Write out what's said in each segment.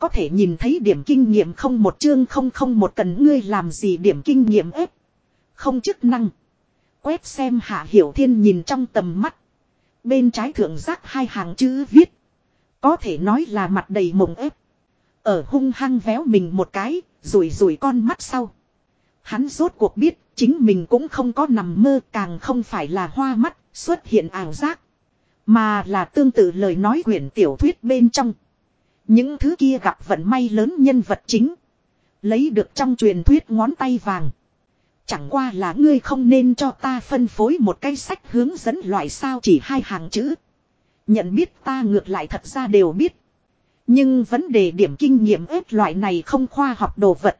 có thể nhìn thấy điểm kinh nghiệm không một chương không không một cần ngươi làm gì điểm kinh nghiệm ếp. Không chức năng. Quét xem hạ hiểu thiên nhìn trong tầm mắt. Bên trái thượng giác hai hàng chữ viết. Có thể nói là mặt đầy mộng ếp. Ở hung hăng véo mình một cái, rủi rủi con mắt sau. Hắn rốt cuộc biết, chính mình cũng không có nằm mơ càng không phải là hoa mắt, xuất hiện ảo giác. Mà là tương tự lời nói quyển tiểu thuyết bên trong. Những thứ kia gặp vận may lớn nhân vật chính. Lấy được trong truyền thuyết ngón tay vàng. Chẳng qua là ngươi không nên cho ta phân phối một cái sách hướng dẫn loại sao chỉ hai hàng chữ. Nhận biết ta ngược lại thật ra đều biết. Nhưng vấn đề điểm kinh nghiệm ếp loại này không khoa học đồ vật.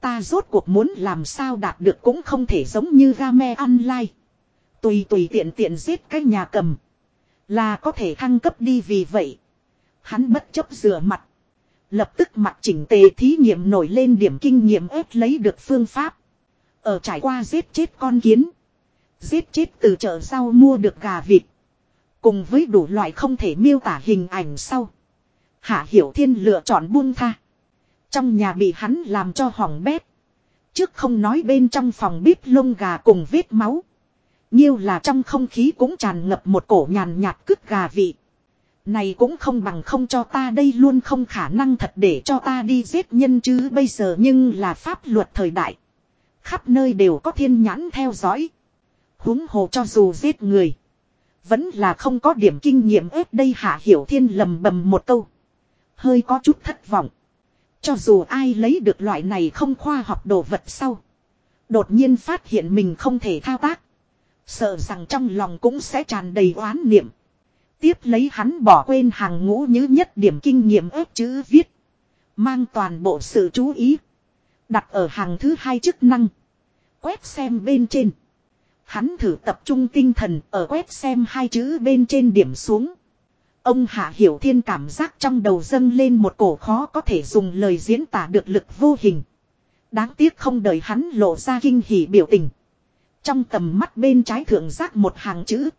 Ta rốt cuộc muốn làm sao đạt được cũng không thể giống như game online. Tùy tùy tiện tiện giết cái nhà cầm. Là có thể thăng cấp đi vì vậy. Hắn bất chấp rửa mặt. Lập tức mặt chỉnh tề thí nghiệm nổi lên điểm kinh nghiệm ép lấy được phương pháp. Ở trải qua giết chết con kiến. Giết chết từ chợ sau mua được gà vịt. Cùng với đủ loại không thể miêu tả hình ảnh sau. Hạ Hiểu Thiên lựa chọn buông tha. Trong nhà bị hắn làm cho hỏng bét. Trước không nói bên trong phòng bếp lông gà cùng vết máu. Nhiêu là trong không khí cũng tràn ngập một cổ nhàn nhạt cứt gà vị. Này cũng không bằng không cho ta đây luôn không khả năng thật để cho ta đi giết nhân chứ bây giờ nhưng là pháp luật thời đại. Khắp nơi đều có thiên nhãn theo dõi. huống hồ cho dù giết người. Vẫn là không có điểm kinh nghiệm ếp đây hạ hiểu thiên lầm bầm một câu. Hơi có chút thất vọng. Cho dù ai lấy được loại này không khoa học đồ vật sau. Đột nhiên phát hiện mình không thể thao tác. Sợ rằng trong lòng cũng sẽ tràn đầy oán niệm. Tiếp lấy hắn bỏ quên hàng ngũ như nhất điểm kinh nghiệm ớt chữ viết. Mang toàn bộ sự chú ý. Đặt ở hàng thứ hai chức năng. Quét xem bên trên. Hắn thử tập trung tinh thần ở quét xem hai chữ bên trên điểm xuống. Ông Hạ Hiểu Thiên cảm giác trong đầu dâng lên một cổ khó có thể dùng lời diễn tả được lực vô hình. Đáng tiếc không đợi hắn lộ ra kinh hỉ biểu tình. Trong tầm mắt bên trái thượng giác một hàng chữ.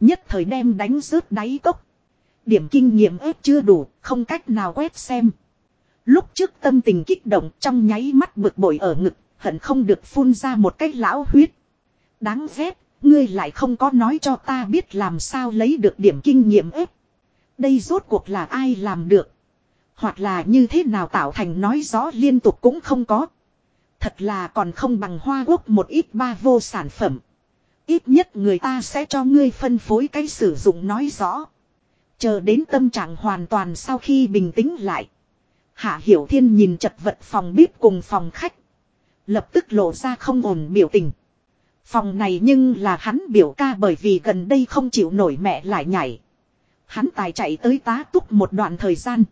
Nhất thời đem đánh rớt đáy cốc. Điểm kinh nghiệm ép chưa đủ, không cách nào quét xem. Lúc trước tâm tình kích động trong nháy mắt bực bội ở ngực, hận không được phun ra một cách lão huyết. Đáng ghét, ngươi lại không có nói cho ta biết làm sao lấy được điểm kinh nghiệm ép. Đây rốt cuộc là ai làm được. Hoặc là như thế nào tạo thành nói rõ liên tục cũng không có. Thật là còn không bằng hoa quốc một ít ba vô sản phẩm. Ít nhất người ta sẽ cho ngươi phân phối cái sử dụng nói rõ. Chờ đến tâm trạng hoàn toàn sau khi bình tĩnh lại. Hạ Hiểu Thiên nhìn chật vật phòng bếp cùng phòng khách. Lập tức lộ ra không ổn biểu tình. Phòng này nhưng là hắn biểu ca bởi vì gần đây không chịu nổi mẹ lại nhảy. Hắn tài chạy tới tá túc một đoạn thời gian.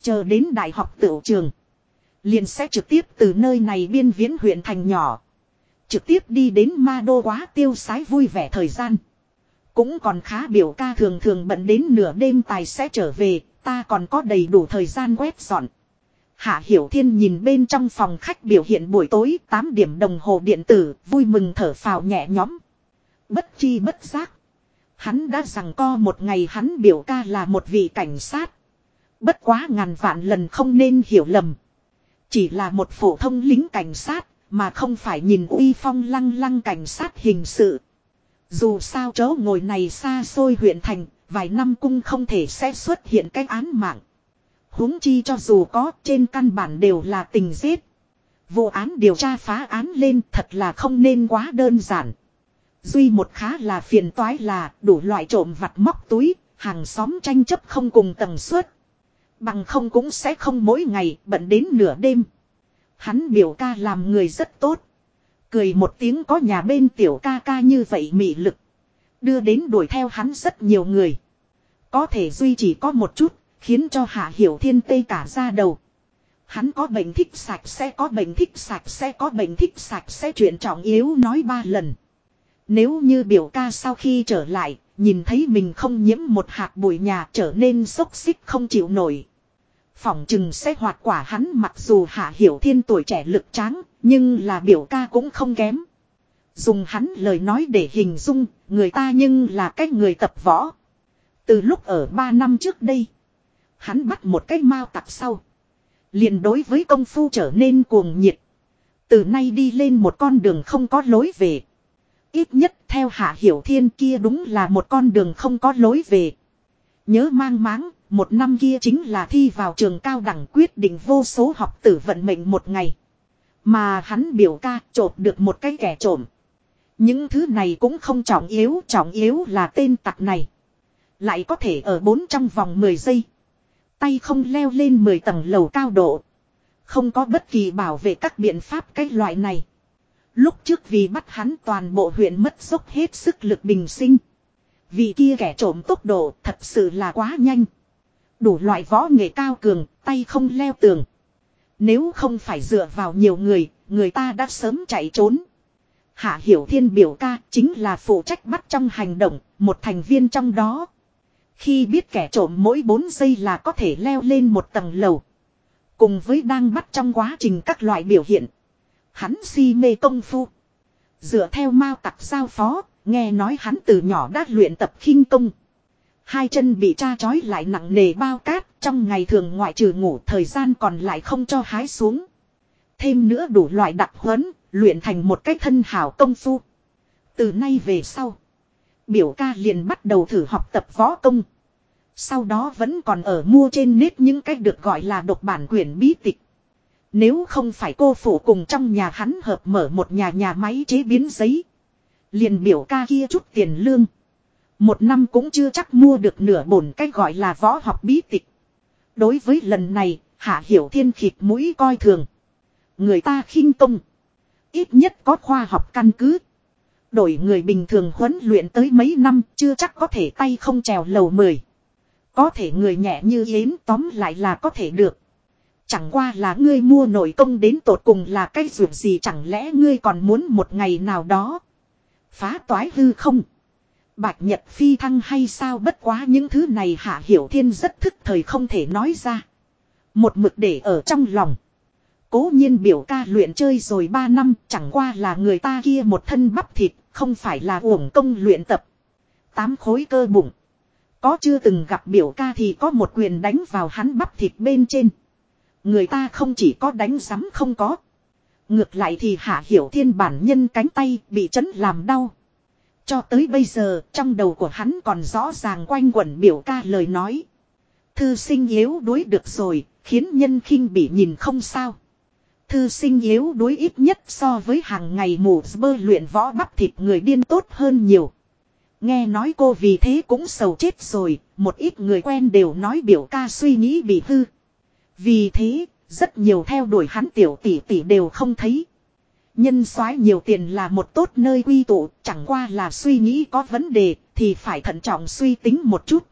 Chờ đến đại học tiểu trường. Liền sẽ trực tiếp từ nơi này biên viễn huyện thành nhỏ. Trực tiếp đi đến ma đô quá tiêu sái vui vẻ thời gian. Cũng còn khá biểu ca thường thường bận đến nửa đêm tài sẽ trở về, ta còn có đầy đủ thời gian quét dọn. Hạ Hiểu Thiên nhìn bên trong phòng khách biểu hiện buổi tối 8 điểm đồng hồ điện tử, vui mừng thở phào nhẹ nhõm. Bất chi bất giác. Hắn đã rằng co một ngày hắn biểu ca là một vị cảnh sát. Bất quá ngàn vạn lần không nên hiểu lầm. Chỉ là một phổ thông lính cảnh sát, mà không phải nhìn uy phong lăng lăng cảnh sát hình sự. Dù sao chỗ ngồi này xa xôi huyện thành, vài năm cung không thể sẽ xuất hiện cái án mạng. huống chi cho dù có trên căn bản đều là tình giết. Vụ án điều tra phá án lên thật là không nên quá đơn giản. Duy một khá là phiền toái là đủ loại trộm vặt móc túi, hàng xóm tranh chấp không cùng tầng suất. Bằng không cũng sẽ không mỗi ngày bận đến nửa đêm. Hắn biểu ca làm người rất tốt. Cười một tiếng có nhà bên tiểu ca ca như vậy mị lực. Đưa đến đuổi theo hắn rất nhiều người. Có thể duy chỉ có một chút, khiến cho hạ hiểu thiên tây cả ra đầu. Hắn có bệnh thích sạch sẽ có bệnh thích sạch sẽ có bệnh thích sạch sẽ chuyện trọng yếu nói ba lần. Nếu như biểu ca sau khi trở lại, nhìn thấy mình không nhiễm một hạt bụi nhà trở nên xốc xích không chịu nổi. Phỏng chừng sẽ hoạt quả hắn mặc dù hạ hiểu thiên tuổi trẻ lực tráng, nhưng là biểu ca cũng không kém. Dùng hắn lời nói để hình dung, người ta nhưng là cái người tập võ. Từ lúc ở 3 năm trước đây, Hắn bắt một cái mao tặc sau. liền đối với công phu trở nên cuồng nhiệt. Từ nay đi lên một con đường không có lối về. Ít nhất theo hạ hiểu thiên kia đúng là một con đường không có lối về. Nhớ mang máng, một năm kia chính là thi vào trường cao đẳng quyết định vô số học tử vận mệnh một ngày. Mà hắn biểu ca trộp được một cái kẻ trộm. Những thứ này cũng không trọng yếu, trọng yếu là tên tặc này. Lại có thể ở bốn trong vòng 10 giây. Tay không leo lên 10 tầng lầu cao độ. Không có bất kỳ bảo vệ các biện pháp cái loại này. Lúc trước vì bắt hắn toàn bộ huyện mất dốc hết sức lực bình sinh. Vì kia kẻ trộm tốc độ thật sự là quá nhanh. Đủ loại võ nghệ cao cường, tay không leo tường. Nếu không phải dựa vào nhiều người, người ta đã sớm chạy trốn. Hạ Hiểu Thiên biểu ca chính là phụ trách bắt trong hành động, một thành viên trong đó. Khi biết kẻ trộm mỗi 4 giây là có thể leo lên một tầng lầu. Cùng với đang bắt trong quá trình các loại biểu hiện. Hắn si mê công phu. Dựa theo mao tặc giao phó, nghe nói hắn từ nhỏ đã luyện tập khinh công. Hai chân bị cha trói lại nặng nề bao cát, trong ngày thường ngoại trừ ngủ thời gian còn lại không cho hái xuống. Thêm nữa đủ loại đặc huấn, luyện thành một cái thân hảo công phu. Từ nay về sau, biểu ca liền bắt đầu thử học tập võ công. Sau đó vẫn còn ở mua trên nét những cách được gọi là độc bản quyển bí tịch. Nếu không phải cô phụ cùng trong nhà hắn hợp mở một nhà nhà máy chế biến giấy. Liền biểu ca kia chút tiền lương. Một năm cũng chưa chắc mua được nửa bổn cách gọi là võ học bí tịch. Đối với lần này, Hạ Hiểu Thiên khịt mũi coi thường. Người ta khinh công. Ít nhất có khoa học căn cứ. Đổi người bình thường huấn luyện tới mấy năm chưa chắc có thể tay không trèo lầu mười. Có thể người nhẹ như yến tóm lại là có thể được. Chẳng qua là ngươi mua nội công đến tột cùng là cái ruột gì chẳng lẽ ngươi còn muốn một ngày nào đó. Phá toái hư không. Bạch Nhật phi thăng hay sao bất quá những thứ này Hạ Hiểu Thiên rất thức thời không thể nói ra. Một mực để ở trong lòng. Cố nhiên biểu ca luyện chơi rồi 3 năm, chẳng qua là người ta kia một thân bắp thịt, không phải là uổng công luyện tập. Tám khối cơ bụng. Có chưa từng gặp biểu ca thì có một quyền đánh vào hắn bắp thịt bên trên. Người ta không chỉ có đánh sắm không có. Ngược lại thì hạ hiểu thiên bản nhân cánh tay bị chấn làm đau. Cho tới bây giờ trong đầu của hắn còn rõ ràng quanh quẩn biểu ca lời nói. Thư sinh yếu đuối được rồi, khiến nhân khinh bị nhìn không sao. Thư sinh yếu đuối ít nhất so với hàng ngày mù bơ luyện võ bắp thịt người điên tốt hơn nhiều. Nghe nói cô vì thế cũng sầu chết rồi, một ít người quen đều nói biểu ca suy nghĩ bị hư. Vì thế, rất nhiều theo đuổi hắn tiểu tỷ tỷ đều không thấy. Nhân soái nhiều tiền là một tốt nơi quy tụ, chẳng qua là suy nghĩ có vấn đề, thì phải thận trọng suy tính một chút.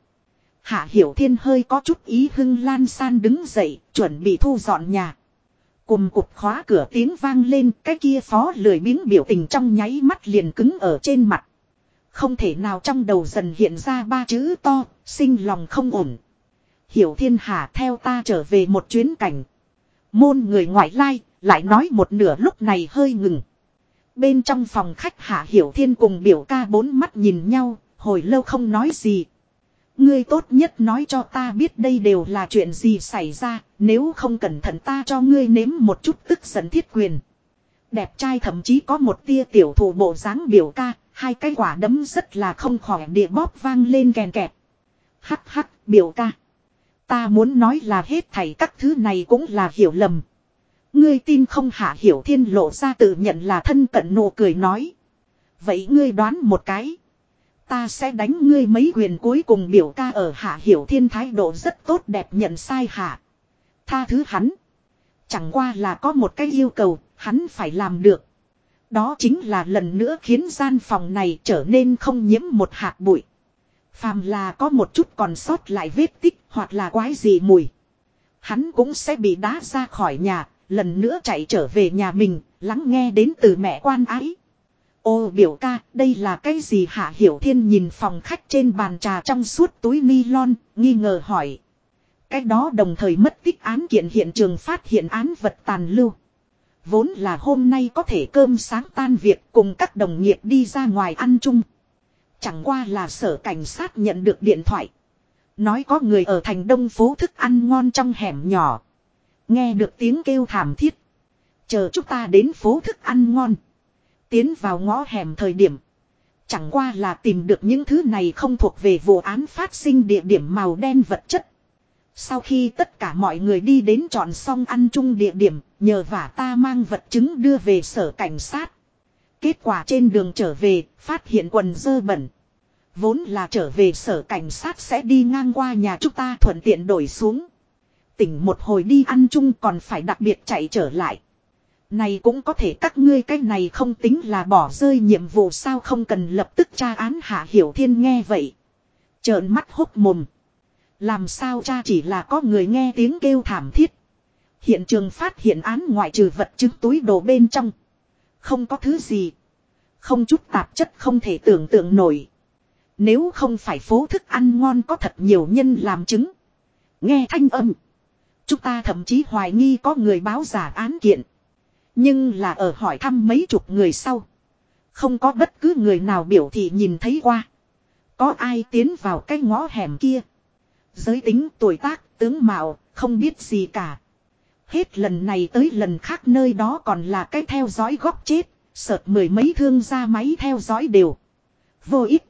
Hạ Hiểu Thiên hơi có chút ý hưng lan san đứng dậy, chuẩn bị thu dọn nhà. Cùng cục khóa cửa tiếng vang lên, cái kia phó lười biếng biểu tình trong nháy mắt liền cứng ở trên mặt. Không thể nào trong đầu dần hiện ra ba chữ to, sinh lòng không ổn. Hiểu thiên hà theo ta trở về một chuyến cảnh. Môn người ngoại lai, lại nói một nửa lúc này hơi ngừng. Bên trong phòng khách hạ hiểu thiên cùng biểu ca bốn mắt nhìn nhau, hồi lâu không nói gì. Ngươi tốt nhất nói cho ta biết đây đều là chuyện gì xảy ra, nếu không cẩn thận ta cho ngươi nếm một chút tức giận thiết quyền. Đẹp trai thậm chí có một tia tiểu thủ bộ dáng biểu ca, hai cái quả đấm rất là không khỏi địa bóp vang lên kèn kẹt. Hắc hắc, biểu ca. Ta muốn nói là hết thảy các thứ này cũng là hiểu lầm. Ngươi tin không hạ hiểu thiên lộ ra tự nhận là thân cận nụ cười nói. Vậy ngươi đoán một cái. Ta sẽ đánh ngươi mấy quyền cuối cùng biểu ca ở hạ hiểu thiên thái độ rất tốt đẹp nhận sai hạ. Tha thứ hắn. Chẳng qua là có một cái yêu cầu, hắn phải làm được. Đó chính là lần nữa khiến gian phòng này trở nên không nhiễm một hạt bụi. Phàm là có một chút còn sót lại vết tích hoặc là quái gì mùi. Hắn cũng sẽ bị đá ra khỏi nhà, lần nữa chạy trở về nhà mình, lắng nghe đến từ mẹ quan ái. Ô biểu ca, đây là cái gì hạ hiểu thiên nhìn phòng khách trên bàn trà trong suốt túi ni lon, nghi ngờ hỏi. Cái đó đồng thời mất tích án kiện hiện trường phát hiện án vật tàn lưu. Vốn là hôm nay có thể cơm sáng tan việc cùng các đồng nghiệp đi ra ngoài ăn chung. Chẳng qua là sở cảnh sát nhận được điện thoại. Nói có người ở thành đông phố thức ăn ngon trong hẻm nhỏ. Nghe được tiếng kêu thảm thiết. Chờ chúng ta đến phố thức ăn ngon. Tiến vào ngõ hẻm thời điểm. Chẳng qua là tìm được những thứ này không thuộc về vụ án phát sinh địa điểm màu đen vật chất. Sau khi tất cả mọi người đi đến chọn xong ăn chung địa điểm, nhờ vả ta mang vật chứng đưa về sở cảnh sát. Kết quả trên đường trở về, phát hiện quần dơ bẩn. Vốn là trở về sở cảnh sát sẽ đi ngang qua nhà chúng ta thuận tiện đổi xuống. Tỉnh một hồi đi ăn chung còn phải đặc biệt chạy trở lại. Này cũng có thể các ngươi cái này không tính là bỏ rơi nhiệm vụ sao không cần lập tức tra án hạ hiểu thiên nghe vậy. Trợn mắt hốc mồm. Làm sao cha chỉ là có người nghe tiếng kêu thảm thiết. Hiện trường phát hiện án ngoại trừ vật chứng túi đồ bên trong. Không có thứ gì. Không chút tạp chất không thể tưởng tượng nổi. Nếu không phải phố thức ăn ngon có thật nhiều nhân làm chứng. Nghe thanh âm. Chúng ta thậm chí hoài nghi có người báo giả án kiện. Nhưng là ở hỏi thăm mấy chục người sau. Không có bất cứ người nào biểu thị nhìn thấy qua. Có ai tiến vào cái ngõ hẻm kia. Giới tính tuổi tác, tướng mạo, không biết gì cả. Hết lần này tới lần khác nơi đó còn là cái theo dõi góc chết. Sợt mười mấy thương ra máy theo dõi đều. Vô ích.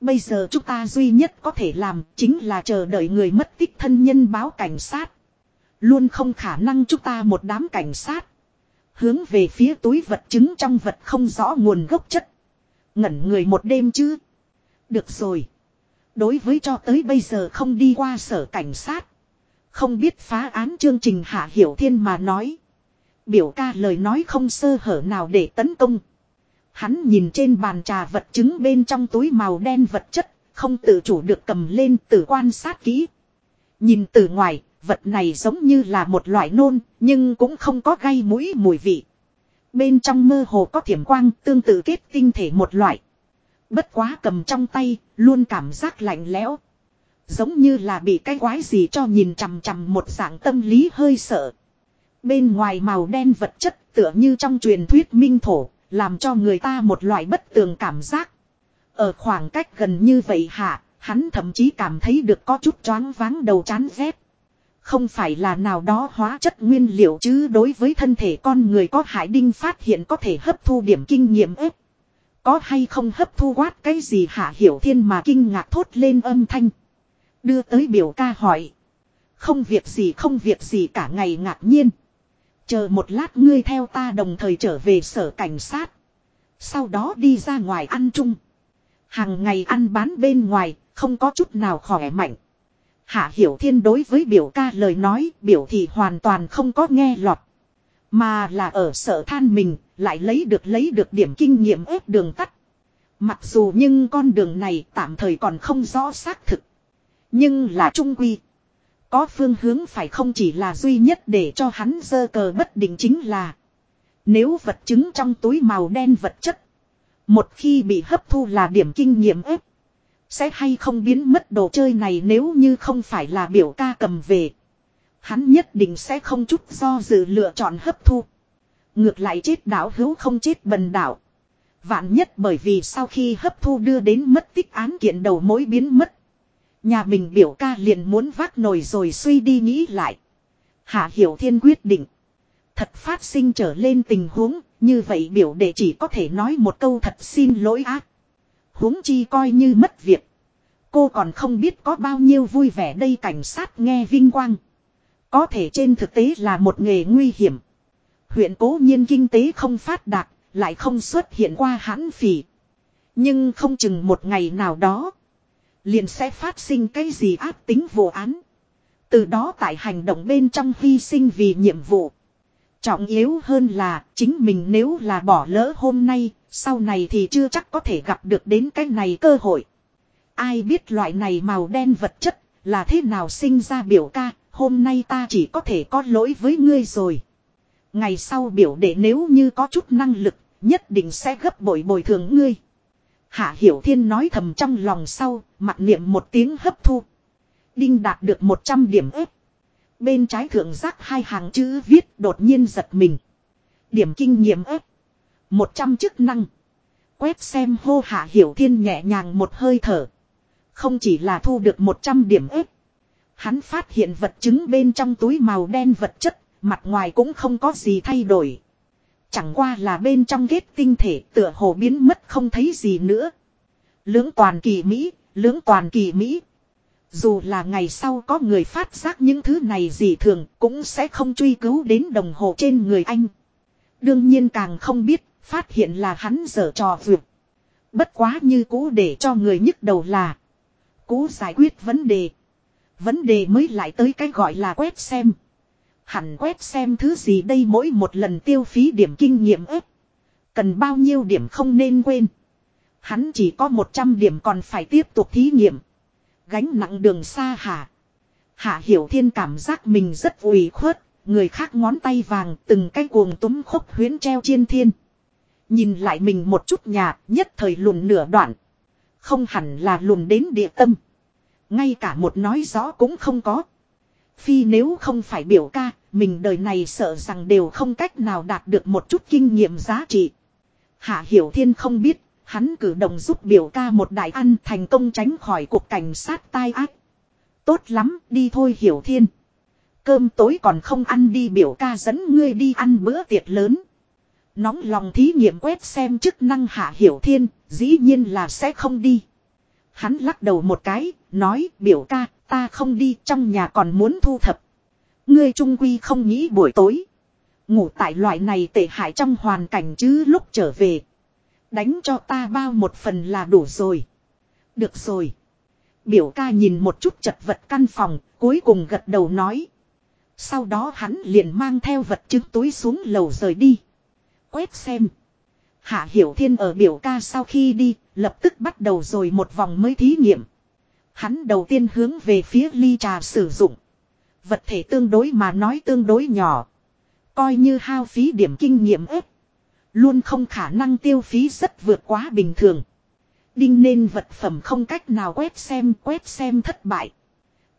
Bây giờ chúng ta duy nhất có thể làm chính là chờ đợi người mất tích thân nhân báo cảnh sát. Luôn không khả năng chúng ta một đám cảnh sát. Hướng về phía túi vật chứng trong vật không rõ nguồn gốc chất. Ngẩn người một đêm chứ. Được rồi. Đối với cho tới bây giờ không đi qua sở cảnh sát. Không biết phá án chương trình Hạ Hiểu Thiên mà nói. Biểu ca lời nói không sơ hở nào để tấn công. Hắn nhìn trên bàn trà vật chứng bên trong túi màu đen vật chất, không tự chủ được cầm lên từ quan sát kỹ. Nhìn từ ngoài, vật này giống như là một loại nôn, nhưng cũng không có gây mũi mùi vị. Bên trong mơ hồ có thiểm quang tương tự kết tinh thể một loại. Bất quá cầm trong tay, luôn cảm giác lạnh lẽo. Giống như là bị cái quái gì cho nhìn chằm chằm một dạng tâm lý hơi sợ. Bên ngoài màu đen vật chất tựa như trong truyền thuyết minh thổ, làm cho người ta một loại bất tường cảm giác. Ở khoảng cách gần như vậy hạ, hắn thậm chí cảm thấy được có chút choáng váng đầu chán rét. Không phải là nào đó hóa chất nguyên liệu chứ đối với thân thể con người có hải đinh phát hiện có thể hấp thu điểm kinh nghiệm ếp. Có hay không hấp thu quát cái gì hạ hiểu thiên mà kinh ngạc thốt lên âm thanh. Đưa tới biểu ca hỏi. Không việc gì không việc gì cả ngày ngạc nhiên. Chờ một lát ngươi theo ta đồng thời trở về sở cảnh sát. Sau đó đi ra ngoài ăn chung. Hàng ngày ăn bán bên ngoài, không có chút nào khỏe mạnh. Hạ Hiểu Thiên đối với biểu ca lời nói, biểu thì hoàn toàn không có nghe lọt. Mà là ở sở than mình, lại lấy được lấy được điểm kinh nghiệm ép đường tắt. Mặc dù nhưng con đường này tạm thời còn không rõ xác thực. Nhưng là trung quy. Có phương hướng phải không chỉ là duy nhất để cho hắn dơ cờ bất định chính là. Nếu vật chứng trong túi màu đen vật chất. Một khi bị hấp thu là điểm kinh nghiệm ép. Sẽ hay không biến mất đồ chơi này nếu như không phải là biểu ca cầm về. Hắn nhất định sẽ không chút do dự lựa chọn hấp thu. Ngược lại chết đảo hữu không chết bần đảo. Vạn nhất bởi vì sau khi hấp thu đưa đến mất tích án kiện đầu mối biến mất. Nhà mình biểu ca liền muốn vác nồi rồi suy đi nghĩ lại. Hạ Hiểu Thiên quyết định. Thật phát sinh trở lên tình huống, như vậy biểu đệ chỉ có thể nói một câu thật xin lỗi ác. huống chi coi như mất việc. Cô còn không biết có bao nhiêu vui vẻ đây cảnh sát nghe vinh quang. Có thể trên thực tế là một nghề nguy hiểm. Huyện cố nhiên kinh tế không phát đạt, lại không xuất hiện qua hãn phỉ. Nhưng không chừng một ngày nào đó. Liền sẽ phát sinh cái gì áp tính vụ án. Từ đó tại hành động bên trong hy sinh vì nhiệm vụ. Trọng yếu hơn là chính mình nếu là bỏ lỡ hôm nay, sau này thì chưa chắc có thể gặp được đến cái này cơ hội. Ai biết loại này màu đen vật chất là thế nào sinh ra biểu ca, hôm nay ta chỉ có thể có lỗi với ngươi rồi. Ngày sau biểu đệ nếu như có chút năng lực, nhất định sẽ gấp bội bồi thường ngươi. Hạ Hiểu Thiên nói thầm trong lòng sau, mặt niệm một tiếng hấp thu. Đinh đạt được 100 điểm ếp. Bên trái thượng giác hai hàng chữ viết đột nhiên giật mình. Điểm kinh nghiệm ếp. 100 chức năng. Quét xem hô Hạ Hiểu Thiên nhẹ nhàng một hơi thở. Không chỉ là thu được 100 điểm ếp. Hắn phát hiện vật chứng bên trong túi màu đen vật chất, mặt ngoài cũng không có gì thay đổi. Chẳng qua là bên trong ghét tinh thể tựa hồ biến mất không thấy gì nữa. Lưỡng toàn kỳ Mỹ, lưỡng toàn kỳ Mỹ. Dù là ngày sau có người phát giác những thứ này gì thường cũng sẽ không truy cứu đến đồng hồ trên người anh. Đương nhiên càng không biết, phát hiện là hắn dở trò vượt. Bất quá như cũ để cho người nhức đầu là. Cú giải quyết vấn đề. Vấn đề mới lại tới cái gọi là quét xem. Hẳn quét xem thứ gì đây mỗi một lần tiêu phí điểm kinh nghiệm ếp. Cần bao nhiêu điểm không nên quên. Hắn chỉ có 100 điểm còn phải tiếp tục thí nghiệm. Gánh nặng đường xa hả. Hạ Hiểu Thiên cảm giác mình rất ủy khuất. Người khác ngón tay vàng từng cái cuồng túm khúc huyến treo trên thiên. Nhìn lại mình một chút nhạt nhất thời lùn nửa đoạn. Không hẳn là lùn đến địa tâm. Ngay cả một nói rõ cũng không có. Phi nếu không phải biểu ca, mình đời này sợ rằng đều không cách nào đạt được một chút kinh nghiệm giá trị. Hạ Hiểu Thiên không biết, hắn cử động giúp biểu ca một đại ăn thành công tránh khỏi cuộc cảnh sát tai ác. Tốt lắm, đi thôi Hiểu Thiên. Cơm tối còn không ăn đi biểu ca dẫn ngươi đi ăn bữa tiệc lớn. Nóng lòng thí nghiệm quét xem chức năng Hạ Hiểu Thiên, dĩ nhiên là sẽ không đi. Hắn lắc đầu một cái, nói biểu ca, ta không đi trong nhà còn muốn thu thập. Ngươi trung quy không nghĩ buổi tối. Ngủ tại loại này tệ hại trong hoàn cảnh chứ lúc trở về. Đánh cho ta bao một phần là đủ rồi. Được rồi. Biểu ca nhìn một chút chật vật căn phòng, cuối cùng gật đầu nói. Sau đó hắn liền mang theo vật chứng túi xuống lầu rời đi. Quét xem. Hạ Hiểu Thiên ở biểu ca sau khi đi, lập tức bắt đầu rồi một vòng mới thí nghiệm. Hắn đầu tiên hướng về phía ly trà sử dụng. Vật thể tương đối mà nói tương đối nhỏ. Coi như hao phí điểm kinh nghiệm ếp. Luôn không khả năng tiêu phí rất vượt quá bình thường. Đinh nên vật phẩm không cách nào quét xem quét xem thất bại.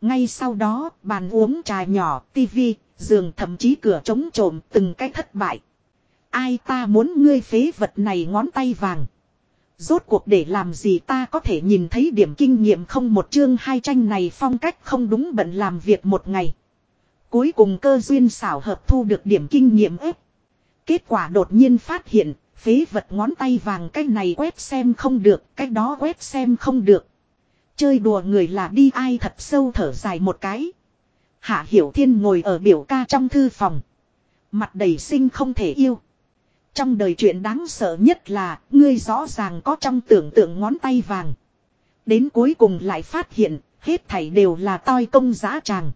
Ngay sau đó bàn uống trà nhỏ, tivi, giường thậm chí cửa chống trộm từng cái thất bại. Ai ta muốn ngươi phế vật này ngón tay vàng. Rốt cuộc để làm gì ta có thể nhìn thấy điểm kinh nghiệm không một chương hai tranh này phong cách không đúng bận làm việc một ngày. Cuối cùng cơ duyên xảo hợp thu được điểm kinh nghiệm ếp. Kết quả đột nhiên phát hiện, phế vật ngón tay vàng cái này quét xem không được, cái đó quét xem không được. Chơi đùa người là đi ai thật sâu thở dài một cái. Hạ Hiểu Thiên ngồi ở biểu ca trong thư phòng. Mặt đầy sinh không thể yêu. Trong đời chuyện đáng sợ nhất là, ngươi rõ ràng có trong tưởng tượng ngón tay vàng. Đến cuối cùng lại phát hiện, hết thảy đều là toi công giá tràng.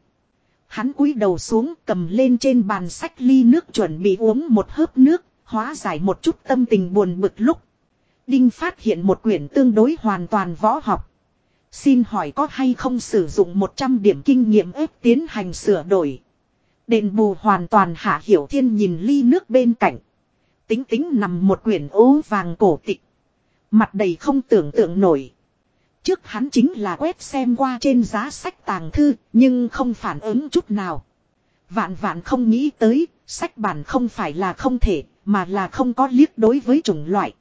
Hắn cúi đầu xuống cầm lên trên bàn sách ly nước chuẩn bị uống một hớp nước, hóa giải một chút tâm tình buồn bực lúc. Đinh phát hiện một quyển tương đối hoàn toàn võ học. Xin hỏi có hay không sử dụng 100 điểm kinh nghiệm ép tiến hành sửa đổi. Đền bù hoàn toàn hạ hiểu thiên nhìn ly nước bên cạnh. Tính tính nằm một quyển ố vàng cổ tịch. Mặt đầy không tưởng tượng nổi. Trước hắn chính là quét xem qua trên giá sách tàng thư, nhưng không phản ứng chút nào. Vạn vạn không nghĩ tới, sách bản không phải là không thể, mà là không có liếc đối với chủng loại.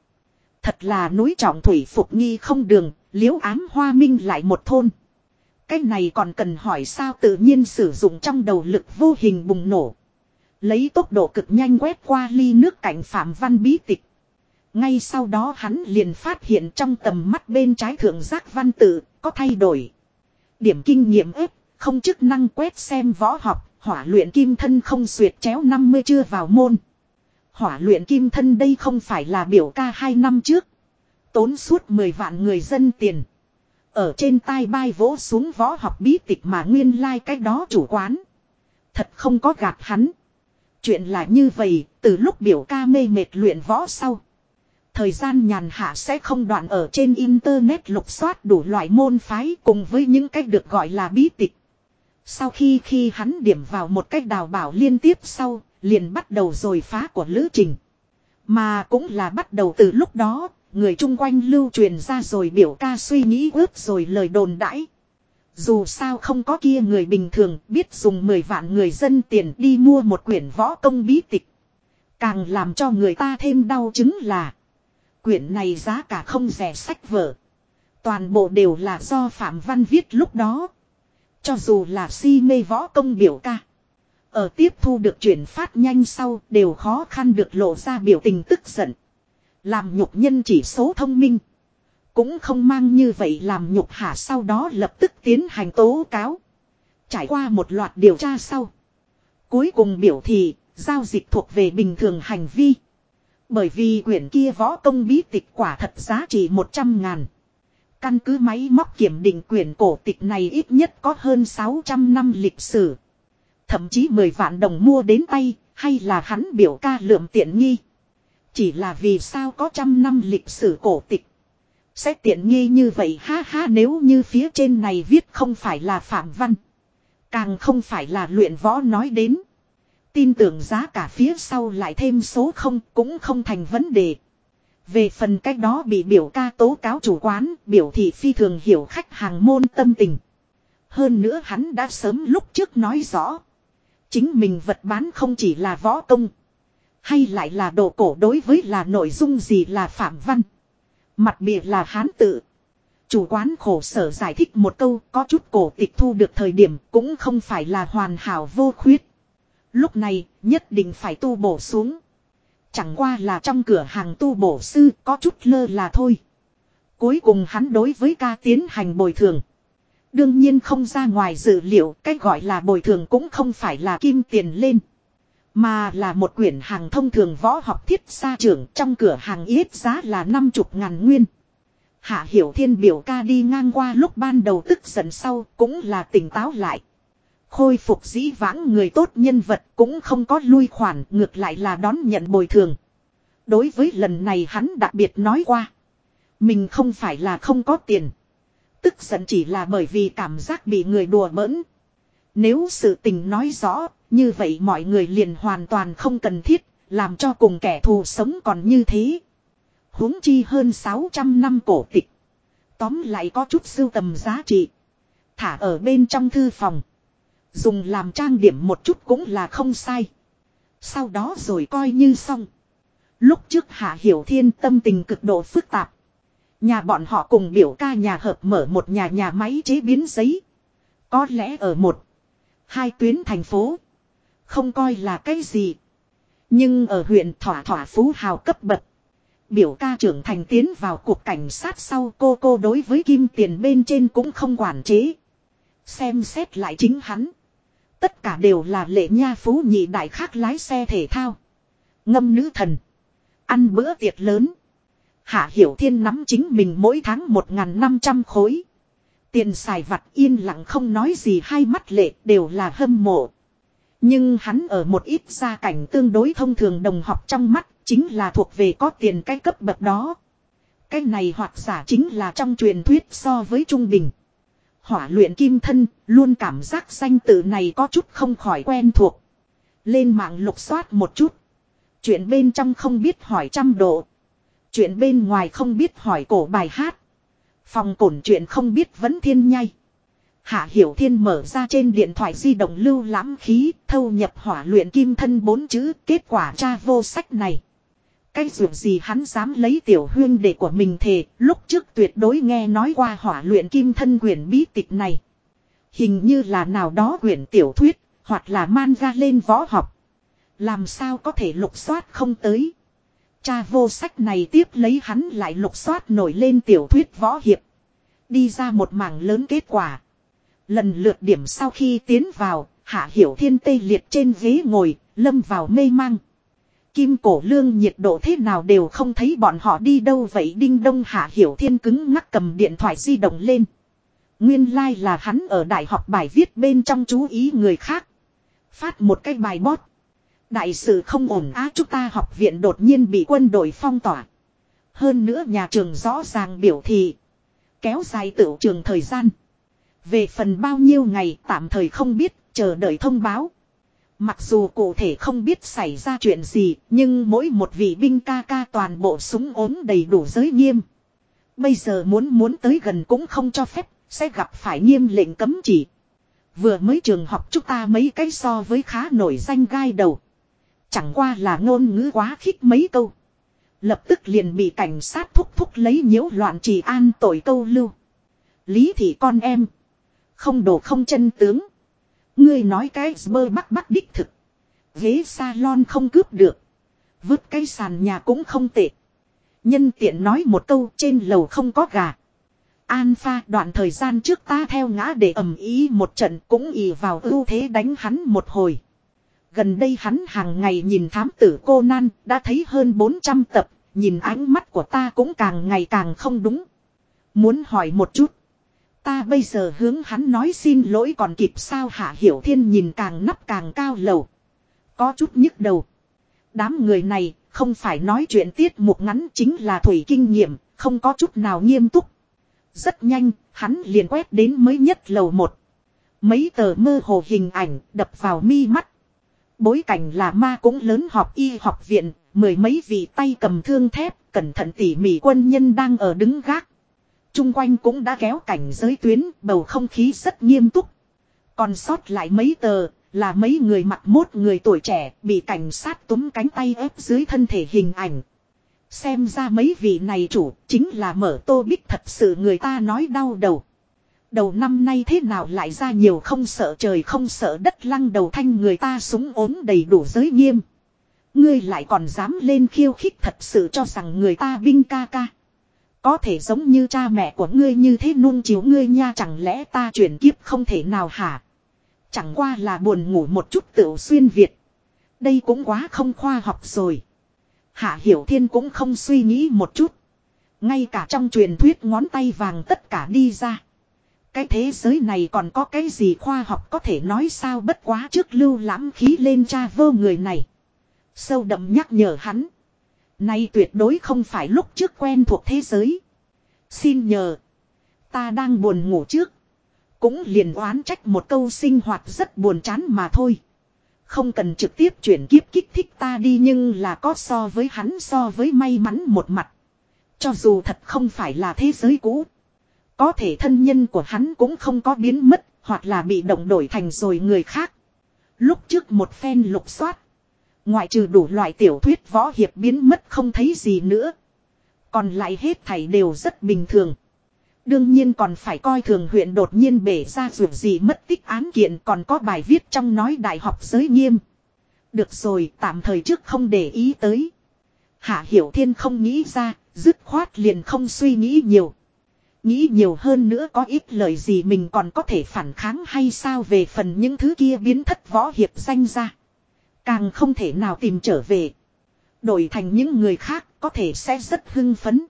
Thật là núi trọng thủy phục nghi không đường, liễu ám hoa minh lại một thôn. Cái này còn cần hỏi sao tự nhiên sử dụng trong đầu lực vô hình bùng nổ. Lấy tốc độ cực nhanh quét qua ly nước cảnh phạm văn bí tịch. Ngay sau đó hắn liền phát hiện trong tầm mắt bên trái thượng giác văn tự có thay đổi. Điểm kinh nghiệm ếp, không chức năng quét xem võ học, hỏa luyện kim thân không xuyệt chéo 50 chưa vào môn. Hỏa luyện kim thân đây không phải là biểu ca hai năm trước. Tốn suốt 10 vạn người dân tiền. Ở trên tai bay vỗ xuống võ học bí tịch mà nguyên lai like cách đó chủ quán. Thật không có gạt hắn. Chuyện là như vậy, từ lúc biểu ca mê mệt luyện võ sau. Thời gian nhàn hạ sẽ không đoạn ở trên internet lục soát đủ loại môn phái cùng với những cách được gọi là bí tịch. Sau khi khi hắn điểm vào một cách đào bảo liên tiếp sau, liền bắt đầu rồi phá của lữ trình. Mà cũng là bắt đầu từ lúc đó, người chung quanh lưu truyền ra rồi biểu ca suy nghĩ ướp rồi lời đồn đãi. Dù sao không có kia người bình thường, biết dùng 10 vạn người dân tiền đi mua một quyển võ công bí tịch. Càng làm cho người ta thêm đau chứng là. Quyển này giá cả không rẻ sách vở. Toàn bộ đều là do Phạm Văn viết lúc đó. Cho dù là si mê võ công biểu ca. Ở tiếp thu được chuyển phát nhanh sau đều khó khăn được lộ ra biểu tình tức giận. Làm nhục nhân chỉ số thông minh. Cũng không mang như vậy làm nhục hạ sau đó lập tức tiến hành tố cáo. Trải qua một loạt điều tra sau. Cuối cùng biểu thị, giao dịch thuộc về bình thường hành vi. Bởi vì quyển kia võ công bí tịch quả thật giá trị 100 ngàn. Căn cứ máy móc kiểm định quyển cổ tịch này ít nhất có hơn 600 năm lịch sử. Thậm chí 10 vạn đồng mua đến tay, hay là hắn biểu ca lượm tiện nghi. Chỉ là vì sao có trăm năm lịch sử cổ tịch. Sẽ tiện nghi như vậy ha ha nếu như phía trên này viết không phải là phạm văn. Càng không phải là luyện võ nói đến. Tin tưởng giá cả phía sau lại thêm số không cũng không thành vấn đề. Về phần cách đó bị biểu ca tố cáo chủ quán, biểu thị phi thường hiểu khách hàng môn tâm tình. Hơn nữa hắn đã sớm lúc trước nói rõ. Chính mình vật bán không chỉ là võ công. Hay lại là đồ cổ đối với là nội dung gì là phạm văn. Mặt bìa là hán tự. Chủ quán khổ sở giải thích một câu, có chút cổ tịch thu được thời điểm cũng không phải là hoàn hảo vô khuyết. Lúc này, nhất định phải tu bổ xuống. Chẳng qua là trong cửa hàng tu bổ sư, có chút lơ là thôi. Cuối cùng hắn đối với ca tiến hành bồi thường. Đương nhiên không ra ngoài dự liệu, cái gọi là bồi thường cũng không phải là kim tiền lên. Mà là một quyển hàng thông thường võ học thiết xa trưởng trong cửa hàng yết giá là năm chục ngàn nguyên. Hạ Hiểu Thiên biểu ca đi ngang qua lúc ban đầu tức giận sau cũng là tỉnh táo lại. Khôi phục dĩ vãng người tốt nhân vật cũng không có lui khoản ngược lại là đón nhận bồi thường. Đối với lần này hắn đặc biệt nói qua. Mình không phải là không có tiền. Tức giận chỉ là bởi vì cảm giác bị người đùa bỡn. Nếu sự tình nói rõ, như vậy mọi người liền hoàn toàn không cần thiết, làm cho cùng kẻ thù sống còn như thế. huống chi hơn 600 năm cổ tịch. Tóm lại có chút sưu tầm giá trị. Thả ở bên trong thư phòng. Dùng làm trang điểm một chút cũng là không sai. Sau đó rồi coi như xong. Lúc trước Hạ Hiểu Thiên tâm tình cực độ phức tạp. Nhà bọn họ cùng biểu ca nhà hợp mở một nhà nhà máy chế biến giấy. Có lẽ ở một, hai tuyến thành phố. Không coi là cái gì. Nhưng ở huyện thỏa thỏa phú hào cấp bậc. Biểu ca trưởng thành tiến vào cuộc cảnh sát sau cô cô đối với kim tiền bên trên cũng không quản chế. Xem xét lại chính hắn. Tất cả đều là lệ nha phú nhị đại khác lái xe thể thao. Ngâm nữ thần. Ăn bữa tiệc lớn. Hạ Hiểu Thiên nắm chính mình mỗi tháng 1.500 khối. Tiền xài vặt yên lặng không nói gì, hai mắt lệ đều là hâm mộ. Nhưng hắn ở một ít gia cảnh tương đối thông thường đồng học trong mắt chính là thuộc về có tiền cái cấp bậc đó. Cái này hoặc giả chính là trong truyền thuyết so với trung bình. Hỏa luyện kim thân, luôn cảm giác danh tự này có chút không khỏi quen thuộc. Lên mạng lục soát một chút. Chuyện bên trong không biết hỏi trăm độ. Chuyện bên ngoài không biết hỏi cổ bài hát. Phòng cổn chuyện không biết vẫn thiên nhai. Hạ Hiểu Thiên mở ra trên điện thoại di động lưu lãm khí, thâu nhập hỏa luyện kim thân bốn chữ, kết quả tra vô sách này. Cái dù gì hắn dám lấy tiểu huyên đệ của mình thề, lúc trước tuyệt đối nghe nói qua hỏa luyện kim thân quyển bí tịch này. Hình như là nào đó quyển tiểu thuyết, hoặc là man ra lên võ học. Làm sao có thể lục soát không tới. Cha vô sách này tiếp lấy hắn lại lục soát nổi lên tiểu thuyết võ hiệp. Đi ra một mảng lớn kết quả. Lần lượt điểm sau khi tiến vào, hạ hiểu thiên tây liệt trên ghế ngồi, lâm vào mê mang. Kim cổ lương nhiệt độ thế nào đều không thấy bọn họ đi đâu vậy đinh đông hạ hiểu thiên cứng ngắc cầm điện thoại di động lên. Nguyên lai like là hắn ở đại học bài viết bên trong chú ý người khác. Phát một cái bài bót. Đại sự không ổn á chúng ta học viện đột nhiên bị quân đội phong tỏa. Hơn nữa nhà trường rõ ràng biểu thị. Kéo dài tự trường thời gian. Về phần bao nhiêu ngày tạm thời không biết, chờ đợi thông báo. Mặc dù cụ thể không biết xảy ra chuyện gì, nhưng mỗi một vị binh ca ca toàn bộ súng ốm đầy đủ giới nghiêm. Bây giờ muốn muốn tới gần cũng không cho phép, sẽ gặp phải nghiêm lệnh cấm chỉ. Vừa mới trường học chúng ta mấy cái so với khá nổi danh gai đầu. Chẳng qua là ngôn ngữ quá khích mấy câu. Lập tức liền bị cảnh sát thúc thúc lấy nhiễu loạn trì an tội câu lưu. Lý thị con em. Không đồ không chân tướng. Ngươi nói cái bơ bắc bắc đích thực. Ghế salon không cướp được. Vứt cái sàn nhà cũng không tệ. Nhân tiện nói một câu trên lầu không có gà. Alpha đoạn thời gian trước ta theo ngã để ầm ý một trận cũng ì vào ưu thế đánh hắn một hồi. Gần đây hắn hàng ngày nhìn thám tử cô nan đã thấy hơn 400 tập, nhìn ánh mắt của ta cũng càng ngày càng không đúng. Muốn hỏi một chút. Ta bây giờ hướng hắn nói xin lỗi còn kịp sao hạ hiểu thiên nhìn càng nắp càng cao lầu. Có chút nhức đầu. Đám người này không phải nói chuyện tiết mục ngắn chính là thủy kinh nghiệm, không có chút nào nghiêm túc. Rất nhanh, hắn liền quét đến mới nhất lầu một. Mấy tờ mơ hồ hình ảnh đập vào mi mắt. Bối cảnh là ma cũng lớn họp y học viện, mười mấy vị tay cầm thương thép, cẩn thận tỉ mỉ quân nhân đang ở đứng gác chung quanh cũng đã kéo cảnh giới tuyến, bầu không khí rất nghiêm túc. Còn sót lại mấy tờ, là mấy người mặt mốt người tuổi trẻ bị cảnh sát túm cánh tay ép dưới thân thể hình ảnh. Xem ra mấy vị này chủ chính là mở tô bích thật sự người ta nói đau đầu. Đầu năm nay thế nào lại ra nhiều không sợ trời không sợ đất lăng đầu thanh người ta súng ốm đầy đủ giới nghiêm. Ngươi lại còn dám lên khiêu khích thật sự cho rằng người ta binh ca ca. Có thể giống như cha mẹ của ngươi như thế nuông chiếu ngươi nha, chẳng lẽ ta chuyển kiếp không thể nào hả? Chẳng qua là buồn ngủ một chút tựu xuyên Việt. Đây cũng quá không khoa học rồi. Hạ Hiểu Thiên cũng không suy nghĩ một chút. Ngay cả trong truyền thuyết ngón tay vàng tất cả đi ra. Cái thế giới này còn có cái gì khoa học có thể nói sao bất quá trước lưu lãm khí lên cha vô người này. Sâu đậm nhắc nhở hắn. Nay tuyệt đối không phải lúc trước quen thuộc thế giới. Xin nhờ. Ta đang buồn ngủ trước. Cũng liền oán trách một câu sinh hoạt rất buồn chán mà thôi. Không cần trực tiếp chuyển kiếp kích thích ta đi nhưng là có so với hắn so với may mắn một mặt. Cho dù thật không phải là thế giới cũ. Có thể thân nhân của hắn cũng không có biến mất hoặc là bị động đổi thành rồi người khác. Lúc trước một phen lục soát. Ngoại trừ đủ loại tiểu thuyết võ hiệp biến mất không thấy gì nữa. Còn lại hết thảy đều rất bình thường. Đương nhiên còn phải coi thường huyện đột nhiên bể ra dù gì mất tích án kiện còn có bài viết trong nói đại học giới nghiêm. Được rồi tạm thời trước không để ý tới. Hạ Hiểu Thiên không nghĩ ra, dứt khoát liền không suy nghĩ nhiều. Nghĩ nhiều hơn nữa có ít lời gì mình còn có thể phản kháng hay sao về phần những thứ kia biến thất võ hiệp danh ra. Càng không thể nào tìm trở về. Đổi thành những người khác có thể sẽ rất hưng phấn.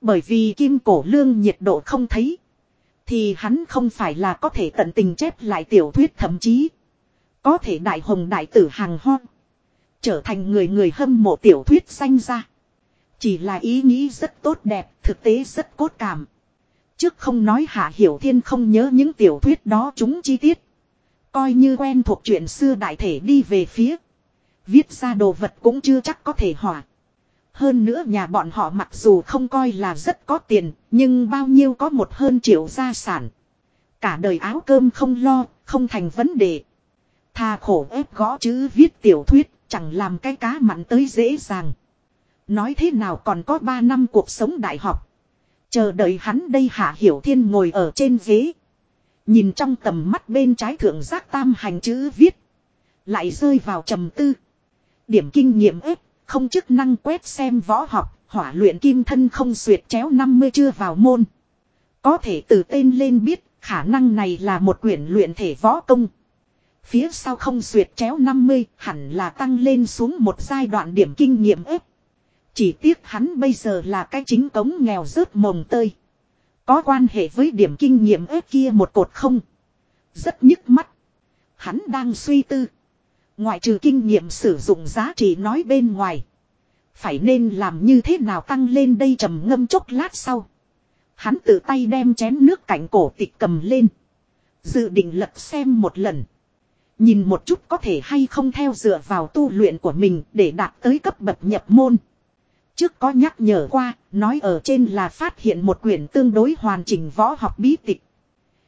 Bởi vì kim cổ lương nhiệt độ không thấy. Thì hắn không phải là có thể tận tình chép lại tiểu thuyết thậm chí. Có thể đại hồng đại tử hàng hon. Trở thành người người hâm mộ tiểu thuyết danh ra. Chỉ là ý nghĩ rất tốt đẹp, thực tế rất cốt cảm. Trước không nói Hạ Hiểu Thiên không nhớ những tiểu thuyết đó chúng chi tiết. Coi như quen thuộc chuyện xưa đại thể đi về phía. Viết ra đồ vật cũng chưa chắc có thể hỏa. Hơn nữa nhà bọn họ mặc dù không coi là rất có tiền, nhưng bao nhiêu có một hơn triệu gia sản. Cả đời áo cơm không lo, không thành vấn đề. Thà khổ ép gõ chữ viết tiểu thuyết, chẳng làm cái cá mặn tới dễ dàng. Nói thế nào còn có 3 năm cuộc sống đại học. Chờ đợi hắn đây Hạ Hiểu Thiên ngồi ở trên ghế. Nhìn trong tầm mắt bên trái thượng giác tam hành chữ viết. Lại rơi vào trầm tư. Điểm kinh nghiệm ếp, không chức năng quét xem võ học, hỏa luyện kim thân không xuyệt chéo 50 chưa vào môn. Có thể từ tên lên biết, khả năng này là một quyển luyện thể võ công. Phía sau không xuyệt chéo 50, hẳn là tăng lên xuống một giai đoạn điểm kinh nghiệm ếp. Chỉ tiếc hắn bây giờ là cái chính cống nghèo rớt mồng tơi. Có quan hệ với điểm kinh nghiệm ếp kia một cột không. Rất nhức mắt. Hắn đang suy tư. Ngoại trừ kinh nghiệm sử dụng giá trị nói bên ngoài. Phải nên làm như thế nào tăng lên đây trầm ngâm chốc lát sau. Hắn tự tay đem chén nước cạnh cổ tịch cầm lên. Dự định lật xem một lần. Nhìn một chút có thể hay không theo dựa vào tu luyện của mình để đạt tới cấp bậc nhập môn. Trước có nhắc nhở qua, nói ở trên là phát hiện một quyển tương đối hoàn chỉnh võ học bí tịch.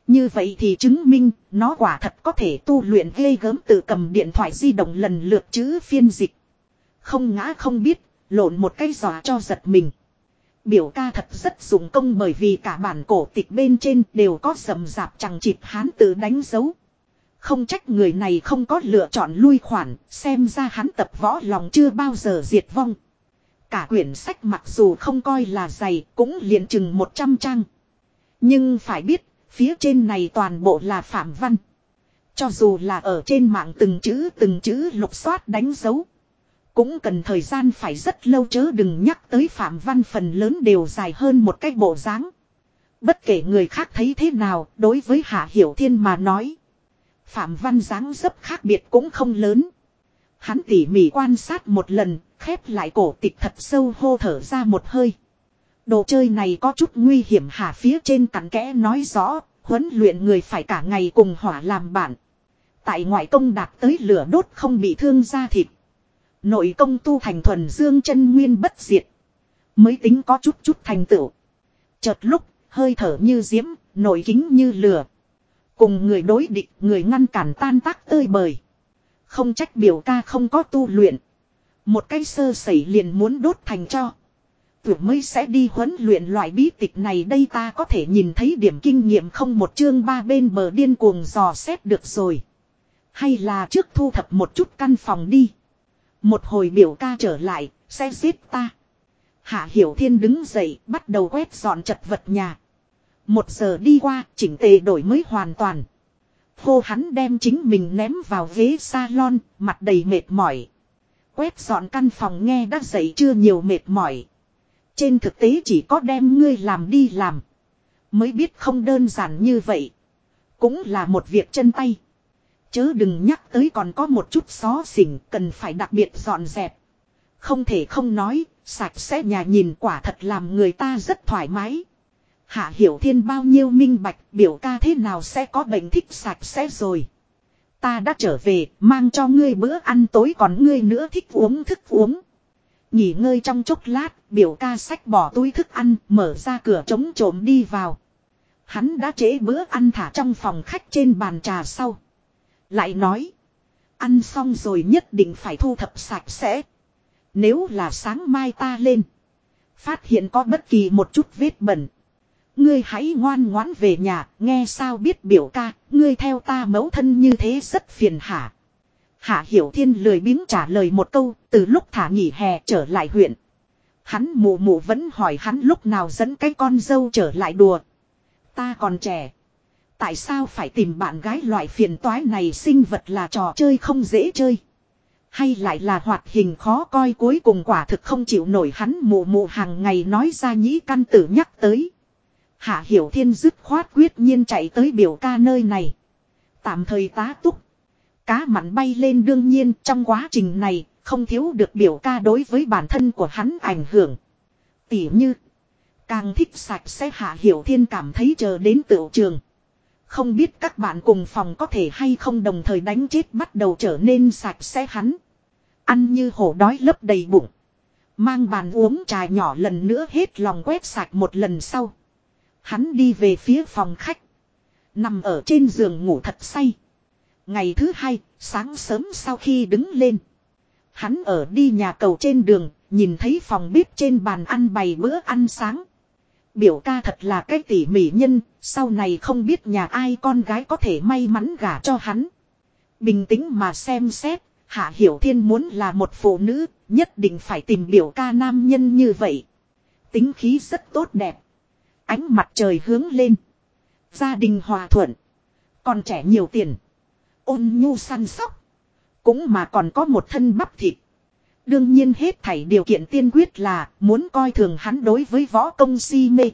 Như vậy thì chứng minh, nó quả thật có thể tu luyện ghê gớm tự cầm điện thoại di động lần lượt chữ phiên dịch. Không ngã không biết, lộn một cái giò cho giật mình. Biểu ca thật rất dụng công bởi vì cả bản cổ tịch bên trên đều có sầm rạp chẳng chịp hán tự đánh dấu. Không trách người này không có lựa chọn lui khoản, xem ra hắn tập võ lòng chưa bao giờ diệt vong. Cả quyển sách mặc dù không coi là dày, cũng liền chừng 100 trang. Nhưng phải biết, phía trên này toàn bộ là phạm văn. Cho dù là ở trên mạng từng chữ từng chữ lục soát đánh dấu. Cũng cần thời gian phải rất lâu chớ đừng nhắc tới phạm văn phần lớn đều dài hơn một cái bộ dáng. Bất kể người khác thấy thế nào, đối với Hạ Hiểu Thiên mà nói. Phạm văn dáng dấp khác biệt cũng không lớn. Hắn tỉ mỉ quan sát một lần, khép lại cổ tịch thật sâu hô thở ra một hơi. Đồ chơi này có chút nguy hiểm hả phía trên cặn kẽ nói rõ, huấn luyện người phải cả ngày cùng hỏa làm bạn. Tại ngoại công đạt tới lửa đốt không bị thương da thịt. Nội công tu thành thuần dương chân nguyên bất diệt. Mới tính có chút chút thành tựu. Chợt lúc, hơi thở như diễm, nội kính như lửa. Cùng người đối địch, người ngăn cản tan tác tơi bời. Không trách biểu ca không có tu luyện. Một cái sơ sẩy liền muốn đốt thành cho. Tuyệt mới sẽ đi huấn luyện loại bí tịch này đây ta có thể nhìn thấy điểm kinh nghiệm không một chương ba bên bờ điên cuồng dò xét được rồi. Hay là trước thu thập một chút căn phòng đi. Một hồi biểu ca trở lại, sẽ giết ta. Hạ Hiểu Thiên đứng dậy, bắt đầu quét dọn chật vật nhà. Một giờ đi qua, chỉnh tề đổi mới hoàn toàn. khô hắn đem chính mình ném vào ghế salon, mặt đầy mệt mỏi. Quét dọn căn phòng nghe đã dậy chưa nhiều mệt mỏi. Trên thực tế chỉ có đem ngươi làm đi làm. Mới biết không đơn giản như vậy. Cũng là một việc chân tay. Chớ đừng nhắc tới còn có một chút xó xỉnh cần phải đặc biệt dọn dẹp. Không thể không nói, sạch sẽ nhà nhìn quả thật làm người ta rất thoải mái. Hạ Hiểu Thiên bao nhiêu minh bạch biểu ca thế nào sẽ có bệnh thích sạch sẽ rồi. Ta đã trở về, mang cho ngươi bữa ăn tối còn ngươi nữa thích uống thức uống. Nghỉ ngơi trong chốc lát, biểu ca sách bỏ túi thức ăn, mở ra cửa trống trộm đi vào. Hắn đã chế bữa ăn thả trong phòng khách trên bàn trà sau. Lại nói, ăn xong rồi nhất định phải thu thập sạch sẽ. Nếu là sáng mai ta lên, phát hiện có bất kỳ một chút vết bẩn. Ngươi hãy ngoan ngoãn về nhà, nghe sao biết biểu ca, ngươi theo ta mẫu thân như thế rất phiền hả. Hạ Hiểu Thiên lười biếng trả lời một câu, từ lúc thả nghỉ hè trở lại huyện. Hắn mụ mụ vẫn hỏi hắn lúc nào dẫn cái con dâu trở lại đùa. Ta còn trẻ. Tại sao phải tìm bạn gái loại phiền toái này sinh vật là trò chơi không dễ chơi. Hay lại là hoạt hình khó coi cuối cùng quả thực không chịu nổi hắn mụ mụ hàng ngày nói ra nhĩ căn tử nhắc tới. Hạ Hiểu Thiên dứt khoát quyết nhiên chạy tới biểu ca nơi này. Tạm thời tá túc. Cá mặn bay lên đương nhiên trong quá trình này không thiếu được biểu ca đối với bản thân của hắn ảnh hưởng. Tỉ như. Càng thích sạch sẽ Hạ Hiểu Thiên cảm thấy chờ đến tựu trường. Không biết các bạn cùng phòng có thể hay không đồng thời đánh chết bắt đầu trở nên sạch sẽ hắn. Ăn như hổ đói lấp đầy bụng. Mang bàn uống trà nhỏ lần nữa hết lòng quét sạch một lần sau. Hắn đi về phía phòng khách. Nằm ở trên giường ngủ thật say. Ngày thứ hai, sáng sớm sau khi đứng lên. Hắn ở đi nhà cầu trên đường, nhìn thấy phòng bếp trên bàn ăn bày bữa ăn sáng. Biểu ca thật là cái tỉ mỉ nhân, sau này không biết nhà ai con gái có thể may mắn gả cho hắn. Bình tĩnh mà xem xét, Hạ Hiểu Thiên muốn là một phụ nữ, nhất định phải tìm biểu ca nam nhân như vậy. Tính khí rất tốt đẹp. Ánh mặt trời hướng lên. Gia đình hòa thuận. Còn trẻ nhiều tiền. Ôn nhu săn sóc. Cũng mà còn có một thân bắp thịt. Đương nhiên hết thảy điều kiện tiên quyết là muốn coi thường hắn đối với võ công si mê.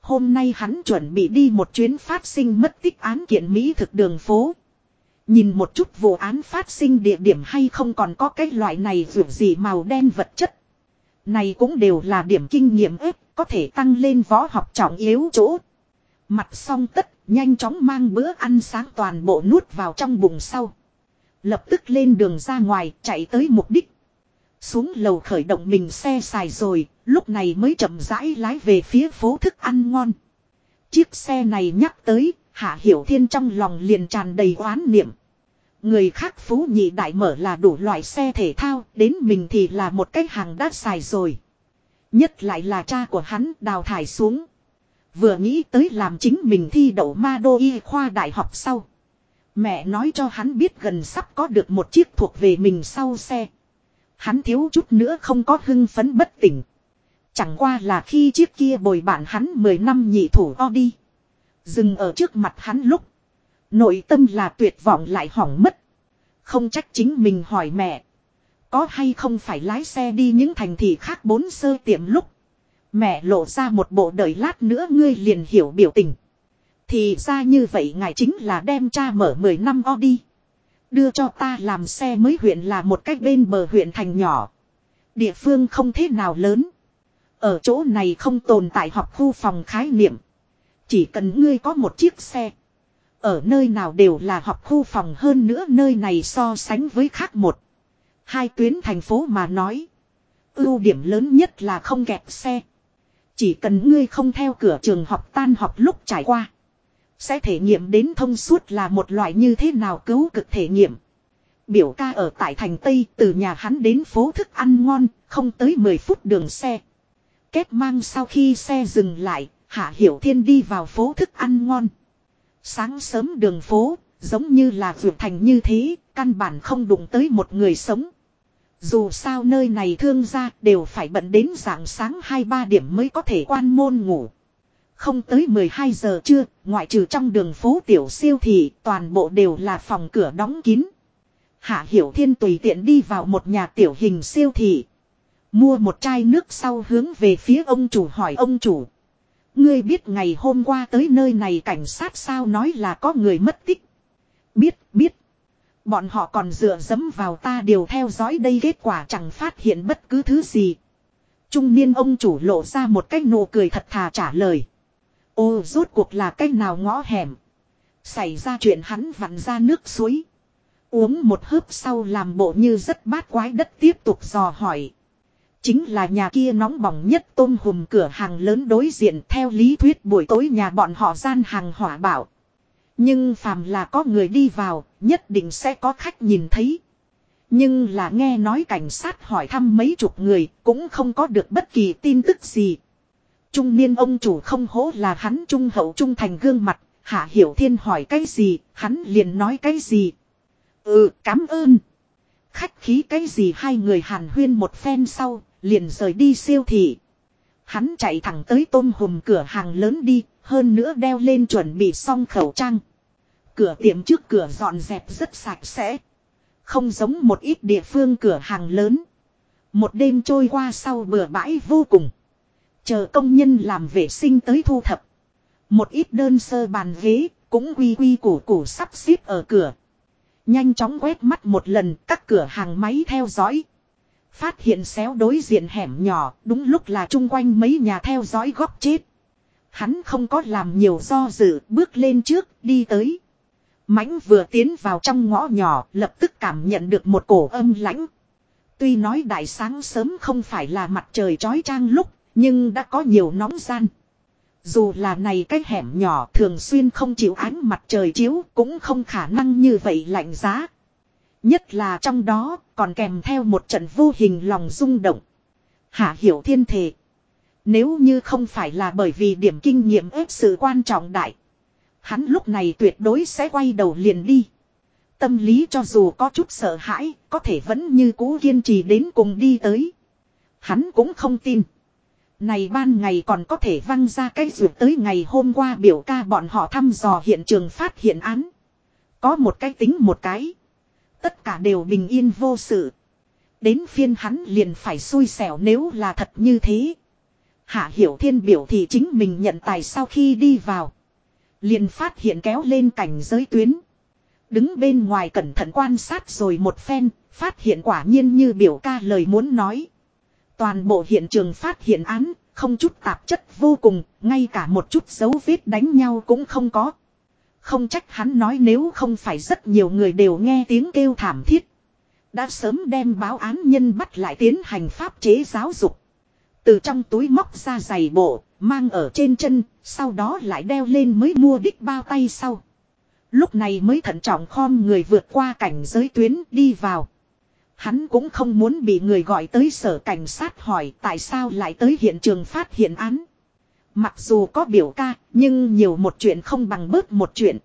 Hôm nay hắn chuẩn bị đi một chuyến phát sinh mất tích án kiện Mỹ thực đường phố. Nhìn một chút vụ án phát sinh địa điểm hay không còn có cái loại này dù gì màu đen vật chất. Này cũng đều là điểm kinh nghiệm ếp, có thể tăng lên võ học trọng yếu chỗ. Mặt xong tất, nhanh chóng mang bữa ăn sáng toàn bộ nuốt vào trong bụng sau. Lập tức lên đường ra ngoài, chạy tới mục đích. Xuống lầu khởi động mình xe xài rồi, lúc này mới chậm rãi lái về phía phố thức ăn ngon. Chiếc xe này nhắc tới, Hạ Hiểu Thiên trong lòng liền tràn đầy oán niệm người khác phú nhị đại mở là đủ loại xe thể thao, đến mình thì là một cái hàng đắt xài rồi. Nhất lại là cha của hắn đào thải xuống. Vừa nghĩ tới làm chính mình thi đậu ma đô y khoa đại học sau. Mẹ nói cho hắn biết gần sắp có được một chiếc thuộc về mình sau xe. Hắn thiếu chút nữa không có hưng phấn bất tỉnh. Chẳng qua là khi chiếc kia bồi bạn hắn 10 năm nhị thủ o đi. Dừng ở trước mặt hắn lúc. Nội tâm là tuyệt vọng lại hỏng mất. Không trách chính mình hỏi mẹ. Có hay không phải lái xe đi những thành thị khác bốn sơ tiệm lúc. Mẹ lộ ra một bộ đời lát nữa ngươi liền hiểu biểu tình. Thì ra như vậy ngài chính là đem cha mở 10 năm o đi. Đưa cho ta làm xe mới huyện là một cách bên bờ huyện thành nhỏ. Địa phương không thế nào lớn. Ở chỗ này không tồn tại học khu phòng khái niệm. Chỉ cần ngươi có một chiếc xe. Ở nơi nào đều là học khu phòng hơn nữa nơi này so sánh với khác một. Hai tuyến thành phố mà nói. Ưu điểm lớn nhất là không kẹt xe. Chỉ cần ngươi không theo cửa trường học tan học lúc trải qua. Sẽ thể nghiệm đến thông suốt là một loại như thế nào cứu cực thể nghiệm. Biểu ca ở tại thành Tây từ nhà hắn đến phố thức ăn ngon, không tới 10 phút đường xe. Kết mang sau khi xe dừng lại, Hạ Hiểu Thiên đi vào phố thức ăn ngon. Sáng sớm đường phố, giống như là vượt thành như thế, căn bản không đụng tới một người sống. Dù sao nơi này thương gia đều phải bận đến dạng sáng 2-3 điểm mới có thể quan môn ngủ. Không tới 12 giờ trưa, ngoại trừ trong đường phố tiểu siêu thị, toàn bộ đều là phòng cửa đóng kín. Hạ Hiểu Thiên tùy tiện đi vào một nhà tiểu hình siêu thị. Mua một chai nước sau hướng về phía ông chủ hỏi ông chủ. Ngươi biết ngày hôm qua tới nơi này cảnh sát sao nói là có người mất tích. Biết, biết. Bọn họ còn dựa dẫm vào ta điều theo dõi đây kết quả chẳng phát hiện bất cứ thứ gì. Trung niên ông chủ lộ ra một cái nụ cười thật thà trả lời. Ô rốt cuộc là cái nào ngõ hẻm. Xảy ra chuyện hắn vặn ra nước suối. Uống một hớp sau làm bộ như rất bát quái đất tiếp tục dò hỏi. Chính là nhà kia nóng bỏng nhất tôm hùm cửa hàng lớn đối diện theo lý thuyết buổi tối nhà bọn họ gian hàng hỏa bảo. Nhưng phàm là có người đi vào, nhất định sẽ có khách nhìn thấy. Nhưng là nghe nói cảnh sát hỏi thăm mấy chục người, cũng không có được bất kỳ tin tức gì. Trung niên ông chủ không hố là hắn trung hậu trung thành gương mặt, hạ hiểu thiên hỏi cái gì, hắn liền nói cái gì. Ừ, cảm ơn. Khách khí cái gì hai người hàn huyên một phen sau, liền rời đi siêu thị. Hắn chạy thẳng tới tôm hùm cửa hàng lớn đi, hơn nữa đeo lên chuẩn bị xong khẩu trang. Cửa tiệm trước cửa dọn dẹp rất sạch sẽ. Không giống một ít địa phương cửa hàng lớn. Một đêm trôi qua sau bừa bãi vô cùng. Chờ công nhân làm vệ sinh tới thu thập. Một ít đơn sơ bàn ghế cũng quy quy củ củ sắp xếp ở cửa. Nhanh chóng quét mắt một lần các cửa hàng máy theo dõi. Phát hiện xéo đối diện hẻm nhỏ, đúng lúc là chung quanh mấy nhà theo dõi góc chết. Hắn không có làm nhiều do dự, bước lên trước, đi tới. Mãnh vừa tiến vào trong ngõ nhỏ, lập tức cảm nhận được một cổ âm lãnh. Tuy nói đại sáng sớm không phải là mặt trời chói trang lúc, nhưng đã có nhiều nóng gian. Dù là này cái hẻm nhỏ thường xuyên không chịu ánh mặt trời chiếu cũng không khả năng như vậy lạnh giá. Nhất là trong đó còn kèm theo một trận vô hình lòng rung động. Hạ hiểu thiên thể. Nếu như không phải là bởi vì điểm kinh nghiệm ép sự quan trọng đại. Hắn lúc này tuyệt đối sẽ quay đầu liền đi. Tâm lý cho dù có chút sợ hãi, có thể vẫn như cũ kiên trì đến cùng đi tới. Hắn cũng không tin. Này ban ngày còn có thể văng ra cái ruột tới ngày hôm qua biểu ca bọn họ thăm dò hiện trường phát hiện án. Có một cái tính một cái. Tất cả đều bình yên vô sự. Đến phiên hắn liền phải xui xẻo nếu là thật như thế. Hạ Hiểu Thiên biểu thì chính mình nhận tài sau khi đi vào. Liền phát hiện kéo lên cảnh giới tuyến. Đứng bên ngoài cẩn thận quan sát rồi một phen, phát hiện quả nhiên như biểu ca lời muốn nói. Toàn bộ hiện trường phát hiện án, không chút tạp chất vô cùng, ngay cả một chút dấu vết đánh nhau cũng không có. Không trách hắn nói nếu không phải rất nhiều người đều nghe tiếng kêu thảm thiết. Đã sớm đem báo án nhân bắt lại tiến hành pháp chế giáo dục. Từ trong túi móc ra giày bộ, mang ở trên chân, sau đó lại đeo lên mới mua đích bao tay sau. Lúc này mới thận trọng khom người vượt qua cảnh giới tuyến đi vào. Hắn cũng không muốn bị người gọi tới sở cảnh sát hỏi tại sao lại tới hiện trường phát hiện án. Mặc dù có biểu ca, nhưng nhiều một chuyện không bằng bớt một chuyện.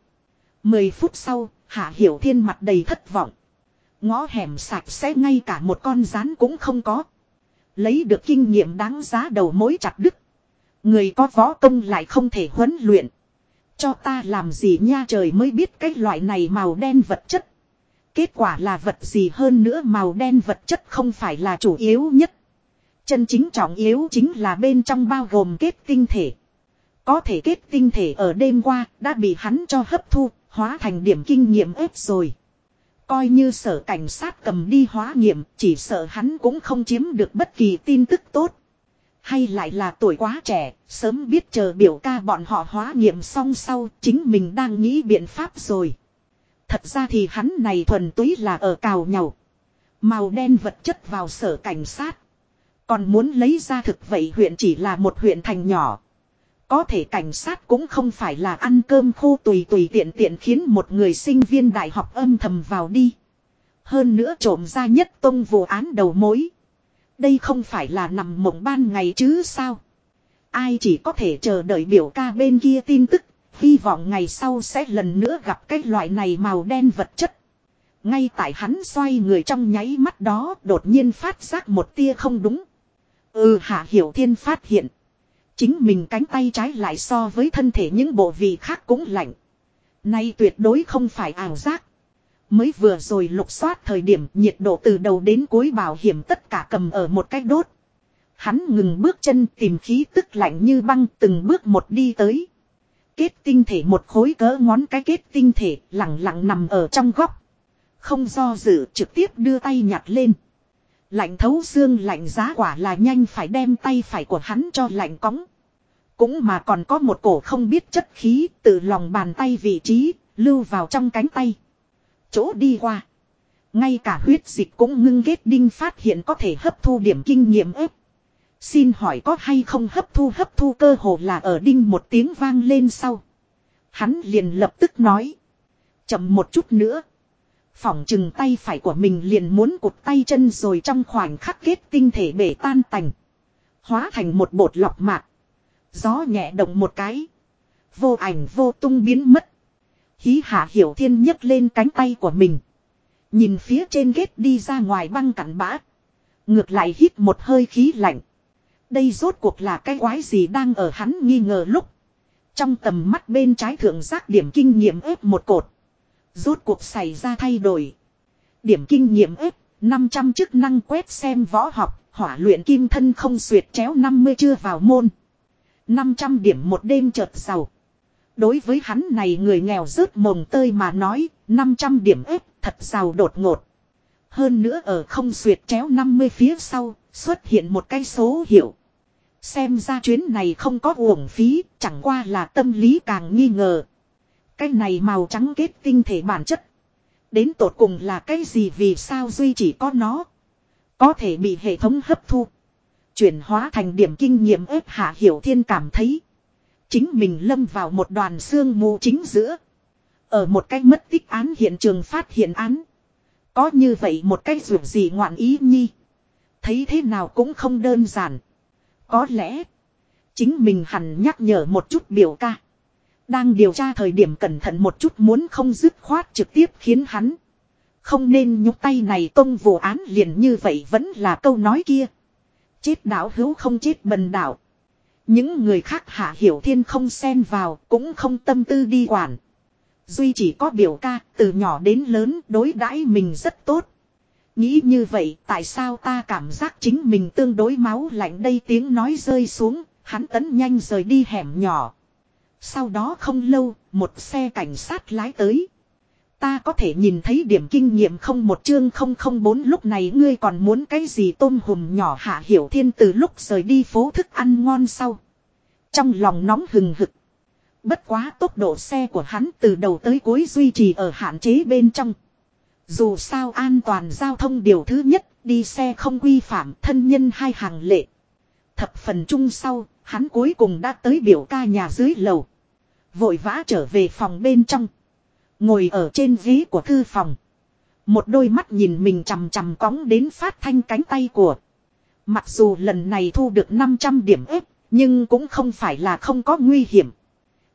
Mười phút sau, Hạ Hiểu Thiên mặt đầy thất vọng. Ngõ hẻm sạch sẽ ngay cả một con rán cũng không có. Lấy được kinh nghiệm đáng giá đầu mối chặt đứt. Người có võ công lại không thể huấn luyện. Cho ta làm gì nha trời mới biết cái loại này màu đen vật chất. Kết quả là vật gì hơn nữa màu đen vật chất không phải là chủ yếu nhất. Chân chính trọng yếu chính là bên trong bao gồm kết tinh thể. Có thể kết tinh thể ở đêm qua đã bị hắn cho hấp thu, hóa thành điểm kinh nghiệm ép rồi. Coi như sở cảnh sát cầm đi hóa nghiệm, chỉ sợ hắn cũng không chiếm được bất kỳ tin tức tốt. Hay lại là tuổi quá trẻ, sớm biết chờ biểu ca bọn họ hóa nghiệm xong sau, chính mình đang nghĩ biện pháp rồi. Thật ra thì hắn này thuần túy là ở cào nhau. Màu đen vật chất vào sở cảnh sát. Còn muốn lấy ra thực vậy huyện chỉ là một huyện thành nhỏ. Có thể cảnh sát cũng không phải là ăn cơm khô tùy tùy tiện tiện khiến một người sinh viên đại học âm thầm vào đi. Hơn nữa trộm ra nhất tông vụ án đầu mối. Đây không phải là nằm mộng ban ngày chứ sao. Ai chỉ có thể chờ đợi biểu ca bên kia tin tức, hy vọng ngày sau sẽ lần nữa gặp cái loại này màu đen vật chất. Ngay tại hắn xoay người trong nháy mắt đó đột nhiên phát giác một tia không đúng. Ừ hạ hiểu thiên phát hiện. Chính mình cánh tay trái lại so với thân thể những bộ vị khác cũng lạnh. Nay tuyệt đối không phải ảo giác. Mới vừa rồi lục soát thời điểm, nhiệt độ từ đầu đến cuối bảo hiểm tất cả cầm ở một cái đốt. Hắn ngừng bước chân tìm khí tức lạnh như băng từng bước một đi tới. Kết tinh thể một khối cỡ ngón cái kết tinh thể lặng lặng nằm ở trong góc. Không do dự trực tiếp đưa tay nhặt lên. Lạnh thấu xương lạnh giá quả là nhanh phải đem tay phải của hắn cho lạnh cóng. Cũng mà còn có một cổ không biết chất khí từ lòng bàn tay vị trí, lưu vào trong cánh tay. Chỗ đi qua. Ngay cả huyết dịch cũng ngưng ghét đinh phát hiện có thể hấp thu điểm kinh nghiệm ếp. Xin hỏi có hay không hấp thu hấp thu cơ hồ là ở đinh một tiếng vang lên sau. Hắn liền lập tức nói. chậm một chút nữa. Phỏng chừng tay phải của mình liền muốn cụt tay chân rồi trong khoảnh khắc kết tinh thể bể tan tành. Hóa thành một bột lọc mạc. Gió nhẹ động một cái. Vô ảnh vô tung biến mất. Hí hạ hiểu thiên nhấc lên cánh tay của mình. Nhìn phía trên ghét đi ra ngoài băng cặn bã. Ngược lại hít một hơi khí lạnh. Đây rốt cuộc là cái quái gì đang ở hắn nghi ngờ lúc. Trong tầm mắt bên trái thượng giác điểm kinh nghiệm ép một cột. Rốt cuộc xảy ra thay đổi. Điểm kinh nghiệm ếp, 500 chức năng quét xem võ học, hỏa luyện kim thân không xuyệt chéo 50 chưa vào môn. 500 điểm một đêm chợt giàu. Đối với hắn này người nghèo rớt mồng tơi mà nói, 500 điểm ếp thật giàu đột ngột. Hơn nữa ở không xuyệt chéo 50 phía sau, xuất hiện một cái số hiệu. Xem ra chuyến này không có uổng phí, chẳng qua là tâm lý càng nghi ngờ. Cái này màu trắng kết tinh thể bản chất. Đến tột cùng là cái gì vì sao duy chỉ có nó. Có thể bị hệ thống hấp thu. Chuyển hóa thành điểm kinh nghiệm ếp hạ hiểu thiên cảm thấy. Chính mình lâm vào một đoàn xương mù chính giữa. Ở một cách mất tích án hiện trường phát hiện án. Có như vậy một cách dù gì ngoạn ý nhi. Thấy thế nào cũng không đơn giản. Có lẽ. Chính mình hẳn nhắc nhở một chút biểu ca. Đang điều tra thời điểm cẩn thận một chút muốn không dứt khoát trực tiếp khiến hắn. Không nên nhúc tay này công vụ án liền như vậy vẫn là câu nói kia. Chết đảo hữu không chết bần đảo. Những người khác hạ hiểu thiên không xen vào cũng không tâm tư đi quản. Duy chỉ có biểu ca từ nhỏ đến lớn đối đãi mình rất tốt. Nghĩ như vậy tại sao ta cảm giác chính mình tương đối máu lạnh đây tiếng nói rơi xuống, hắn tấn nhanh rời đi hẻm nhỏ. Sau đó không lâu, một xe cảnh sát lái tới. Ta có thể nhìn thấy điểm kinh nghiệm không một chương không không bốn lúc này ngươi còn muốn cái gì tôm hùm nhỏ hạ hiểu thiên từ lúc rời đi phố thức ăn ngon sau. Trong lòng nóng hừng hực. Bất quá tốc độ xe của hắn từ đầu tới cuối duy trì ở hạn chế bên trong. Dù sao an toàn giao thông điều thứ nhất, đi xe không quy phạm thân nhân hai hàng lệ. Thập phần chung sau, hắn cuối cùng đã tới biểu ca nhà dưới lầu. Vội vã trở về phòng bên trong. Ngồi ở trên ghế của thư phòng. Một đôi mắt nhìn mình chằm chằm cóng đến phát thanh cánh tay của. Mặc dù lần này thu được 500 điểm ếp, nhưng cũng không phải là không có nguy hiểm.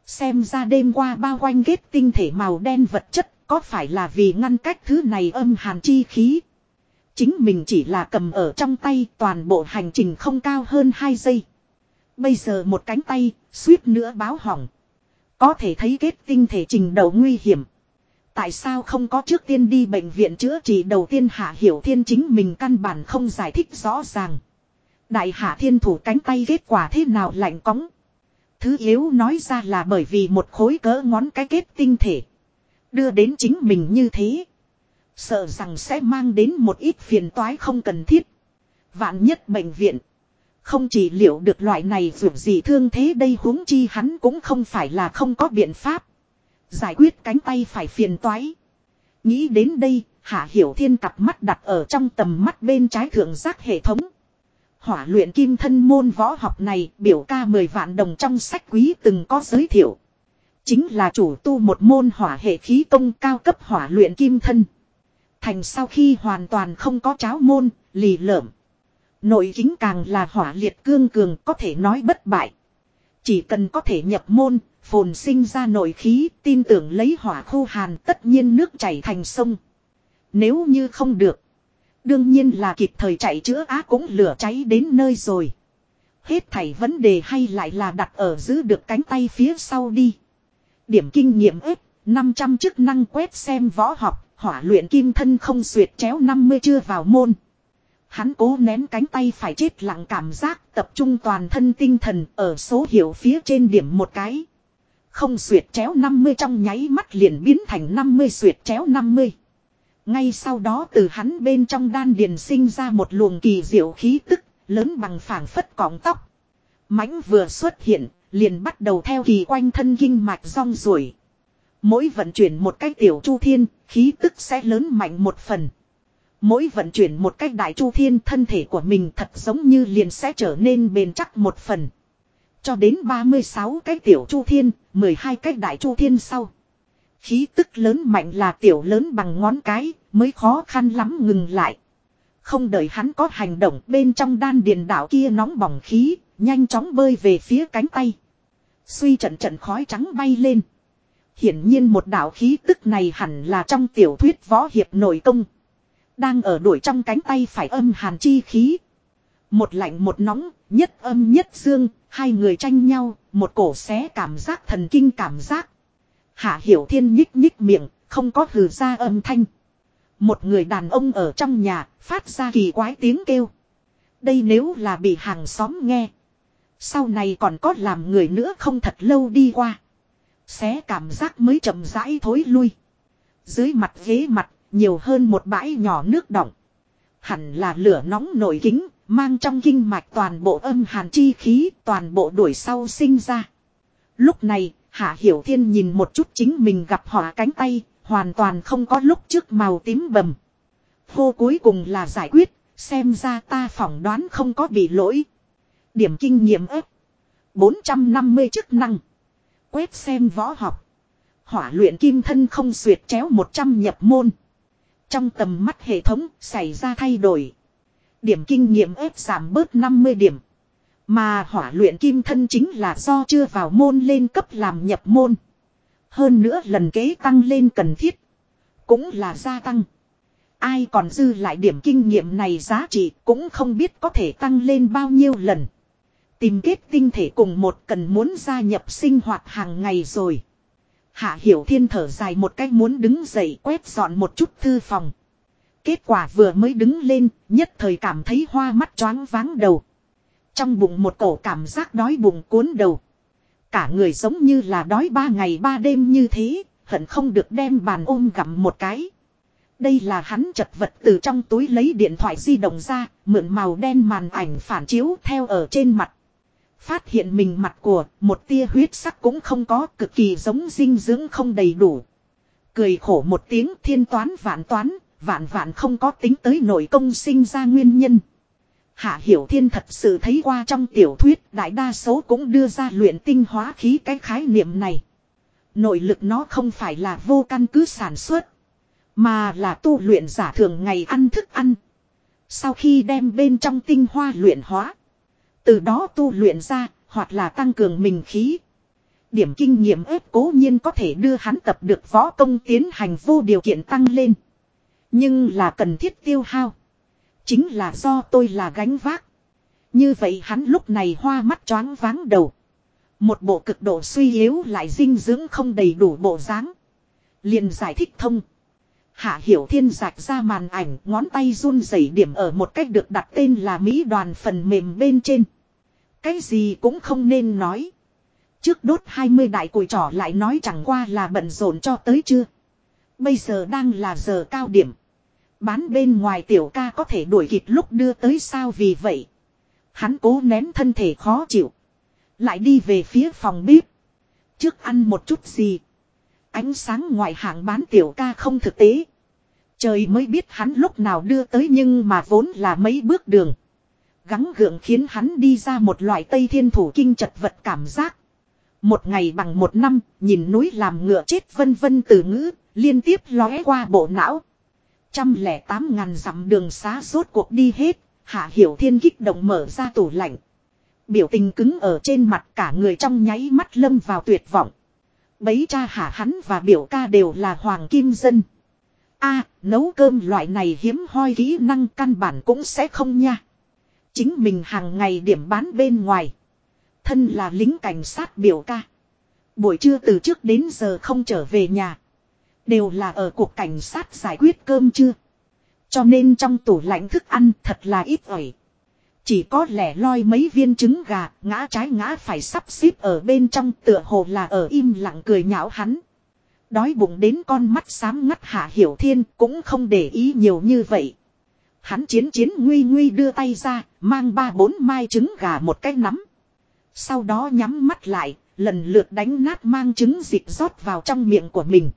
Xem ra đêm qua bao quanh ghét tinh thể màu đen vật chất có phải là vì ngăn cách thứ này âm hàn chi khí. Chính mình chỉ là cầm ở trong tay toàn bộ hành trình không cao hơn 2 giây. Bây giờ một cánh tay, suýt nữa báo hỏng. Có thể thấy kết tinh thể trình đầu nguy hiểm. Tại sao không có trước tiên đi bệnh viện chữa trị đầu tiên Hạ Hiểu Thiên chính mình căn bản không giải thích rõ ràng. Đại Hạ Thiên thủ cánh tay kết quả thế nào lạnh cóng. Thứ yếu nói ra là bởi vì một khối cỡ ngón cái kết tinh thể. Đưa đến chính mình như thế. Sợ rằng sẽ mang đến một ít phiền toái không cần thiết. Vạn nhất bệnh viện. Không chỉ liệu được loại này vượt gì thương thế đây huống chi hắn cũng không phải là không có biện pháp. Giải quyết cánh tay phải phiền toái. Nghĩ đến đây, Hạ Hiểu Thiên cặp mắt đặt ở trong tầm mắt bên trái thượng giác hệ thống. Hỏa luyện kim thân môn võ học này biểu ca 10 vạn đồng trong sách quý từng có giới thiệu. Chính là chủ tu một môn hỏa hệ khí công cao cấp hỏa luyện kim thân. Thành sau khi hoàn toàn không có cháo môn, lì lợm. Nội kính càng là hỏa liệt cương cường có thể nói bất bại. Chỉ cần có thể nhập môn, phồn sinh ra nội khí, tin tưởng lấy hỏa khu hàn tất nhiên nước chảy thành sông. Nếu như không được, đương nhiên là kịp thời chạy chữa á cũng lửa cháy đến nơi rồi. Hết thảy vấn đề hay lại là đặt ở giữ được cánh tay phía sau đi. Điểm kinh nghiệm ếp, 500 chức năng quét xem võ học, hỏa luyện kim thân không xuyệt chéo 50 chưa vào môn. Hắn cố nén cánh tay phải chết lặng cảm giác tập trung toàn thân tinh thần ở số hiệu phía trên điểm một cái. Không xuyệt chéo 50 trong nháy mắt liền biến thành 50 xuyệt chéo 50. Ngay sau đó từ hắn bên trong đan điền sinh ra một luồng kỳ diệu khí tức, lớn bằng phảng phất cọng tóc. mãnh vừa xuất hiện, liền bắt đầu theo kỳ quanh thân kinh mạch rong ruổi. Mỗi vận chuyển một cách tiểu chu thiên, khí tức sẽ lớn mạnh một phần. Mỗi vận chuyển một cách đại chu thiên thân thể của mình thật giống như liền sẽ trở nên bền chắc một phần. Cho đến 36 cái tiểu chu thiên, 12 cái đại chu thiên sau. Khí tức lớn mạnh là tiểu lớn bằng ngón cái, mới khó khăn lắm ngừng lại. Không đợi hắn có hành động bên trong đan điền đảo kia nóng bỏng khí, nhanh chóng bơi về phía cánh tay. Suy trận trận khói trắng bay lên. Hiển nhiên một đạo khí tức này hẳn là trong tiểu thuyết võ hiệp nội công. Đang ở đuổi trong cánh tay phải âm hàn chi khí. Một lạnh một nóng, nhất âm nhất dương, hai người tranh nhau, một cổ xé cảm giác thần kinh cảm giác. Hạ Hiểu Thiên nhích nhích miệng, không có hừ ra âm thanh. Một người đàn ông ở trong nhà, phát ra kỳ quái tiếng kêu. Đây nếu là bị hàng xóm nghe. Sau này còn có làm người nữa không thật lâu đi qua. Xé cảm giác mới chậm rãi thối lui. Dưới mặt ghế mặt, nhiều hơn một bãi nhỏ nước động. Hẳn là lửa nóng nổi kính, mang trong kinh mạch toàn bộ âm hàn chi khí, toàn bộ đuổi sau sinh ra. Lúc này, Hạ Hiểu Thiên nhìn một chút chính mình gặp hỏa cánh tay, hoàn toàn không có lúc trước màu tím bầm. Hô cuối cùng là giải quyết, xem ra ta phỏng đoán không có bị lỗi. Điểm kinh nghiệm ếp. 450 chức năng. Quét xem võ học. Hỏa luyện kim thân không xuyệt chéo 100 nhập môn. Trong tầm mắt hệ thống xảy ra thay đổi. Điểm kinh nghiệm ép giảm bớt 50 điểm. Mà hỏa luyện kim thân chính là do chưa vào môn lên cấp làm nhập môn. Hơn nữa lần kế tăng lên cần thiết. Cũng là gia tăng. Ai còn dư lại điểm kinh nghiệm này giá trị cũng không biết có thể tăng lên bao nhiêu lần. Tìm kết tinh thể cùng một cần muốn gia nhập sinh hoạt hàng ngày rồi. Hạ Hiểu Thiên thở dài một cách muốn đứng dậy quét dọn một chút thư phòng. Kết quả vừa mới đứng lên, nhất thời cảm thấy hoa mắt choáng váng đầu. Trong bụng một cổ cảm giác đói bụng cuốn đầu. Cả người giống như là đói ba ngày ba đêm như thế, hận không được đem bàn ôm gặm một cái. Đây là hắn chật vật từ trong túi lấy điện thoại di động ra, mượn màu đen màn ảnh phản chiếu theo ở trên mặt. Phát hiện mình mặt của một tia huyết sắc cũng không có cực kỳ giống dinh dưỡng không đầy đủ. Cười khổ một tiếng thiên toán vạn toán, vạn vạn không có tính tới nội công sinh ra nguyên nhân. Hạ Hiểu Thiên thật sự thấy qua trong tiểu thuyết đại đa số cũng đưa ra luyện tinh hóa khí cái khái niệm này. Nội lực nó không phải là vô căn cứ sản xuất. Mà là tu luyện giả thường ngày ăn thức ăn. Sau khi đem bên trong tinh hoa luyện hóa. Từ đó tu luyện ra, hoặc là tăng cường mình khí. Điểm kinh nghiệm ếp cố nhiên có thể đưa hắn tập được võ công tiến hành vô điều kiện tăng lên. Nhưng là cần thiết tiêu hao. Chính là do tôi là gánh vác. Như vậy hắn lúc này hoa mắt choáng váng đầu. Một bộ cực độ suy yếu lại dinh dưỡng không đầy đủ bộ dáng. liền giải thích thông. Hạ Hiểu Thiên rạch ra màn ảnh, ngón tay run rẩy điểm ở một cách được đặt tên là Mỹ đoàn phần mềm bên trên. Cái gì cũng không nên nói. Trước đốt 20 đại củi trỏ lại nói chẳng qua là bận rộn cho tới chưa. Bây giờ đang là giờ cao điểm. Bán bên ngoài tiểu ca có thể đuổi kịp lúc đưa tới sao vì vậy. Hắn cố nén thân thể khó chịu. Lại đi về phía phòng bếp. Trước ăn một chút gì. Ánh sáng ngoài hạng bán tiểu ca không thực tế. Trời mới biết hắn lúc nào đưa tới nhưng mà vốn là mấy bước đường. Gắng gượng khiến hắn đi ra một loại tây thiên thủ kinh chật vật cảm giác. Một ngày bằng một năm, nhìn núi làm ngựa chết vân vân từ ngữ, liên tiếp lóe qua bộ não. Trăm lẻ tám ngàn dặm đường xá rốt cuộc đi hết, hạ hiểu thiên kích động mở ra tủ lạnh. Biểu tình cứng ở trên mặt cả người trong nháy mắt lâm vào tuyệt vọng. Bấy cha hạ hắn và biểu ca đều là hoàng kim dân. a nấu cơm loại này hiếm hoi kỹ năng căn bản cũng sẽ không nha. Chính mình hàng ngày điểm bán bên ngoài. Thân là lính cảnh sát biểu ca. Buổi trưa từ trước đến giờ không trở về nhà. Đều là ở cuộc cảnh sát giải quyết cơm trưa, Cho nên trong tủ lạnh thức ăn thật là ít ỏi. Chỉ có lẻ loi mấy viên trứng gà, ngã trái ngã phải sắp xếp ở bên trong tựa hồ là ở im lặng cười nhạo hắn. Đói bụng đến con mắt xám ngắt hạ hiểu thiên cũng không để ý nhiều như vậy. Hắn chiến chiến nguy nguy đưa tay ra, mang ba bốn mai trứng gà một cái nắm. Sau đó nhắm mắt lại, lần lượt đánh nát mang trứng dịp rót vào trong miệng của mình.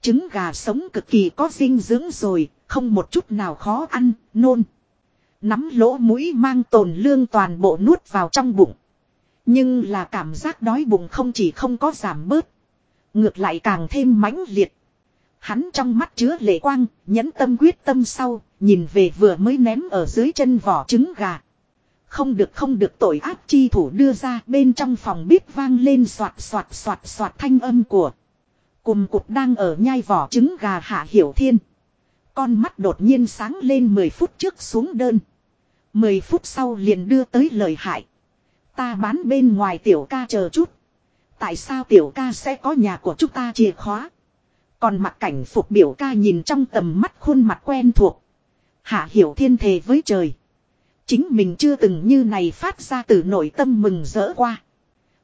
Trứng gà sống cực kỳ có dinh dưỡng rồi, không một chút nào khó ăn, nôn. Nắm lỗ mũi mang tồn lương toàn bộ nuốt vào trong bụng. Nhưng là cảm giác đói bụng không chỉ không có giảm bớt. Ngược lại càng thêm mãnh liệt. Hắn trong mắt chứa lệ quang, nhẫn tâm quyết tâm sau, nhìn về vừa mới ném ở dưới chân vỏ trứng gà. Không được không được tội ác chi thủ đưa ra bên trong phòng bếp vang lên soạt soạt soạt soạt thanh âm của. Cùng cục đang ở nhai vỏ trứng gà hạ hiểu thiên. Con mắt đột nhiên sáng lên 10 phút trước xuống đơn. 10 phút sau liền đưa tới lời hại. Ta bán bên ngoài tiểu ca chờ chút. Tại sao tiểu ca sẽ có nhà của chúng ta chìa khóa? Còn mặt cảnh phục biểu ca nhìn trong tầm mắt khuôn mặt quen thuộc. Hạ hiểu thiên thề với trời. Chính mình chưa từng như này phát ra từ nội tâm mừng rỡ qua.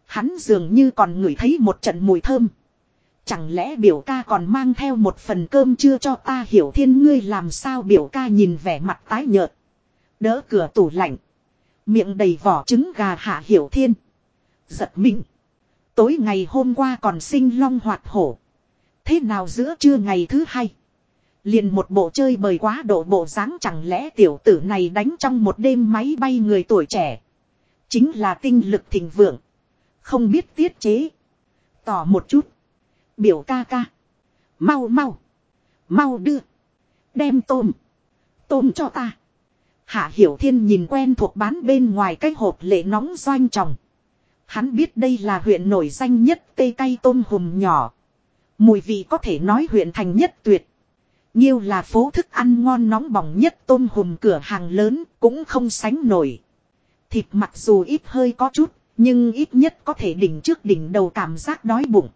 Hắn dường như còn ngửi thấy một trận mùi thơm. Chẳng lẽ biểu ca còn mang theo một phần cơm chưa cho ta hiểu thiên ngươi làm sao biểu ca nhìn vẻ mặt tái nhợt. Đỡ cửa tủ lạnh. Miệng đầy vỏ trứng gà hạ hiểu thiên. Giật mình. Tối ngày hôm qua còn sinh long hoạt hổ. Thế nào giữa trưa ngày thứ hai. Liền một bộ chơi bời quá độ bộ dáng chẳng lẽ tiểu tử này đánh trong một đêm máy bay người tuổi trẻ. Chính là tinh lực thịnh vượng. Không biết tiết chế. Tỏ một chút. Biểu ca ca. Mau mau. Mau đưa. Đem tôm. Tôm cho ta. Hạ Hiểu Thiên nhìn quen thuộc bán bên ngoài cái hộp lệ nóng doanh tròng. Hắn biết đây là huyện nổi danh nhất tê cay tôm hùm nhỏ. Mùi vị có thể nói huyện thành nhất tuyệt. Nhiêu là phố thức ăn ngon nóng bỏng nhất tôm hùm cửa hàng lớn cũng không sánh nổi. Thịt mặc dù ít hơi có chút, nhưng ít nhất có thể đỉnh trước đỉnh đầu cảm giác đói bụng.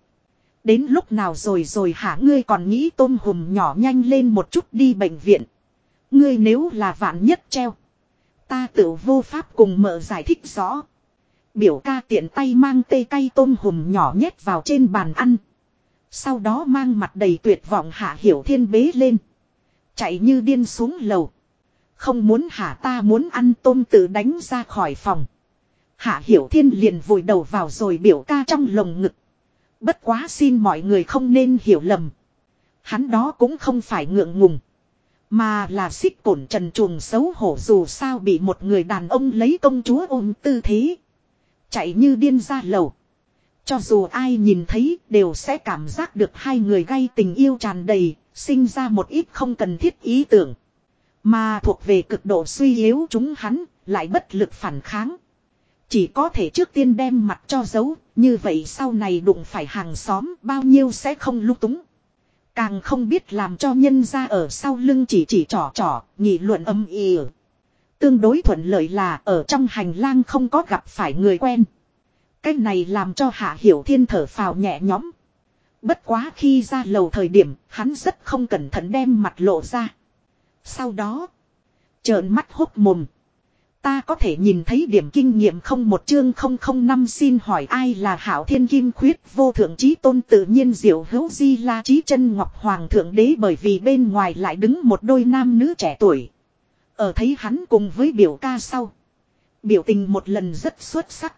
Đến lúc nào rồi rồi hả ngươi còn nghĩ tôm hùm nhỏ nhanh lên một chút đi bệnh viện. Ngươi nếu là vạn nhất treo. Ta tự vô pháp cùng mở giải thích rõ. Biểu ca tiện tay mang tê cay tôm hùm nhỏ nhét vào trên bàn ăn. Sau đó mang mặt đầy tuyệt vọng hạ hiểu thiên bế lên. Chạy như điên xuống lầu. Không muốn hạ ta muốn ăn tôm tự đánh ra khỏi phòng. Hạ hiểu thiên liền vùi đầu vào rồi biểu ca trong lồng ngực. Bất quá xin mọi người không nên hiểu lầm. Hắn đó cũng không phải ngượng ngùng. Mà là xích cổn trần chuồng xấu hổ dù sao bị một người đàn ông lấy công chúa ôm tư thế. Chạy như điên ra lầu. Cho dù ai nhìn thấy đều sẽ cảm giác được hai người gây tình yêu tràn đầy, sinh ra một ít không cần thiết ý tưởng. Mà thuộc về cực độ suy yếu chúng hắn, lại bất lực phản kháng. Chỉ có thể trước tiên đem mặt cho giấu, như vậy sau này đụng phải hàng xóm bao nhiêu sẽ không lúc túng. Càng không biết làm cho nhân ra ở sau lưng chỉ chỉ trỏ trỏ, nghị luận âm ỉ. Tương đối thuận lợi là ở trong hành lang không có gặp phải người quen. Cái này làm cho Hạ Hiểu Thiên thở phào nhẹ nhõm. Bất quá khi ra lầu thời điểm, hắn rất không cẩn thận đem mặt lộ ra. Sau đó, trợn mắt hốt mồm. Ta có thể nhìn thấy điểm kinh nghiệm không một chương không không năm xin hỏi ai là hảo thiên kim khuyết vô thượng trí tôn tự nhiên diệu hữu di la trí chân ngọc hoàng thượng đế bởi vì bên ngoài lại đứng một đôi nam nữ trẻ tuổi. Ở thấy hắn cùng với biểu ca sau. Biểu tình một lần rất xuất sắc.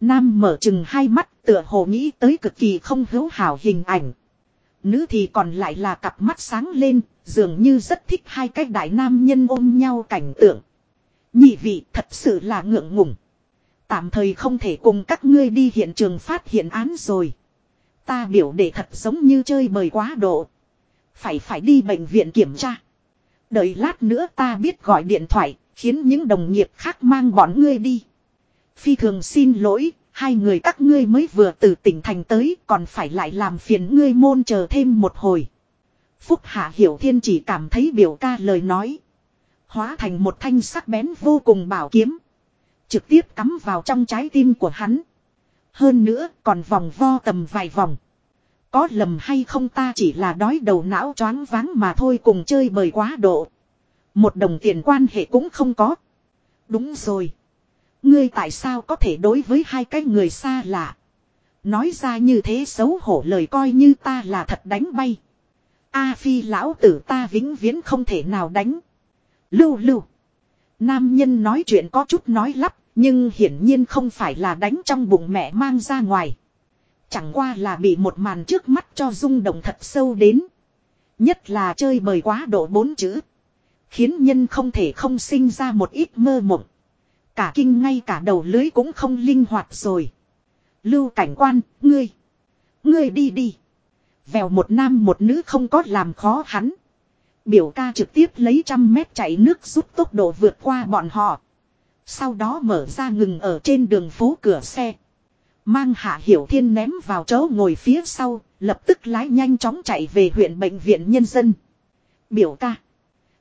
Nam mở chừng hai mắt tựa hồ nghĩ tới cực kỳ không hữu hảo hình ảnh. Nữ thì còn lại là cặp mắt sáng lên, dường như rất thích hai cái đại nam nhân ôm nhau cảnh tượng. Nhị vị thật sự là ngượng ngùng. Tạm thời không thể cùng các ngươi đi hiện trường phát hiện án rồi. Ta biểu để thật giống như chơi bời quá độ. Phải phải đi bệnh viện kiểm tra. Đợi lát nữa ta biết gọi điện thoại, khiến những đồng nghiệp khác mang bọn ngươi đi. Phi thường xin lỗi, hai người các ngươi mới vừa từ tỉnh thành tới còn phải lại làm phiền ngươi môn chờ thêm một hồi. Phúc Hạ Hiểu Thiên chỉ cảm thấy biểu ca lời nói. Hóa thành một thanh sắc bén vô cùng bảo kiếm. Trực tiếp cắm vào trong trái tim của hắn. Hơn nữa còn vòng vo tầm vài vòng. Có lầm hay không ta chỉ là đói đầu não choáng váng mà thôi cùng chơi bời quá độ. Một đồng tiền quan hệ cũng không có. Đúng rồi. Ngươi tại sao có thể đối với hai cái người xa lạ. Nói ra như thế xấu hổ lời coi như ta là thật đánh bay. A phi lão tử ta vĩnh viễn không thể nào đánh. Lưu lưu. Nam nhân nói chuyện có chút nói lắp, nhưng hiển nhiên không phải là đánh trong bụng mẹ mang ra ngoài. Chẳng qua là bị một màn trước mắt cho rung động thật sâu đến. Nhất là chơi bời quá độ bốn chữ. Khiến nhân không thể không sinh ra một ít mơ mộng. Cả kinh ngay cả đầu lưới cũng không linh hoạt rồi. Lưu cảnh quan, ngươi. Ngươi đi đi. Vèo một nam một nữ không có làm khó hắn. Biểu ca trực tiếp lấy trăm mét chạy nước giúp tốc độ vượt qua bọn họ. Sau đó mở ra ngừng ở trên đường phố cửa xe. Mang Hạ Hiểu Thiên ném vào chỗ ngồi phía sau, lập tức lái nhanh chóng chạy về huyện bệnh viện nhân dân. Biểu ca.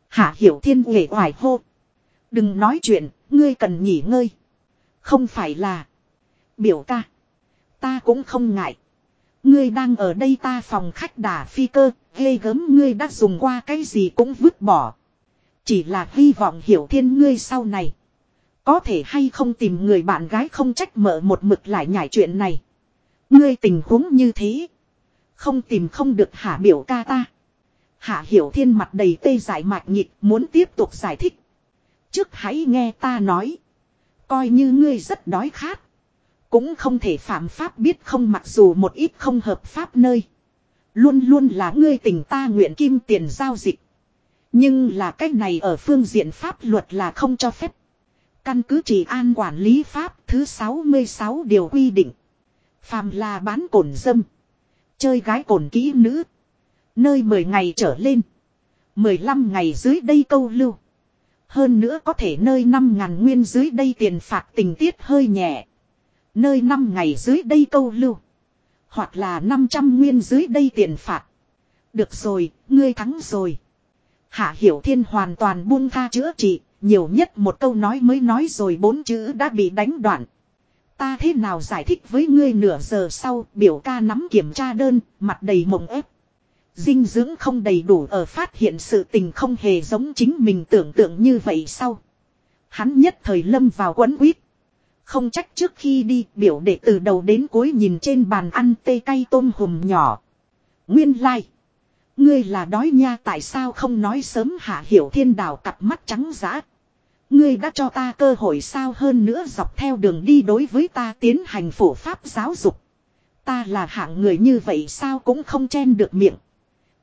Hạ Hiểu Thiên uể oải hô. Đừng nói chuyện, ngươi cần nghỉ ngơi. Không phải là. Biểu ca. Ta cũng không ngại. Ngươi đang ở đây ta phòng khách đà phi cơ, ghê gớm ngươi đã dùng qua cái gì cũng vứt bỏ. Chỉ là hy vọng hiểu thiên ngươi sau này. Có thể hay không tìm người bạn gái không trách mở một mực lại nhảy chuyện này. Ngươi tình huống như thế. Không tìm không được hạ biểu ca ta. Hạ hiểu thiên mặt đầy tê giải mạch nhịp muốn tiếp tục giải thích. Trước hãy nghe ta nói. Coi như ngươi rất đói khát. Cũng không thể phạm pháp biết không mặc dù một ít không hợp pháp nơi. Luôn luôn là ngươi tình ta nguyện kim tiền giao dịch. Nhưng là cách này ở phương diện pháp luật là không cho phép. Căn cứ chỉ an quản lý pháp thứ 66 điều quy định. Phàm là bán cổn dâm. Chơi gái cổn kỹ nữ. Nơi 10 ngày trở lên. 15 ngày dưới đây câu lưu. Hơn nữa có thể nơi 5.000 nguyên dưới đây tiền phạt tình tiết hơi nhẹ. Nơi 5 ngày dưới đây câu lưu. Hoặc là 500 nguyên dưới đây tiền phạt. Được rồi, ngươi thắng rồi. Hạ Hiểu Thiên hoàn toàn buông tha chữa trị, nhiều nhất một câu nói mới nói rồi bốn chữ đã bị đánh đoạn. Ta thế nào giải thích với ngươi nửa giờ sau, biểu ca nắm kiểm tra đơn, mặt đầy mộng ép. Dinh dưỡng không đầy đủ ở phát hiện sự tình không hề giống chính mình tưởng tượng như vậy sau. Hắn nhất thời lâm vào quấn quýt. Không trách trước khi đi, biểu đệ từ đầu đến cuối nhìn trên bàn ăn tê cay tôm hùm nhỏ. Nguyên lai. Like. Ngươi là đói nha, tại sao không nói sớm hạ hiểu thiên đào cặp mắt trắng giã. Ngươi đã cho ta cơ hội sao hơn nữa dọc theo đường đi đối với ta tiến hành phổ pháp giáo dục. Ta là hạng người như vậy sao cũng không chen được miệng.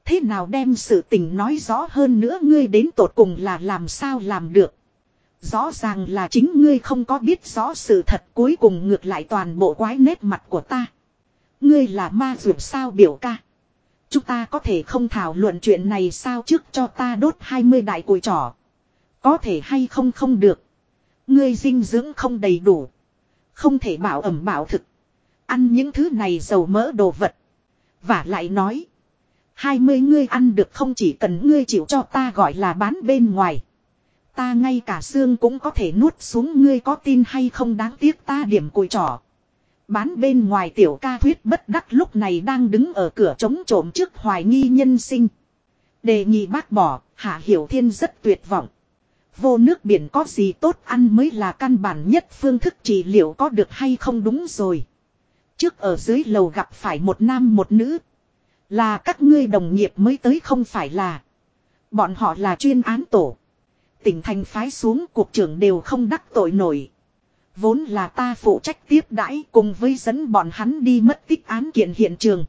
Thế nào đem sự tình nói rõ hơn nữa ngươi đến tột cùng là làm sao làm được. Rõ ràng là chính ngươi không có biết rõ sự thật cuối cùng ngược lại toàn bộ quái nét mặt của ta. Ngươi là ma dược sao biểu ca. Chúng ta có thể không thảo luận chuyện này sao trước cho ta đốt 20 đại cùi trỏ. Có thể hay không không được. Ngươi dinh dưỡng không đầy đủ. Không thể bảo ẩm bảo thực. Ăn những thứ này dầu mỡ đồ vật. Và lại nói. Hai mươi ngươi ăn được không chỉ cần ngươi chịu cho ta gọi là bán bên ngoài. Ta ngay cả xương cũng có thể nuốt xuống ngươi có tin hay không đáng tiếc ta điểm cùi trỏ. Bán bên ngoài tiểu ca thuyết bất đắc lúc này đang đứng ở cửa chống trộm trước hoài nghi nhân sinh. Đề nghị bác bỏ, Hạ Hiểu Thiên rất tuyệt vọng. Vô nước biển có gì tốt ăn mới là căn bản nhất phương thức trị liệu có được hay không đúng rồi. Trước ở dưới lầu gặp phải một nam một nữ. Là các ngươi đồng nghiệp mới tới không phải là. Bọn họ là chuyên án tổ. Tỉnh thành phái xuống cuộc trưởng đều không đắc tội nổi. Vốn là ta phụ trách tiếp đãi cùng với dẫn bọn hắn đi mất tích án kiện hiện trường.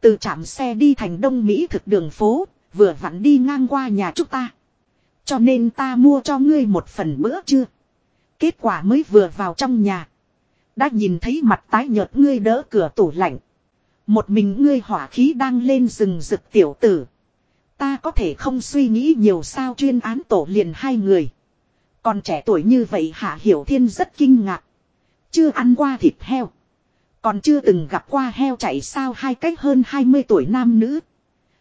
Từ trạm xe đi thành Đông Mỹ thực đường phố, vừa vặn đi ngang qua nhà chúng ta. Cho nên ta mua cho ngươi một phần bữa trưa. Kết quả mới vừa vào trong nhà. Đã nhìn thấy mặt tái nhợt ngươi đỡ cửa tủ lạnh. Một mình ngươi hỏa khí đang lên rừng rực tiểu tử. Ta có thể không suy nghĩ nhiều sao chuyên án tổ liền hai người. Còn trẻ tuổi như vậy Hạ Hiểu Thiên rất kinh ngạc. Chưa ăn qua thịt heo. Còn chưa từng gặp qua heo chạy sao hai cách hơn 20 tuổi nam nữ.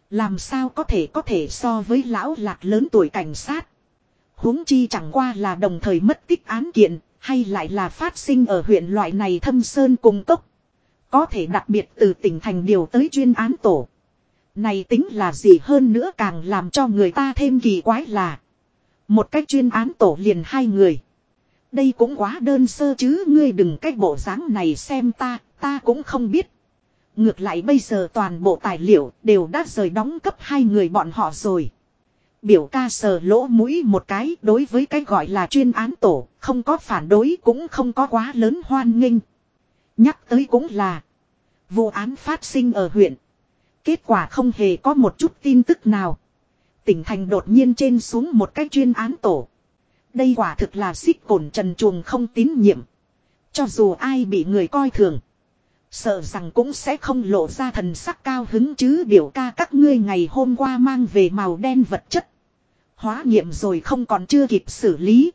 Làm sao có thể có thể so với lão lạc lớn tuổi cảnh sát. huống chi chẳng qua là đồng thời mất tích án kiện, hay lại là phát sinh ở huyện loại này thâm sơn cùng cốc. Có thể đặc biệt từ tỉnh thành điều tới chuyên án tổ. Này tính là gì hơn nữa càng làm cho người ta thêm kỳ quái là. Một cách chuyên án tổ liền hai người. Đây cũng quá đơn sơ chứ ngươi đừng cách bộ dáng này xem ta, ta cũng không biết. Ngược lại bây giờ toàn bộ tài liệu đều đã rời đóng cấp hai người bọn họ rồi. Biểu ca sờ lỗ mũi một cái đối với cái gọi là chuyên án tổ, không có phản đối cũng không có quá lớn hoan nghênh. Nhắc tới cũng là vụ án phát sinh ở huyện. Kết quả không hề có một chút tin tức nào. Tỉnh thành đột nhiên trên xuống một cái chuyên án tổ. Đây quả thực là xích cổn trần chuồng không tín nhiệm. Cho dù ai bị người coi thường. Sợ rằng cũng sẽ không lộ ra thần sắc cao hứng chứ biểu ca các ngươi ngày hôm qua mang về màu đen vật chất. Hóa nghiệm rồi không còn chưa kịp xử lý.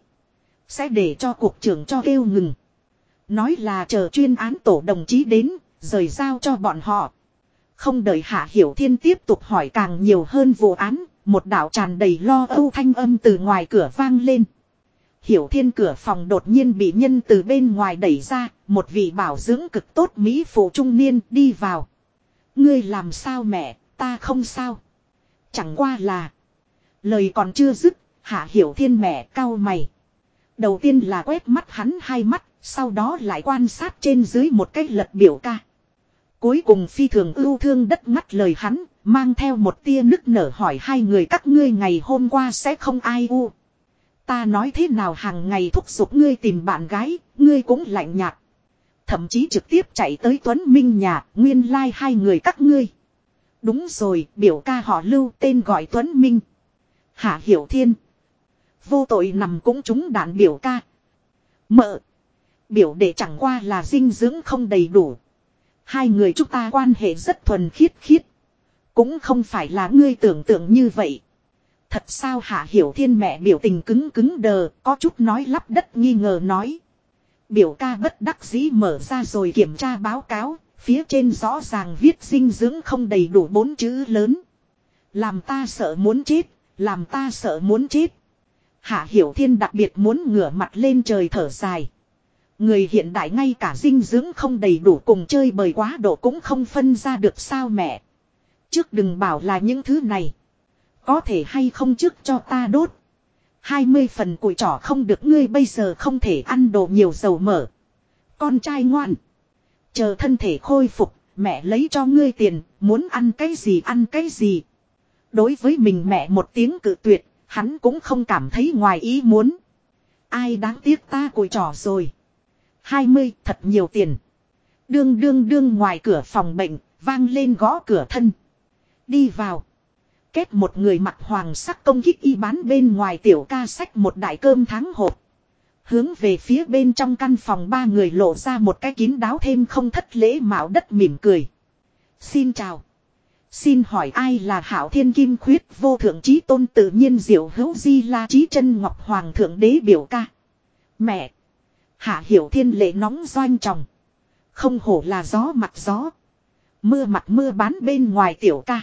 Sẽ để cho cuộc trưởng cho kêu ngừng. Nói là chờ chuyên án tổ đồng chí đến, rời giao cho bọn họ. Không đợi Hạ Hiểu Thiên tiếp tục hỏi càng nhiều hơn vụ án, một đạo tràn đầy lo âu thanh âm từ ngoài cửa vang lên. Hiểu Thiên cửa phòng đột nhiên bị nhân từ bên ngoài đẩy ra, một vị bảo dưỡng cực tốt Mỹ phụ trung niên đi vào. Ngươi làm sao mẹ, ta không sao. Chẳng qua là. Lời còn chưa dứt, Hạ Hiểu Thiên mẹ cau mày. Đầu tiên là quét mắt hắn hai mắt, sau đó lại quan sát trên dưới một cái lật biểu ca. Cuối cùng phi thường ưu thương đất mắt lời hắn, mang theo một tia nức nở hỏi hai người các ngươi ngày hôm qua sẽ không ai u. Ta nói thế nào hàng ngày thúc giục ngươi tìm bạn gái, ngươi cũng lạnh nhạt. Thậm chí trực tiếp chạy tới Tuấn Minh nhà, nguyên lai like hai người các ngươi. Đúng rồi, biểu ca họ lưu tên gọi Tuấn Minh. Hạ Hiểu Thiên. Vô tội nằm cũng trúng đạn biểu ca. Mợ. Biểu đệ chẳng qua là dinh dưỡng không đầy đủ. Hai người chúng ta quan hệ rất thuần khiết khiết. Cũng không phải là ngươi tưởng tượng như vậy. Thật sao hạ hiểu thiên mẹ biểu tình cứng cứng đờ, có chút nói lắp đất nghi ngờ nói. Biểu ca bất đắc dĩ mở ra rồi kiểm tra báo cáo, phía trên rõ ràng viết dinh dưỡng không đầy đủ bốn chữ lớn. Làm ta sợ muốn chết, làm ta sợ muốn chết. Hạ Hiểu Thiên đặc biệt muốn ngửa mặt lên trời thở dài. Người hiện đại ngay cả dinh dưỡng không đầy đủ cùng chơi bời quá độ cũng không phân ra được sao mẹ. Trước đừng bảo là những thứ này. Có thể hay không trước cho ta đốt. 20 phần củi trỏ không được ngươi bây giờ không thể ăn đồ nhiều dầu mỡ. Con trai ngoan. Chờ thân thể khôi phục, mẹ lấy cho ngươi tiền, muốn ăn cái gì ăn cái gì. Đối với mình mẹ một tiếng cự tuyệt, hắn cũng không cảm thấy ngoài ý muốn. Ai đáng tiếc ta củi trỏ rồi. 20 thật nhiều tiền. Đương đương đương ngoài cửa phòng bệnh, vang lên gõ cửa thân. Đi vào. Kết một người mặc hoàng sắc công kích y bán bên ngoài tiểu ca sách một đại cơm tháng hộp. Hướng về phía bên trong căn phòng ba người lộ ra một cái kín đáo thêm không thất lễ mạo đất mỉm cười. Xin chào. Xin hỏi ai là hảo thiên kim khuyết vô thượng trí tôn tự nhiên diệu hữu di la trí chân ngọc hoàng thượng đế biểu ca. Mẹ. Hạ hiểu thiên lệ nóng doanh tròng. Không hổ là gió mặt gió. Mưa mặt mưa bán bên ngoài tiểu ca.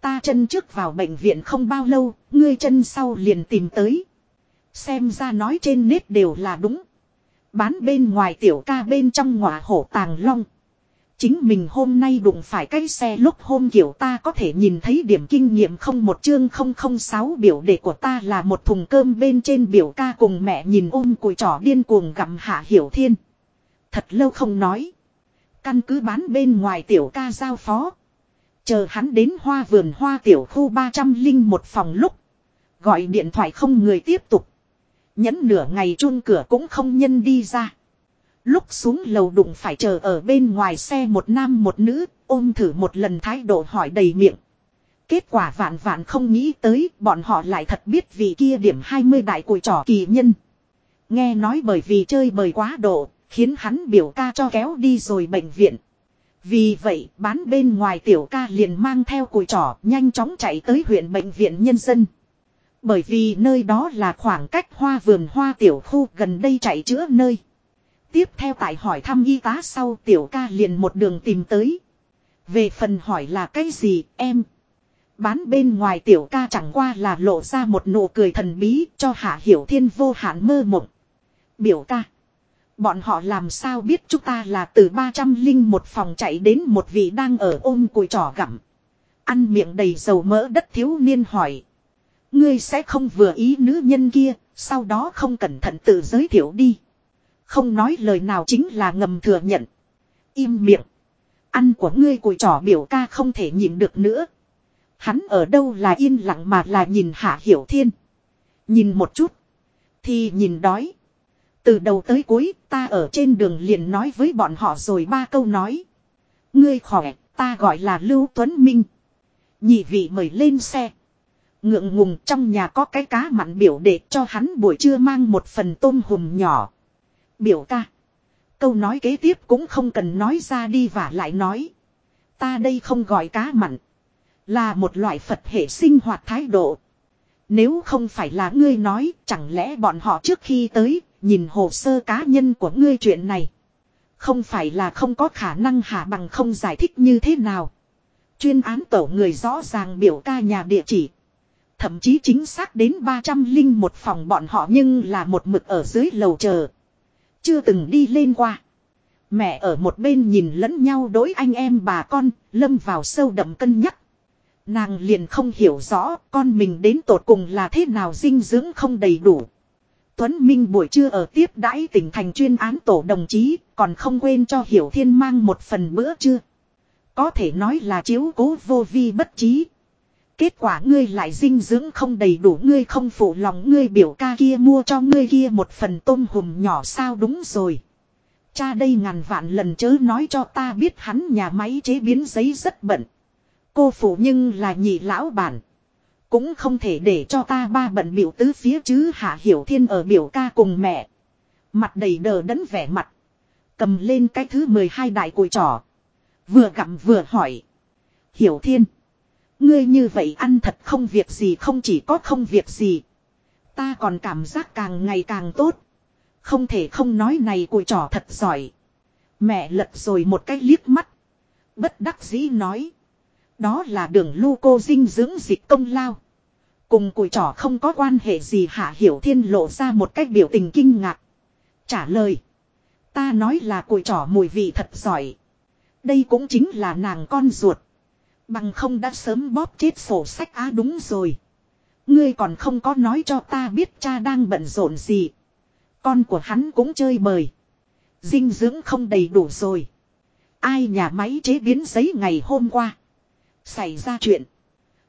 Ta chân trước vào bệnh viện không bao lâu, ngươi chân sau liền tìm tới. Xem ra nói trên nét đều là đúng. Bán bên ngoài tiểu ca bên trong ngọa hổ tàng long. Chính mình hôm nay đụng phải cái xe lúc hôm kiểu ta có thể nhìn thấy điểm kinh nghiệm không một chương không không sáu biểu đề của ta là một thùng cơm bên trên biểu ca cùng mẹ nhìn ôm cùi trỏ điên cuồng gặm hạ hiểu thiên. Thật lâu không nói. Căn cứ bán bên ngoài tiểu ca giao phó. Chờ hắn đến hoa vườn hoa tiểu khu 300 linh một phòng lúc. Gọi điện thoại không người tiếp tục. Nhẫn nửa ngày chun cửa cũng không nhân đi ra. Lúc xuống lầu đụng phải chờ ở bên ngoài xe một nam một nữ, ôm thử một lần thái độ hỏi đầy miệng. Kết quả vạn vạn không nghĩ tới, bọn họ lại thật biết vì kia điểm 20 đại cùi trò kỳ nhân. Nghe nói bởi vì chơi bời quá độ, khiến hắn biểu ca cho kéo đi rồi bệnh viện. Vì vậy, bán bên ngoài tiểu ca liền mang theo cùi trỏ nhanh chóng chạy tới huyện bệnh viện nhân dân. Bởi vì nơi đó là khoảng cách hoa vườn hoa tiểu khu gần đây chạy chữa nơi. Tiếp theo tại hỏi thăm y tá sau tiểu ca liền một đường tìm tới. Về phần hỏi là cái gì em. Bán bên ngoài tiểu ca chẳng qua là lộ ra một nụ cười thần bí cho hạ hiểu thiên vô hạn mơ mộng. Biểu ca. Bọn họ làm sao biết chúng ta là từ 300 linh một phòng chạy đến một vị đang ở ôm cùi trỏ gặm. Ăn miệng đầy dầu mỡ đất thiếu niên hỏi. Ngươi sẽ không vừa ý nữ nhân kia, sau đó không cẩn thận tự giới thiệu đi. Không nói lời nào chính là ngầm thừa nhận. Im miệng. Ăn của ngươi cùi trỏ biểu ca không thể nhìn được nữa. Hắn ở đâu là yên lặng mà là nhìn hạ hiểu thiên. Nhìn một chút. Thì nhìn đói. Từ đầu tới cuối ta ở trên đường liền nói với bọn họ rồi ba câu nói. Ngươi khỏe, ta gọi là Lưu Tuấn Minh. Nhị vị mời lên xe. Ngượng ngùng trong nhà có cái cá mặn biểu để cho hắn buổi trưa mang một phần tôm hùm nhỏ. Biểu ca. Câu nói kế tiếp cũng không cần nói ra đi và lại nói. Ta đây không gọi cá mặn. Là một loại Phật hệ sinh hoạt thái độ. Nếu không phải là ngươi nói, chẳng lẽ bọn họ trước khi tới, nhìn hồ sơ cá nhân của ngươi chuyện này. Không phải là không có khả năng hạ bằng không giải thích như thế nào. Chuyên án tổ người rõ ràng biểu ca nhà địa chỉ. Thậm chí chính xác đến 300 linh một phòng bọn họ nhưng là một mực ở dưới lầu chờ. Chưa từng đi lên qua. Mẹ ở một bên nhìn lẫn nhau đối anh em bà con, lâm vào sâu đậm cân nhắc. Nàng liền không hiểu rõ con mình đến tột cùng là thế nào dinh dưỡng không đầy đủ. Tuấn Minh buổi trưa ở tiếp đãi tỉnh thành chuyên án tổ đồng chí, còn không quên cho Hiểu Thiên mang một phần bữa trưa. Có thể nói là chiếu cố vô vi bất trí. Kết quả ngươi lại dinh dưỡng không đầy đủ, ngươi không phụ lòng ngươi biểu ca kia mua cho ngươi kia một phần tôm hùm nhỏ sao đúng rồi. Cha đây ngàn vạn lần chớ nói cho ta biết hắn nhà máy chế biến giấy rất bận. Cô phụ nhưng là nhị lão bản. Cũng không thể để cho ta ba bận biểu tứ phía chứ hạ hiểu thiên ở biểu ca cùng mẹ. Mặt đầy đờ đẫn vẻ mặt. Cầm lên cái thứ 12 đại cùi trỏ. Vừa gặm vừa hỏi. Hiểu thiên. Ngươi như vậy ăn thật không việc gì, không chỉ có không việc gì. Ta còn cảm giác càng ngày càng tốt. Không thể không nói này của trò thật giỏi. Mẹ lật rồi một cái liếc mắt. Bất đắc dĩ nói. Đó là đường lưu cô dinh dưỡng dịch công lao. Cùng cùi trỏ không có quan hệ gì, hạ hiểu thiên lộ ra một cách biểu tình kinh ngạc. Trả lời. Ta nói là cùi trỏ mùi vị thật giỏi. Đây cũng chính là nàng con ruột. Bằng không đã sớm bóp chết sổ sách á đúng rồi. Ngươi còn không có nói cho ta biết cha đang bận rộn gì. Con của hắn cũng chơi bời. Dinh dưỡng không đầy đủ rồi. Ai nhà máy chế biến giấy ngày hôm qua. Xảy ra chuyện.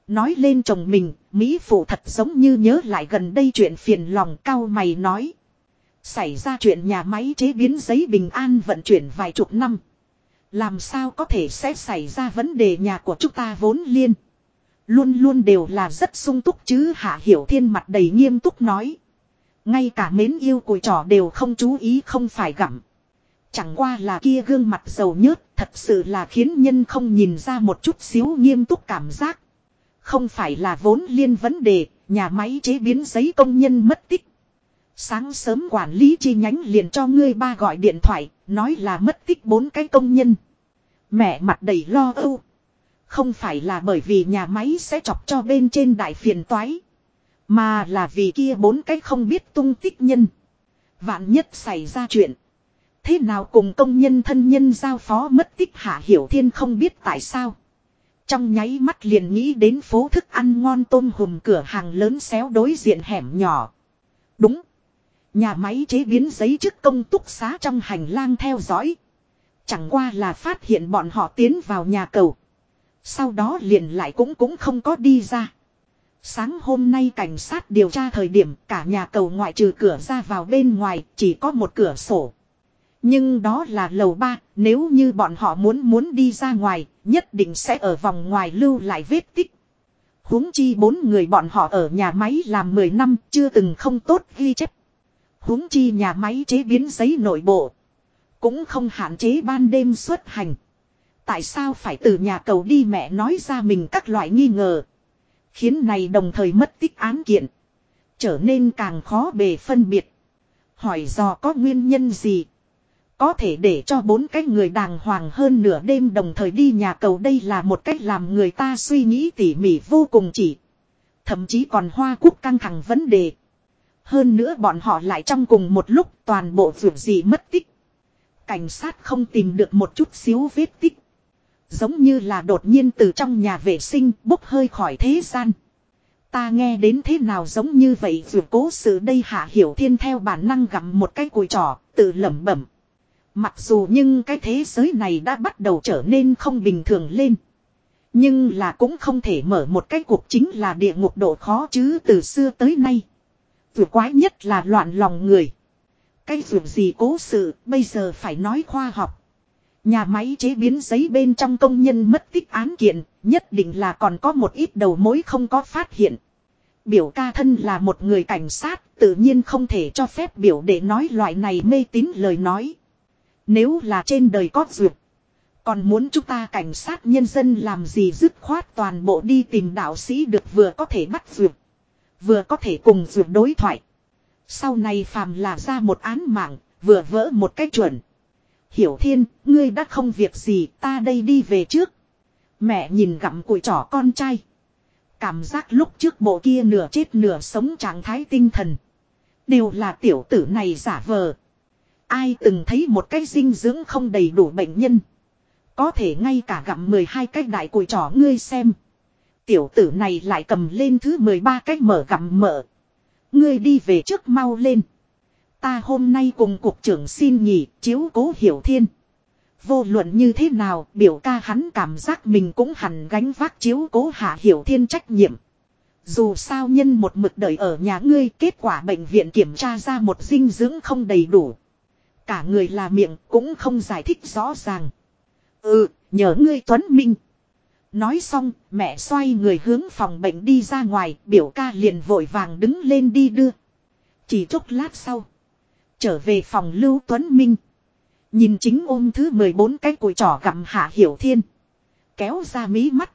Nói lên chồng mình, Mỹ phụ thật giống như nhớ lại gần đây chuyện phiền lòng cao mày nói. Xảy ra chuyện nhà máy chế biến giấy bình an vận chuyển vài chục năm. Làm sao có thể sẽ xảy ra vấn đề nhà của chúng ta vốn liên. Luôn luôn đều là rất sung túc chứ Hạ Hiểu Thiên mặt đầy nghiêm túc nói. Ngay cả mến yêu cùi trò đều không chú ý không phải gặm. Chẳng qua là kia gương mặt dầu nhớt thật sự là khiến nhân không nhìn ra một chút xíu nghiêm túc cảm giác. Không phải là vốn liên vấn đề, nhà máy chế biến giấy công nhân mất tích. Sáng sớm quản lý chi nhánh liền cho ngươi ba gọi điện thoại, nói là mất tích bốn cái công nhân. Mẹ mặt đầy lo âu. Không phải là bởi vì nhà máy sẽ chọc cho bên trên đại phiền toái. Mà là vì kia bốn cái không biết tung tích nhân. Vạn nhất xảy ra chuyện. Thế nào cùng công nhân thân nhân giao phó mất tích hạ hiểu thiên không biết tại sao. Trong nháy mắt liền nghĩ đến phố thức ăn ngon tôm hùm cửa hàng lớn xéo đối diện hẻm nhỏ. Đúng. Nhà máy chế biến giấy chức công túc xá trong hành lang theo dõi. Chẳng qua là phát hiện bọn họ tiến vào nhà cầu. Sau đó liền lại cũng cũng không có đi ra. Sáng hôm nay cảnh sát điều tra thời điểm cả nhà cầu ngoại trừ cửa ra vào bên ngoài chỉ có một cửa sổ. Nhưng đó là lầu ba, nếu như bọn họ muốn muốn đi ra ngoài, nhất định sẽ ở vòng ngoài lưu lại vết tích. huống chi bốn người bọn họ ở nhà máy làm 10 năm chưa từng không tốt ghi chép huống chi nhà máy chế biến giấy nội bộ. Cũng không hạn chế ban đêm xuất hành. Tại sao phải từ nhà cầu đi mẹ nói ra mình các loại nghi ngờ. Khiến này đồng thời mất tích án kiện. Trở nên càng khó bề phân biệt. Hỏi do có nguyên nhân gì. Có thể để cho bốn cái người đàng hoàng hơn nửa đêm đồng thời đi nhà cầu đây là một cách làm người ta suy nghĩ tỉ mỉ vô cùng chỉ. Thậm chí còn hoa quốc căng thẳng vấn đề. Hơn nữa bọn họ lại trong cùng một lúc toàn bộ vượt gì mất tích. Cảnh sát không tìm được một chút xíu vết tích. Giống như là đột nhiên từ trong nhà vệ sinh bốc hơi khỏi thế gian. Ta nghe đến thế nào giống như vậy dù cố sự đây hạ hiểu thiên theo bản năng gặm một cái cùi trỏ, tự lẩm bẩm. Mặc dù nhưng cái thế giới này đã bắt đầu trở nên không bình thường lên. Nhưng là cũng không thể mở một cái cuộc chính là địa ngục độ khó chứ từ xưa tới nay. Vừa quái nhất là loạn lòng người. Cái việc gì cố sự bây giờ phải nói khoa học. Nhà máy chế biến giấy bên trong công nhân mất tích án kiện, nhất định là còn có một ít đầu mối không có phát hiện. Biểu ca thân là một người cảnh sát, tự nhiên không thể cho phép biểu để nói loại này mê tín lời nói. Nếu là trên đời có duyệt, còn muốn chúng ta cảnh sát nhân dân làm gì dứt khoát toàn bộ đi tìm đạo sĩ được vừa có thể bắt duyệt, vừa có thể cùng duyệt đối thoại. Sau này phàm là ra một án mạng, vừa vỡ một cách chuẩn. Hiểu thiên, ngươi đã không việc gì, ta đây đi về trước. Mẹ nhìn gặm cùi trỏ con trai. Cảm giác lúc trước bộ kia nửa chết nửa sống trạng thái tinh thần. Đều là tiểu tử này giả vờ. Ai từng thấy một cái dinh dưỡng không đầy đủ bệnh nhân. Có thể ngay cả gặm 12 cái đại cùi trỏ ngươi xem. Tiểu tử này lại cầm lên thứ 13 cái mở gặm mở. Ngươi đi về trước mau lên. Ta hôm nay cùng cục trưởng xin nghỉ, chiếu cố hiểu thiên. Vô luận như thế nào, biểu ca hắn cảm giác mình cũng hẳn gánh vác chiếu cố hạ hiểu thiên trách nhiệm. Dù sao nhân một mực đợi ở nhà ngươi, kết quả bệnh viện kiểm tra ra một dinh dưỡng không đầy đủ. Cả người là miệng cũng không giải thích rõ ràng. Ừ, nhớ ngươi Tuấn Minh. Nói xong, mẹ xoay người hướng phòng bệnh đi ra ngoài, biểu ca liền vội vàng đứng lên đi đưa. Chỉ chốc lát sau. Trở về phòng Lưu Tuấn Minh. Nhìn chính ôm thứ 14 cái cùi trỏ gặm hạ hiểu thiên. Kéo ra mí mắt.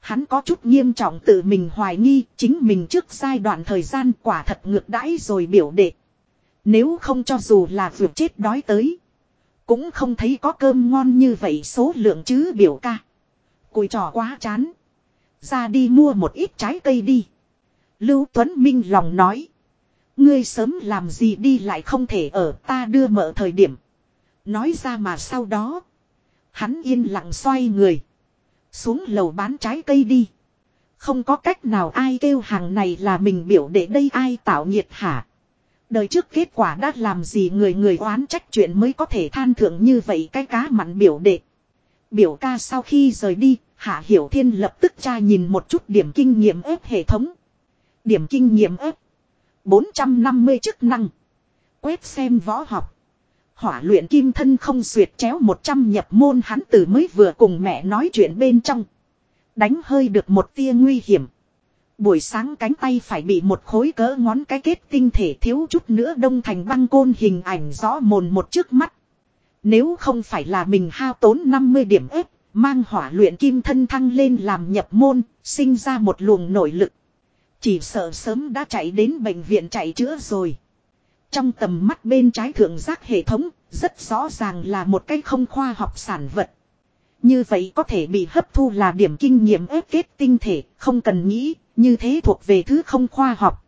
Hắn có chút nghiêm trọng tự mình hoài nghi chính mình trước giai đoạn thời gian quả thật ngược đãi rồi biểu đệ. Nếu không cho dù là vượt chết đói tới. Cũng không thấy có cơm ngon như vậy số lượng chứ biểu ca. Cùi trò quá chán. Ra đi mua một ít trái cây đi. Lưu Tuấn Minh lòng nói. Ngươi sớm làm gì đi lại không thể ở, ta đưa mở thời điểm. Nói ra mà sau đó. Hắn yên lặng xoay người. Xuống lầu bán trái cây đi. Không có cách nào ai kêu hàng này là mình biểu để đây ai tạo nhiệt hả. Đời trước kết quả đã làm gì người người oán trách chuyện mới có thể than thượng như vậy cái cá mặn biểu đệ. Biểu ca sau khi rời đi, Hạ Hiểu Thiên lập tức tra nhìn một chút điểm kinh nghiệm ép hệ thống. Điểm kinh nghiệm ép. 450 chức năng. Quét xem võ học. Hỏa luyện kim thân không xuyệt chéo 100 nhập môn hắn từ mới vừa cùng mẹ nói chuyện bên trong. Đánh hơi được một tia nguy hiểm. Buổi sáng cánh tay phải bị một khối cỡ ngón cái kết tinh thể thiếu chút nữa đông thành băng côn hình ảnh rõ mồn một trước mắt. Nếu không phải là mình hao tốn 50 điểm ếp, mang hỏa luyện kim thân thăng lên làm nhập môn, sinh ra một luồng nội lực. Chỉ sợ sớm đã chạy đến bệnh viện chạy chữa rồi. Trong tầm mắt bên trái thượng giác hệ thống, rất rõ ràng là một cái không khoa học sản vật. Như vậy có thể bị hấp thu là điểm kinh nghiệm ép kết tinh thể, không cần nghĩ, như thế thuộc về thứ không khoa học.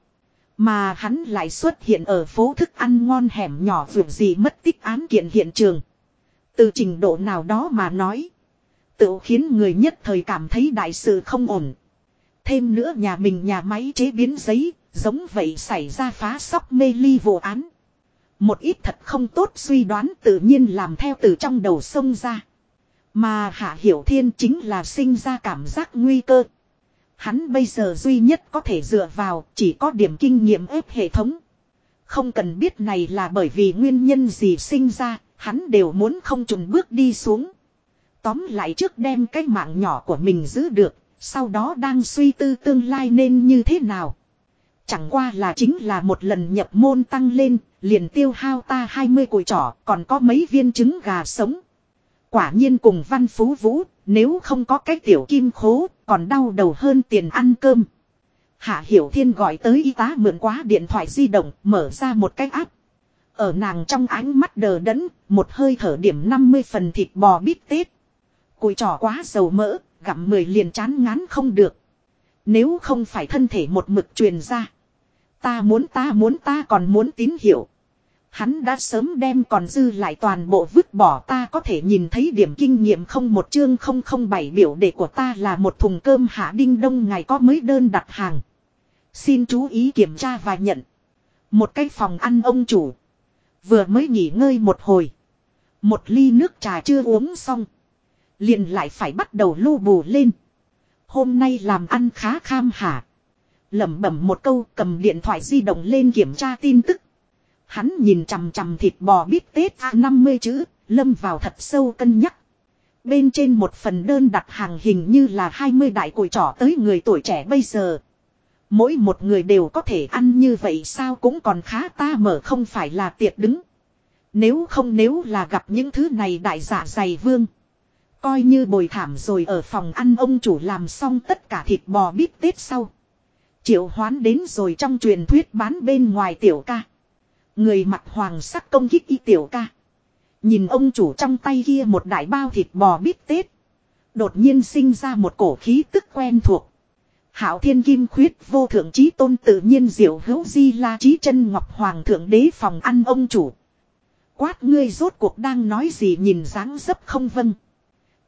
Mà hắn lại xuất hiện ở phố thức ăn ngon hẻm nhỏ vượt gì mất tích án kiện hiện trường. Từ trình độ nào đó mà nói. Tự khiến người nhất thời cảm thấy đại sự không ổn. Thêm nữa nhà mình nhà máy chế biến giấy, giống vậy xảy ra phá sóc mê ly vụ án. Một ít thật không tốt suy đoán tự nhiên làm theo từ trong đầu sông ra. Mà Hạ Hiểu Thiên chính là sinh ra cảm giác nguy cơ. Hắn bây giờ duy nhất có thể dựa vào chỉ có điểm kinh nghiệm ép hệ thống. Không cần biết này là bởi vì nguyên nhân gì sinh ra, hắn đều muốn không trùng bước đi xuống. Tóm lại trước đem cái mạng nhỏ của mình giữ được, sau đó đang suy tư tương lai nên như thế nào. Chẳng qua là chính là một lần nhập môn tăng lên, liền tiêu hao ta 20 cùi trỏ, còn có mấy viên trứng gà sống. Quả nhiên cùng văn phú vũ, nếu không có cái tiểu kim khố, còn đau đầu hơn tiền ăn cơm. Hạ Hiểu Thiên gọi tới y tá mượn quá điện thoại di động, mở ra một cái áp. Ở nàng trong ánh mắt đờ đẫn, một hơi thở điểm 50 phần thịt bò bít tết. Cùi trò quá dầu mỡ, gặm mười liền chán ngán không được. Nếu không phải thân thể một mực truyền ra. Ta muốn ta muốn ta còn muốn tín hiệu. Hắn đã sớm đem còn dư lại toàn bộ vứt bỏ ta có thể nhìn thấy điểm kinh nghiệm không một chương không không bảy biểu đề của ta là một thùng cơm hạ đinh đông ngày có mới đơn đặt hàng. Xin chú ý kiểm tra và nhận. Một cái phòng ăn ông chủ. Vừa mới nghỉ ngơi một hồi. Một ly nước trà chưa uống xong. Liền lại phải bắt đầu lưu bù lên. Hôm nay làm ăn khá kham hả. lẩm bẩm một câu cầm điện thoại di động lên kiểm tra tin tức. Hắn nhìn chằm chằm thịt bò bít tết A50 chữ, lâm vào thật sâu cân nhắc. Bên trên một phần đơn đặt hàng hình như là 20 đại cội trỏ tới người tuổi trẻ bây giờ. Mỗi một người đều có thể ăn như vậy sao cũng còn khá ta mở không phải là tiệc đứng. Nếu không nếu là gặp những thứ này đại giả dày vương. Coi như bồi thảm rồi ở phòng ăn ông chủ làm xong tất cả thịt bò bít tết sau. Triệu hoán đến rồi trong truyền thuyết bán bên ngoài tiểu ca. Người mặt hoàng sắc công kích y tiểu ca. Nhìn ông chủ trong tay kia một đại bao thịt bò bít tết. Đột nhiên sinh ra một cổ khí tức quen thuộc. Hảo thiên kim khuyết vô thượng trí tôn tự nhiên diệu hữu di la trí chân ngọc hoàng thượng đế phòng ăn ông chủ. Quát ngươi rốt cuộc đang nói gì nhìn dáng dấp không vâng.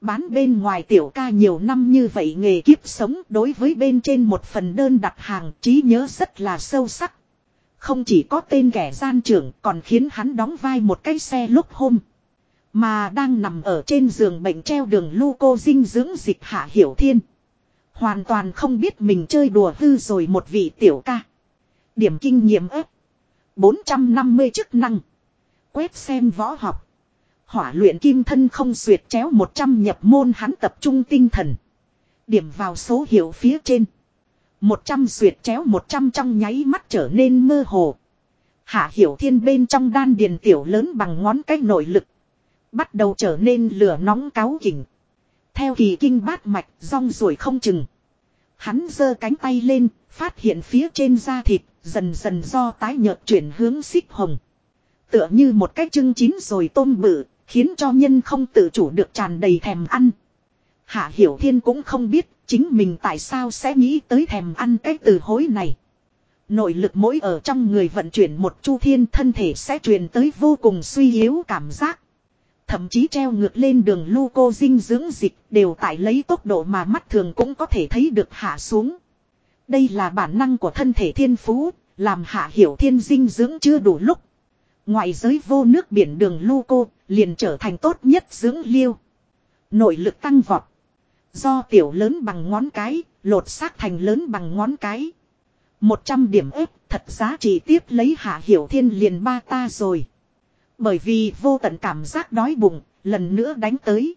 Bán bên ngoài tiểu ca nhiều năm như vậy nghề kiếp sống đối với bên trên một phần đơn đặt hàng trí nhớ rất là sâu sắc. Không chỉ có tên kẻ gian trưởng còn khiến hắn đóng vai một cái xe lúc hôm. Mà đang nằm ở trên giường bệnh treo đường lưu cô dinh dưỡng dịch hạ hiểu thiên. Hoàn toàn không biết mình chơi đùa hư rồi một vị tiểu ca. Điểm kinh nghiệm ếp. 450 chức năng. Quét xem võ học. Hỏa luyện kim thân không xuyệt chéo 100 nhập môn hắn tập trung tinh thần. Điểm vào số hiệu phía trên. 100 xuyệt chéo 100 trong nháy mắt trở nên mơ hồ. Hạ hiểu thiên bên trong đan điền tiểu lớn bằng ngón cái nội lực. Bắt đầu trở nên lửa nóng cáo kỉnh. Theo kỳ kinh bát mạch rong ruổi không chừng. Hắn giơ cánh tay lên, phát hiện phía trên da thịt, dần dần do tái nhợt chuyển hướng xích hồng. Tựa như một cái chưng chín rồi tôm bự, khiến cho nhân không tự chủ được tràn đầy thèm ăn. Hạ Hiểu Thiên cũng không biết chính mình tại sao sẽ nghĩ tới thèm ăn cái từ hối này. Nội lực mỗi ở trong người vận chuyển một chu thiên thân thể sẽ truyền tới vô cùng suy yếu cảm giác. Thậm chí treo ngược lên đường lưu cô dinh dưỡng dịch đều tại lấy tốc độ mà mắt thường cũng có thể thấy được hạ xuống. Đây là bản năng của thân thể thiên phú, làm hạ hiểu thiên dinh dưỡng chưa đủ lúc. Ngoại giới vô nước biển đường lưu cô, liền trở thành tốt nhất dưỡng liêu. Nội lực tăng vọt. Do tiểu lớn bằng ngón cái, lột xác thành lớn bằng ngón cái. một trăm điểm ếp thật giá trị tiếp lấy hạ hiểu thiên liền ba ta rồi. Bởi vì vô tận cảm giác đói bụng, lần nữa đánh tới.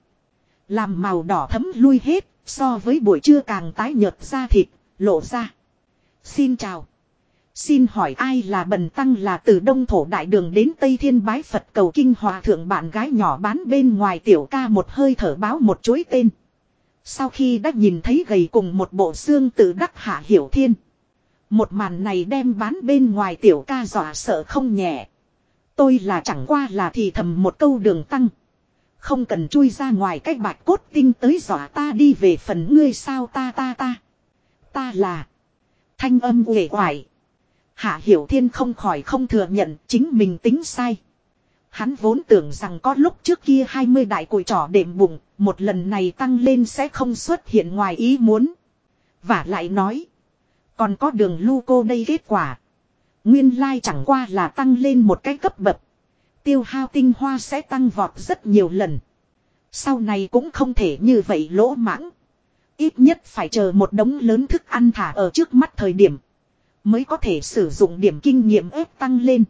Làm màu đỏ thấm lui hết, so với buổi trưa càng tái nhợt ra thịt, lộ ra. Xin chào. Xin hỏi ai là bần tăng là từ Đông Thổ Đại Đường đến Tây Thiên Bái Phật cầu kinh hòa thượng bạn gái nhỏ bán bên ngoài tiểu ca một hơi thở báo một chuỗi tên. Sau khi đã nhìn thấy gầy cùng một bộ xương tự đắc hạ hiểu thiên. Một màn này đem bán bên ngoài tiểu ca dọa sợ không nhẹ. Tôi là chẳng qua là thì thầm một câu đường tăng. Không cần chui ra ngoài cách bạch cốt tinh tới dọa ta đi về phần ngươi sao ta ta ta. Ta là. Thanh âm uể oải. Hạ Hiểu Thiên không khỏi không thừa nhận chính mình tính sai. Hắn vốn tưởng rằng có lúc trước kia 20 đại cùi trỏ đệm bụng, một lần này tăng lên sẽ không xuất hiện ngoài ý muốn. Và lại nói, còn có đường lưu cô đây kết quả. Nguyên lai chẳng qua là tăng lên một cái cấp bậc. Tiêu hao tinh hoa sẽ tăng vọt rất nhiều lần. Sau này cũng không thể như vậy lỗ mãng. Ít nhất phải chờ một đống lớn thức ăn thả ở trước mắt thời điểm. Mới có thể sử dụng điểm kinh nghiệm ép tăng lên.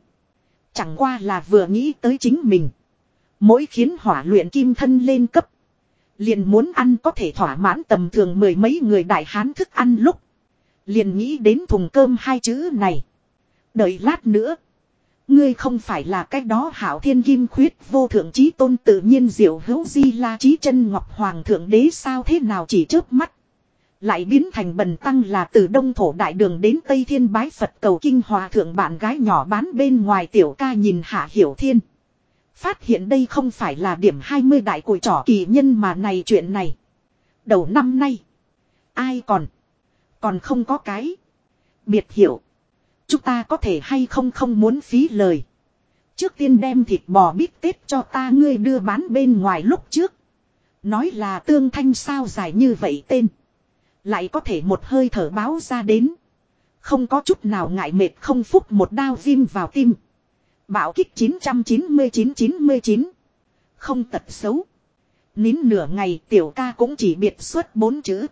Chẳng qua là vừa nghĩ tới chính mình. Mỗi khiến hỏa luyện kim thân lên cấp. Liền muốn ăn có thể thỏa mãn tầm thường mười mấy người đại hán thức ăn lúc. Liền nghĩ đến thùng cơm hai chữ này. Đợi lát nữa. Ngươi không phải là cái đó hảo thiên kim khuyết vô thượng trí tôn tự nhiên diệu hữu di la trí chân ngọc hoàng thượng đế sao thế nào chỉ trước mắt. Lại biến thành bần tăng là từ đông thổ đại đường đến Tây Thiên bái Phật cầu kinh hòa thượng bạn gái nhỏ bán bên ngoài tiểu ca nhìn hạ hiểu thiên. Phát hiện đây không phải là điểm 20 đại cùi trỏ kỳ nhân mà này chuyện này. Đầu năm nay. Ai còn. Còn không có cái. Biệt hiểu. Chúng ta có thể hay không không muốn phí lời. Trước tiên đem thịt bò bít tết cho ta ngươi đưa bán bên ngoài lúc trước. Nói là tương thanh sao dài như vậy tên. Lại có thể một hơi thở báo ra đến. Không có chút nào ngại mệt không phúc một đao viêm vào tim. Bảo kích 999-99. Không tật xấu. Nín nửa ngày tiểu ca cũng chỉ biệt xuất bốn chữ.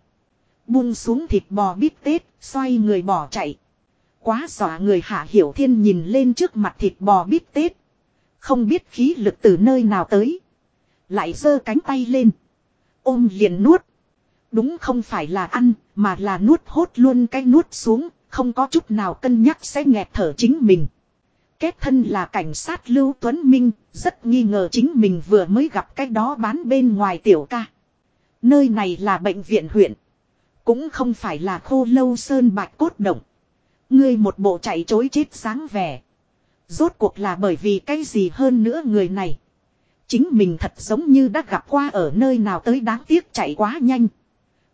Buông xuống thịt bò bít tết, xoay người bỏ chạy. Quá xỏa người hạ hiểu thiên nhìn lên trước mặt thịt bò bít tết. Không biết khí lực từ nơi nào tới. Lại giơ cánh tay lên. Ôm liền nuốt. Đúng không phải là ăn, mà là nuốt hốt luôn cái nuốt xuống, không có chút nào cân nhắc sẽ nghẹt thở chính mình. Kết thân là cảnh sát Lưu Tuấn Minh, rất nghi ngờ chính mình vừa mới gặp cái đó bán bên ngoài tiểu ca. Nơi này là bệnh viện huyện. Cũng không phải là khô lâu sơn bạch cốt động. Ngươi một bộ chạy chối chết sáng vẻ. Rốt cuộc là bởi vì cái gì hơn nữa người này. Chính mình thật giống như đã gặp qua ở nơi nào tới đáng tiếc chạy quá nhanh.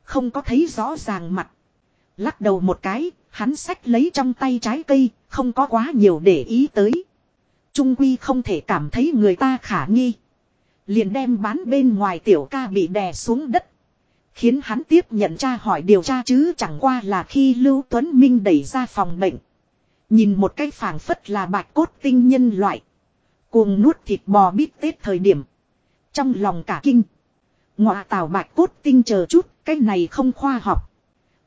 Không có thấy rõ ràng mặt. Lắc đầu một cái, hắn sách lấy trong tay trái cây, không có quá nhiều để ý tới. Trung Quy không thể cảm thấy người ta khả nghi. Liền đem bán bên ngoài tiểu ca bị đè xuống đất. Khiến hắn tiếp nhận tra hỏi điều tra chứ chẳng qua là khi Lưu Tuấn Minh đẩy ra phòng bệnh. Nhìn một cái phảng phất là bạch cốt tinh nhân loại. Cuồng nuốt thịt bò bít tết thời điểm. Trong lòng cả kinh. Ngọa tào bạch cốt tinh chờ chút, cái này không khoa học.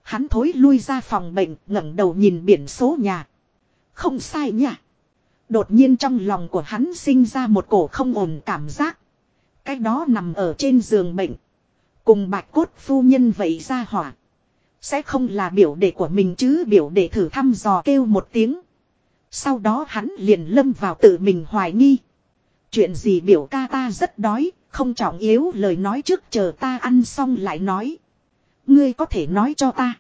Hắn thối lui ra phòng bệnh, ngẩng đầu nhìn biển số nhà. Không sai nha. Đột nhiên trong lòng của hắn sinh ra một cổ không ổn cảm giác. Cái đó nằm ở trên giường bệnh. Cùng bạch cốt phu nhân vậy ra hỏa. Sẽ không là biểu đệ của mình chứ biểu đệ thử thăm dò kêu một tiếng. Sau đó hắn liền lâm vào tự mình hoài nghi. Chuyện gì biểu ca ta rất đói, không trọng yếu lời nói trước chờ ta ăn xong lại nói. Ngươi có thể nói cho ta.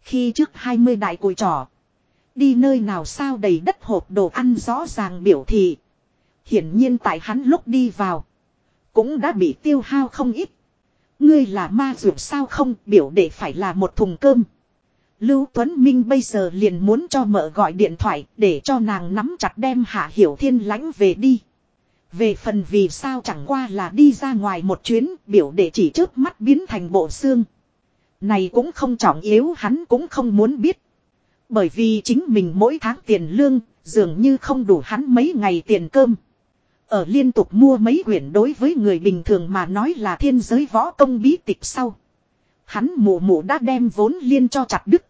Khi trước 20 đại cùi trò, Đi nơi nào sao đầy đất hộp đồ ăn rõ ràng biểu thị. Hiển nhiên tại hắn lúc đi vào. Cũng đã bị tiêu hao không ít. Ngươi là ma dược sao không, biểu để phải là một thùng cơm. Lưu Tuấn Minh bây giờ liền muốn cho mợ gọi điện thoại để cho nàng nắm chặt đem Hạ Hiểu Thiên lãnh về đi. Về phần vì sao chẳng qua là đi ra ngoài một chuyến, biểu để chỉ trước mắt biến thành bộ xương. Này cũng không trọng yếu hắn cũng không muốn biết. Bởi vì chính mình mỗi tháng tiền lương dường như không đủ hắn mấy ngày tiền cơm. Ở liên tục mua mấy quyển đối với người bình thường mà nói là thiên giới võ công bí tịch sau. Hắn mụ mụ đã đem vốn liên cho chặt đứt.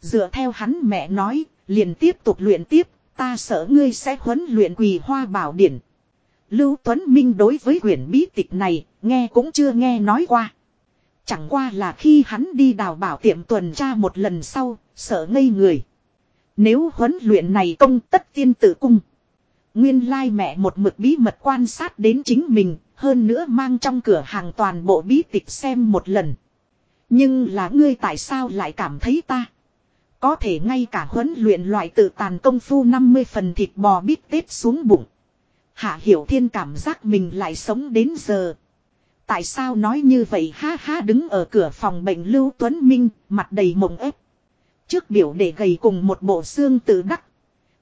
Dựa theo hắn mẹ nói, liền tiếp tục luyện tiếp, ta sợ ngươi sẽ huấn luyện quỳ hoa bảo điển. Lưu Tuấn Minh đối với quyển bí tịch này, nghe cũng chưa nghe nói qua. Chẳng qua là khi hắn đi đào bảo tiệm tuần tra một lần sau, sợ ngây người. Nếu huấn luyện này công tất tiên tự cung. Nguyên lai mẹ một mực bí mật quan sát đến chính mình, hơn nữa mang trong cửa hàng toàn bộ bí tịch xem một lần. Nhưng là ngươi tại sao lại cảm thấy ta? Có thể ngay cả huấn luyện loại tự tàn công phu 50 phần thịt bò bít tết xuống bụng. Hạ Hiểu Thiên cảm giác mình lại sống đến giờ. Tại sao nói như vậy ha ha đứng ở cửa phòng bệnh Lưu Tuấn Minh, mặt đầy mộng ép. Trước biểu để gầy cùng một bộ xương tự đắc.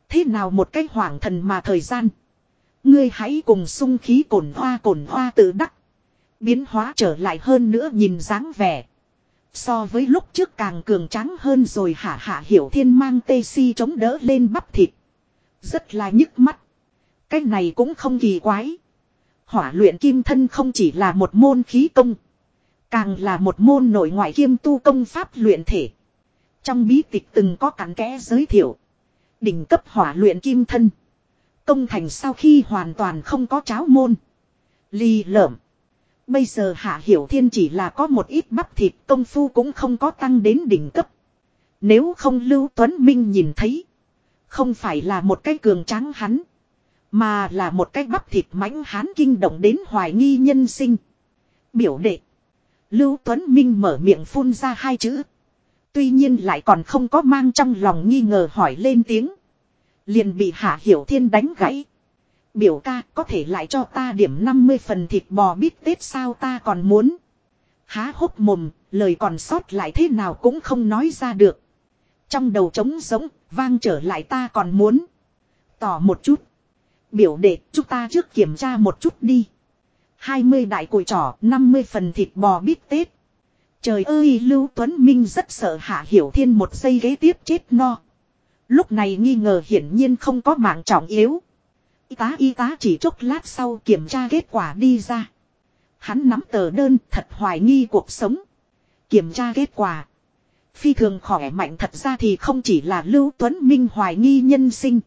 Thế nào một cách hoảng thần mà thời gian. Ngươi hãy cùng sung khí cồn hoa cồn hoa tự đắc. Biến hóa trở lại hơn nữa nhìn dáng vẻ. So với lúc trước càng cường tráng hơn rồi hạ hạ hiểu thiên mang tê si chống đỡ lên bắp thịt. Rất là nhức mắt. Cái này cũng không kỳ quái. Hỏa luyện kim thân không chỉ là một môn khí công. Càng là một môn nội ngoại kiêm tu công pháp luyện thể. Trong bí tịch từng có cắn kẽ giới thiệu. Đỉnh cấp hỏa luyện kim thân. Công thành sau khi hoàn toàn không có cháo môn. Ly lợm. Bây giờ Hạ Hiểu Thiên chỉ là có một ít bắp thịt công phu cũng không có tăng đến đỉnh cấp. Nếu không Lưu Tuấn Minh nhìn thấy. Không phải là một cái cường tráng hắn. Mà là một cái bắp thịt mãnh hán kinh động đến hoài nghi nhân sinh. Biểu đệ. Lưu Tuấn Minh mở miệng phun ra hai chữ. Tuy nhiên lại còn không có mang trong lòng nghi ngờ hỏi lên tiếng. Liền bị Hạ Hiểu Thiên đánh gãy. Biểu ca có thể lại cho ta điểm 50 phần thịt bò bít tết sao ta còn muốn. Há hốc mồm, lời còn sót lại thế nào cũng không nói ra được. Trong đầu trống rỗng, vang trở lại ta còn muốn. Tỏ một chút. Biểu đệ, chúng ta trước kiểm tra một chút đi. 20 đại cùi trỏ, 50 phần thịt bò bít tết. Trời ơi Lưu Tuấn Minh rất sợ Hạ Hiểu Thiên một giây ghế tiếp chết no. Lúc này nghi ngờ hiển nhiên không có mạng trọng yếu. Y tá y tá chỉ chốc lát sau kiểm tra kết quả đi ra. Hắn nắm tờ đơn thật hoài nghi cuộc sống. Kiểm tra kết quả. Phi thường khỏe mạnh thật ra thì không chỉ là Lưu Tuấn Minh hoài nghi nhân sinh.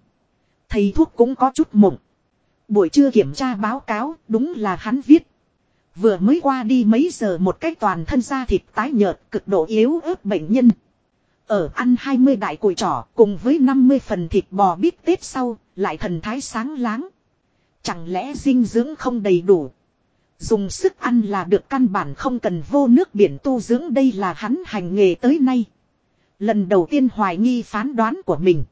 Thầy thuốc cũng có chút mộng. Buổi trưa kiểm tra báo cáo đúng là hắn viết. Vừa mới qua đi mấy giờ một cách toàn thân da thịt tái nhợt cực độ yếu ớt bệnh nhân. Ở ăn 20 đại củi trỏ cùng với 50 phần thịt bò bít tết sau, lại thần thái sáng láng. Chẳng lẽ dinh dưỡng không đầy đủ. Dùng sức ăn là được căn bản không cần vô nước biển tu dưỡng đây là hắn hành nghề tới nay. Lần đầu tiên hoài nghi phán đoán của mình.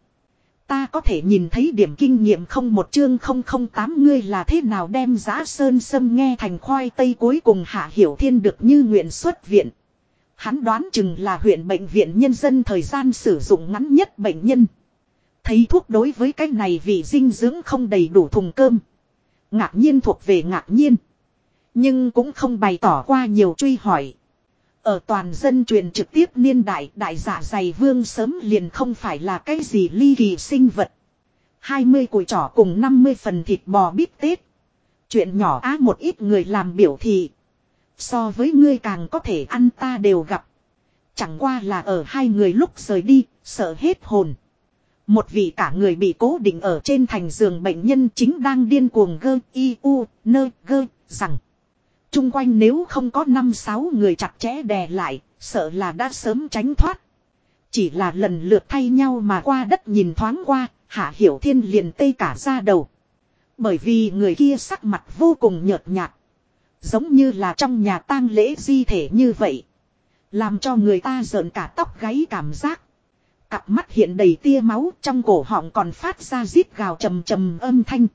Ta có thể nhìn thấy điểm kinh nghiệm không một chương không không tám, ngươi là thế nào đem giã sơn sâm nghe thành khoai tây cuối cùng hạ hiểu thiên được như nguyện xuất viện. Hắn đoán chừng là huyện bệnh viện nhân dân thời gian sử dụng ngắn nhất bệnh nhân. Thấy thuốc đối với cái này vì dinh dưỡng không đầy đủ thùng cơm. Ngạc nhiên thuộc về ngạc nhiên. Nhưng cũng không bày tỏ qua nhiều truy hỏi. Ở toàn dân truyền trực tiếp niên đại đại giả dày vương sớm liền không phải là cái gì ly kỳ sinh vật. 20 củi trỏ cùng 50 phần thịt bò bít tết. Chuyện nhỏ á một ít người làm biểu thị. So với ngươi càng có thể ăn ta đều gặp. Chẳng qua là ở hai người lúc rời đi, sợ hết hồn. Một vị cả người bị cố định ở trên thành giường bệnh nhân chính đang điên cuồng gơ y u nơ gơ rằng. Trung quanh nếu không có năm sáu người chặt chẽ đè lại, sợ là đã sớm tránh thoát. Chỉ là lần lượt thay nhau mà qua đất nhìn thoáng qua, Hạ Hiểu Thiên liền tê cả ra đầu. Bởi vì người kia sắc mặt vô cùng nhợt nhạt. Giống như là trong nhà tang lễ di thể như vậy. Làm cho người ta rợn cả tóc gáy cảm giác. Cặp mắt hiện đầy tia máu trong cổ họng còn phát ra rít gào trầm trầm âm thanh.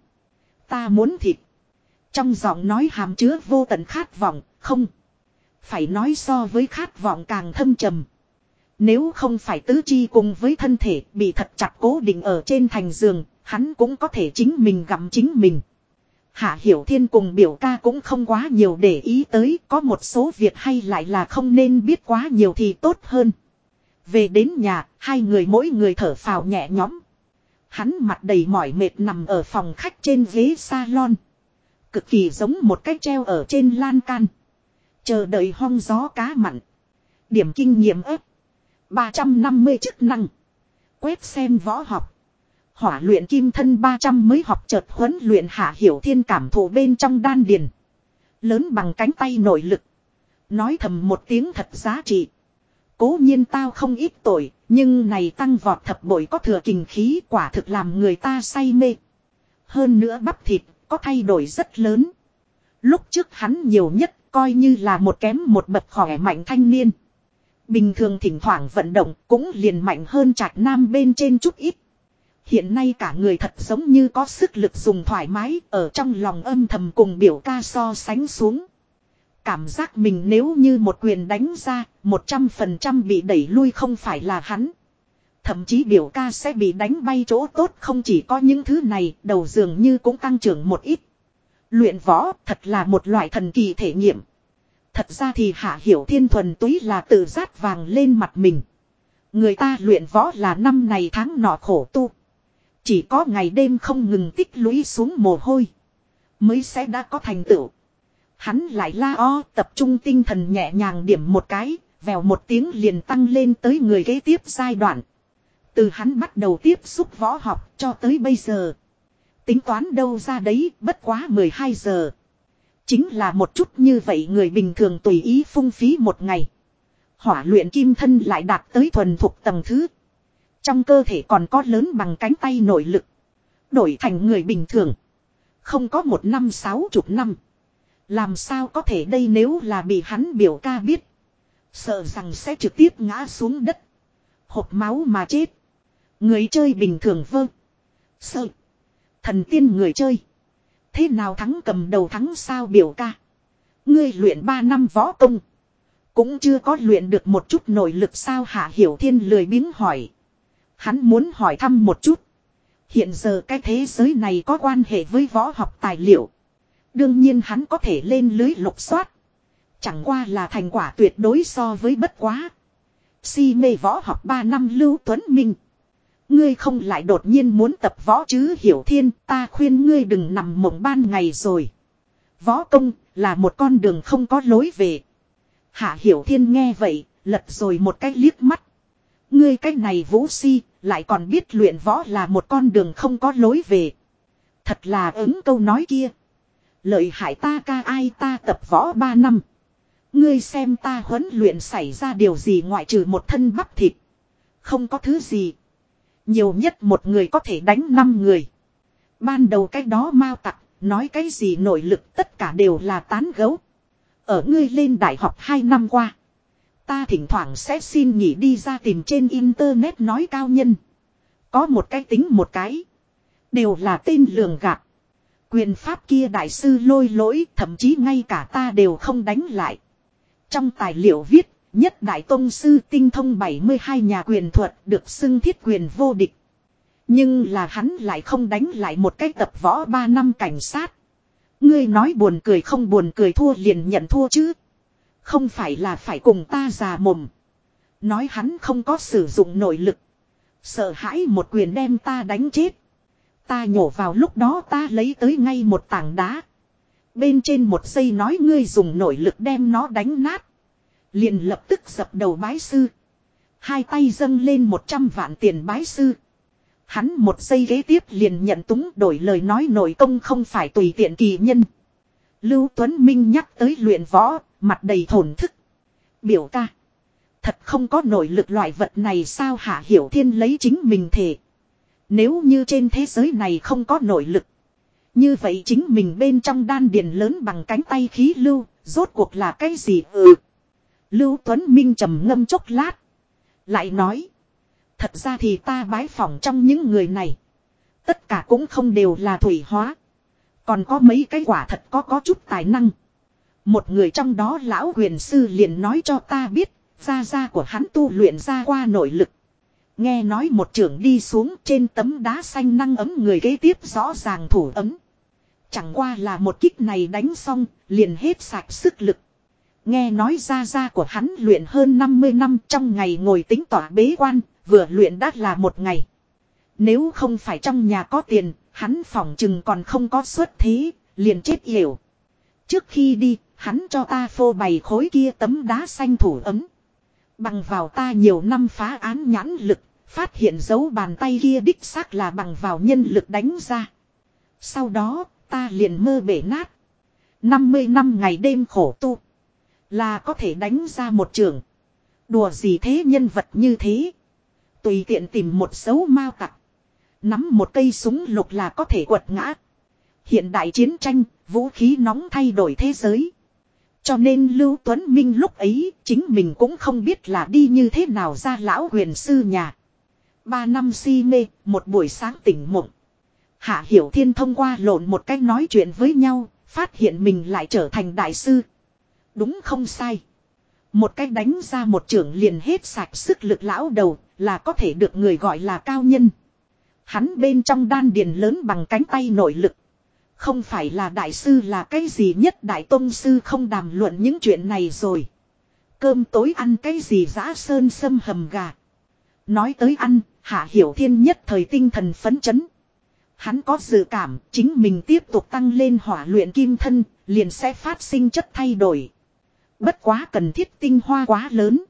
Ta muốn thịt. Trong giọng nói hàm chứa vô tận khát vọng, không. Phải nói so với khát vọng càng thâm trầm. Nếu không phải tứ chi cùng với thân thể bị thật chặt cố định ở trên thành giường, hắn cũng có thể chính mình gặm chính mình. Hạ Hiểu Thiên cùng biểu ca cũng không quá nhiều để ý tới, có một số việc hay lại là không nên biết quá nhiều thì tốt hơn. Về đến nhà, hai người mỗi người thở phào nhẹ nhõm. Hắn mặt đầy mỏi mệt nằm ở phòng khách trên ghế salon. Cực kỳ giống một cái treo ở trên lan can. Chờ đợi hong gió cá mặn. Điểm kinh nghiệm ếp. 350 chức năng. Quét xem võ học. Hỏa luyện kim thân 300 mới học chợt huấn luyện hạ hiểu thiên cảm thụ bên trong đan điền. Lớn bằng cánh tay nội lực. Nói thầm một tiếng thật giá trị. Cố nhiên tao không ít tội, nhưng này tăng vọt thập bội có thừa kinh khí quả thực làm người ta say mê. Hơn nữa bắp thịt, có thay đổi rất lớn. Lúc trước hắn nhiều nhất coi như là một kém một bậc khỏe mạnh thanh niên. Bình thường thỉnh thoảng vận động cũng liền mạnh hơn trạch nam bên trên chút ít. Hiện nay cả người thật giống như có sức lực dùng thoải mái ở trong lòng âm thầm cùng biểu ca so sánh xuống. Cảm giác mình nếu như một quyền đánh ra, 100% bị đẩy lui không phải là hắn. Thậm chí biểu ca sẽ bị đánh bay chỗ tốt không chỉ có những thứ này, đầu dường như cũng tăng trưởng một ít. Luyện võ thật là một loại thần kỳ thể nghiệm. Thật ra thì Hạ Hiểu Thiên thuần túy là tự rát vàng lên mặt mình. Người ta luyện võ là năm này tháng nọ khổ tu. Chỉ có ngày đêm không ngừng tích lũy xuống mồ hôi. Mới sẽ đã có thành tựu. Hắn lại la o tập trung tinh thần nhẹ nhàng điểm một cái. Vèo một tiếng liền tăng lên tới người kế tiếp giai đoạn. Từ hắn bắt đầu tiếp xúc võ học cho tới bây giờ. Tính toán đâu ra đấy, bất quá 12 giờ. Chính là một chút như vậy người bình thường tùy ý phung phí một ngày. Hỏa luyện kim thân lại đạt tới thuần thuộc tầng thứ. Trong cơ thể còn có lớn bằng cánh tay nội lực. Đổi thành người bình thường. Không có một năm, sáu chục năm. Làm sao có thể đây nếu là bị hắn biểu ca biết. Sợ rằng sẽ trực tiếp ngã xuống đất. Hộp máu mà chết. Người chơi bình thường vơ. Sợ. Thần tiên người chơi. Thế nào thắng cầm đầu thắng sao biểu ca. Ngươi luyện 3 năm võ công. Cũng chưa có luyện được một chút nội lực sao hạ hiểu thiên lười biếng hỏi. Hắn muốn hỏi thăm một chút. Hiện giờ cái thế giới này có quan hệ với võ học tài liệu. Đương nhiên hắn có thể lên lưới lục soát. Chẳng qua là thành quả tuyệt đối so với bất quá. Si mê võ học 3 năm Lưu Tuấn Minh. Ngươi không lại đột nhiên muốn tập võ chứ hiểu thiên ta khuyên ngươi đừng nằm mộng ban ngày rồi. Võ công là một con đường không có lối về. Hạ hiểu thiên nghe vậy, lật rồi một cái liếc mắt. Ngươi cái này vũ si, lại còn biết luyện võ là một con đường không có lối về. Thật là ứng câu nói kia. Lợi hại ta ca ai ta tập võ ba năm. Ngươi xem ta huấn luyện xảy ra điều gì ngoại trừ một thân bắp thịt. Không có thứ gì. Nhiều nhất một người có thể đánh năm người. Ban đầu cái đó mau tặc, nói cái gì nội lực tất cả đều là tán gấu. Ở ngươi lên đại học 2 năm qua. Ta thỉnh thoảng sẽ xin nghỉ đi ra tìm trên internet nói cao nhân. Có một cái tính một cái. Đều là tên lường gạt. Quyền pháp kia đại sư lôi lỗi thậm chí ngay cả ta đều không đánh lại. Trong tài liệu viết Nhất Đại Tông Sư tinh thông 72 nhà quyền thuật được xưng thiết quyền vô địch. Nhưng là hắn lại không đánh lại một cách tập võ 3 năm cảnh sát. Ngươi nói buồn cười không buồn cười thua liền nhận thua chứ. Không phải là phải cùng ta già mồm. Nói hắn không có sử dụng nội lực. Sợ hãi một quyền đem ta đánh chết. Ta nhổ vào lúc đó ta lấy tới ngay một tảng đá. Bên trên một giây nói ngươi dùng nội lực đem nó đánh nát. Liền lập tức dập đầu bái sư. Hai tay dâng lên một trăm vạn tiền bái sư. Hắn một giây ghế tiếp liền nhận túng đổi lời nói nội công không phải tùy tiện kỳ nhân. Lưu Tuấn Minh nhắc tới luyện võ, mặt đầy thổn thức. Biểu ca. Thật không có nội lực loại vật này sao Hạ Hiểu Thiên lấy chính mình thể. Nếu như trên thế giới này không có nội lực. Như vậy chính mình bên trong đan điền lớn bằng cánh tay khí lưu, rốt cuộc là cái gì ừ. Lưu Tuấn Minh trầm ngâm chốc lát. Lại nói. Thật ra thì ta bái phỏng trong những người này. Tất cả cũng không đều là thủy hóa. Còn có mấy cái quả thật có có chút tài năng. Một người trong đó lão huyền sư liền nói cho ta biết. Gia gia của hắn tu luyện ra qua nội lực. Nghe nói một trưởng đi xuống trên tấm đá xanh năng ấm người kế tiếp rõ ràng thủ ấm. Chẳng qua là một kích này đánh xong, liền hết sạch sức lực. Nghe nói ra ra của hắn luyện hơn 50 năm trong ngày ngồi tính tỏa bế quan, vừa luyện đã là một ngày. Nếu không phải trong nhà có tiền, hắn phỏng chừng còn không có suất thế, liền chết hiểu. Trước khi đi, hắn cho ta phô bày khối kia tấm đá xanh thủ ấm. Bằng vào ta nhiều năm phá án nhãn lực, phát hiện dấu bàn tay kia đích xác là bằng vào nhân lực đánh ra. Sau đó, ta liền mơ bể nát. 50 năm ngày đêm khổ tu. Là có thể đánh ra một trường. Đùa gì thế nhân vật như thế. Tùy tiện tìm một dấu mao tặc. Nắm một cây súng lục là có thể quật ngã. Hiện đại chiến tranh, vũ khí nóng thay đổi thế giới. Cho nên Lưu Tuấn Minh lúc ấy chính mình cũng không biết là đi như thế nào ra lão huyền sư nhà. Ba năm si mê, một buổi sáng tỉnh mộng. Hạ Hiểu Thiên thông qua lộn một cách nói chuyện với nhau, phát hiện mình lại trở thành đại sư. Đúng không sai. Một cách đánh ra một trưởng liền hết sạch sức lực lão đầu là có thể được người gọi là cao nhân. Hắn bên trong đan điền lớn bằng cánh tay nội lực. Không phải là đại sư là cái gì nhất đại tôn sư không đàm luận những chuyện này rồi. Cơm tối ăn cái gì giã sơn sâm hầm gà. Nói tới ăn, Hạ Hiểu Thiên nhất thời tinh thần phấn chấn. Hắn có dự cảm chính mình tiếp tục tăng lên hỏa luyện kim thân, liền sẽ phát sinh chất thay đổi. Bất quá cần thiết tinh hoa quá lớn.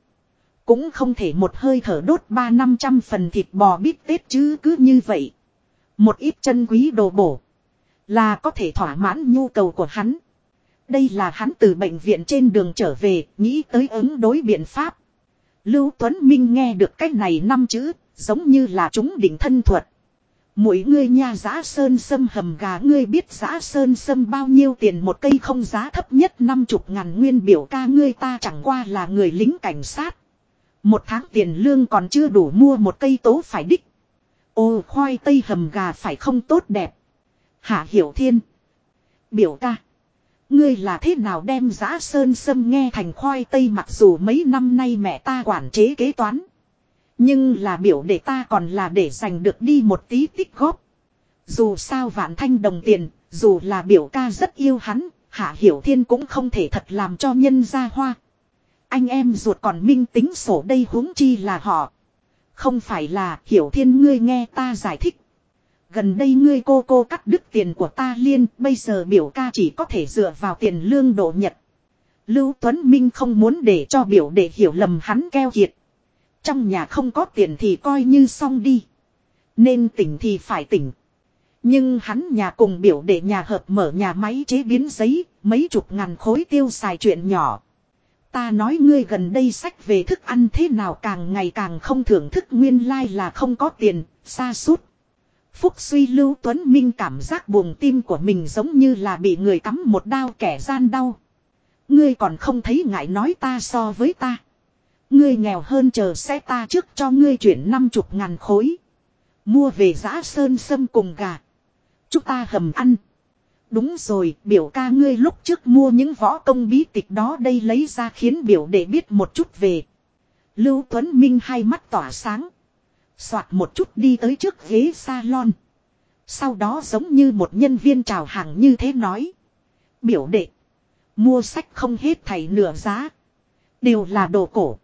Cũng không thể một hơi thở đốt ba năm trăm phần thịt bò bít tết chứ cứ như vậy. Một ít chân quý đồ bổ. Là có thể thỏa mãn nhu cầu của hắn. Đây là hắn từ bệnh viện trên đường trở về, nghĩ tới ứng đối biện pháp. Lưu Tuấn Minh nghe được cách này năm chữ, giống như là chúng đỉnh thân thuật. Mỗi ngươi nha giá sơn sâm hầm gà ngươi biết giá sơn sâm bao nhiêu tiền một cây không giá thấp nhất năm chục ngàn nguyên biểu ca ngươi ta chẳng qua là người lính cảnh sát. Một tháng tiền lương còn chưa đủ mua một cây tố phải đích. Ô, khoai tây hầm gà phải không tốt đẹp. Hạ Hiểu Thiên. Biểu ca. Ngươi là thế nào đem giá sơn sâm nghe thành khoai tây mặc dù mấy năm nay mẹ ta quản chế kế toán. Nhưng là biểu để ta còn là để giành được đi một tí tích góp. Dù sao vạn thanh đồng tiền, dù là biểu ca rất yêu hắn, Hạ Hiểu Thiên cũng không thể thật làm cho nhân ra hoa. Anh em ruột còn minh tính sổ đây huống chi là họ. Không phải là Hiểu Thiên ngươi nghe ta giải thích. Gần đây ngươi cô cô cắt đứt tiền của ta liên, bây giờ biểu ca chỉ có thể dựa vào tiền lương độ nhật. Lưu Tuấn Minh không muốn để cho biểu để hiểu lầm hắn keo kiệt. Trong nhà không có tiền thì coi như xong đi. Nên tỉnh thì phải tỉnh. Nhưng hắn nhà cùng biểu để nhà hợp mở nhà máy chế biến giấy, mấy chục ngàn khối tiêu xài chuyện nhỏ. Ta nói ngươi gần đây sách về thức ăn thế nào càng ngày càng không thưởng thức nguyên lai like là không có tiền, xa suốt. Phúc suy Lưu Tuấn Minh cảm giác buồng tim của mình giống như là bị người cắm một đao kẻ gian đau. Ngươi còn không thấy ngại nói ta so với ta. Ngươi nghèo hơn chờ xe ta trước cho ngươi chuyển năm chục ngàn khối. Mua về giã sơn sâm cùng gà. Chúng ta hầm ăn. Đúng rồi, biểu ca ngươi lúc trước mua những võ công bí tịch đó đây lấy ra khiến biểu để biết một chút về. Lưu Tuấn Minh hai mắt tỏa sáng. Xoạt một chút đi tới trước ghế salon. Sau đó giống như một nhân viên chào hàng như thế nói. Biểu đệ. Mua sách không hết thầy nửa giá. Đều là đồ cổ.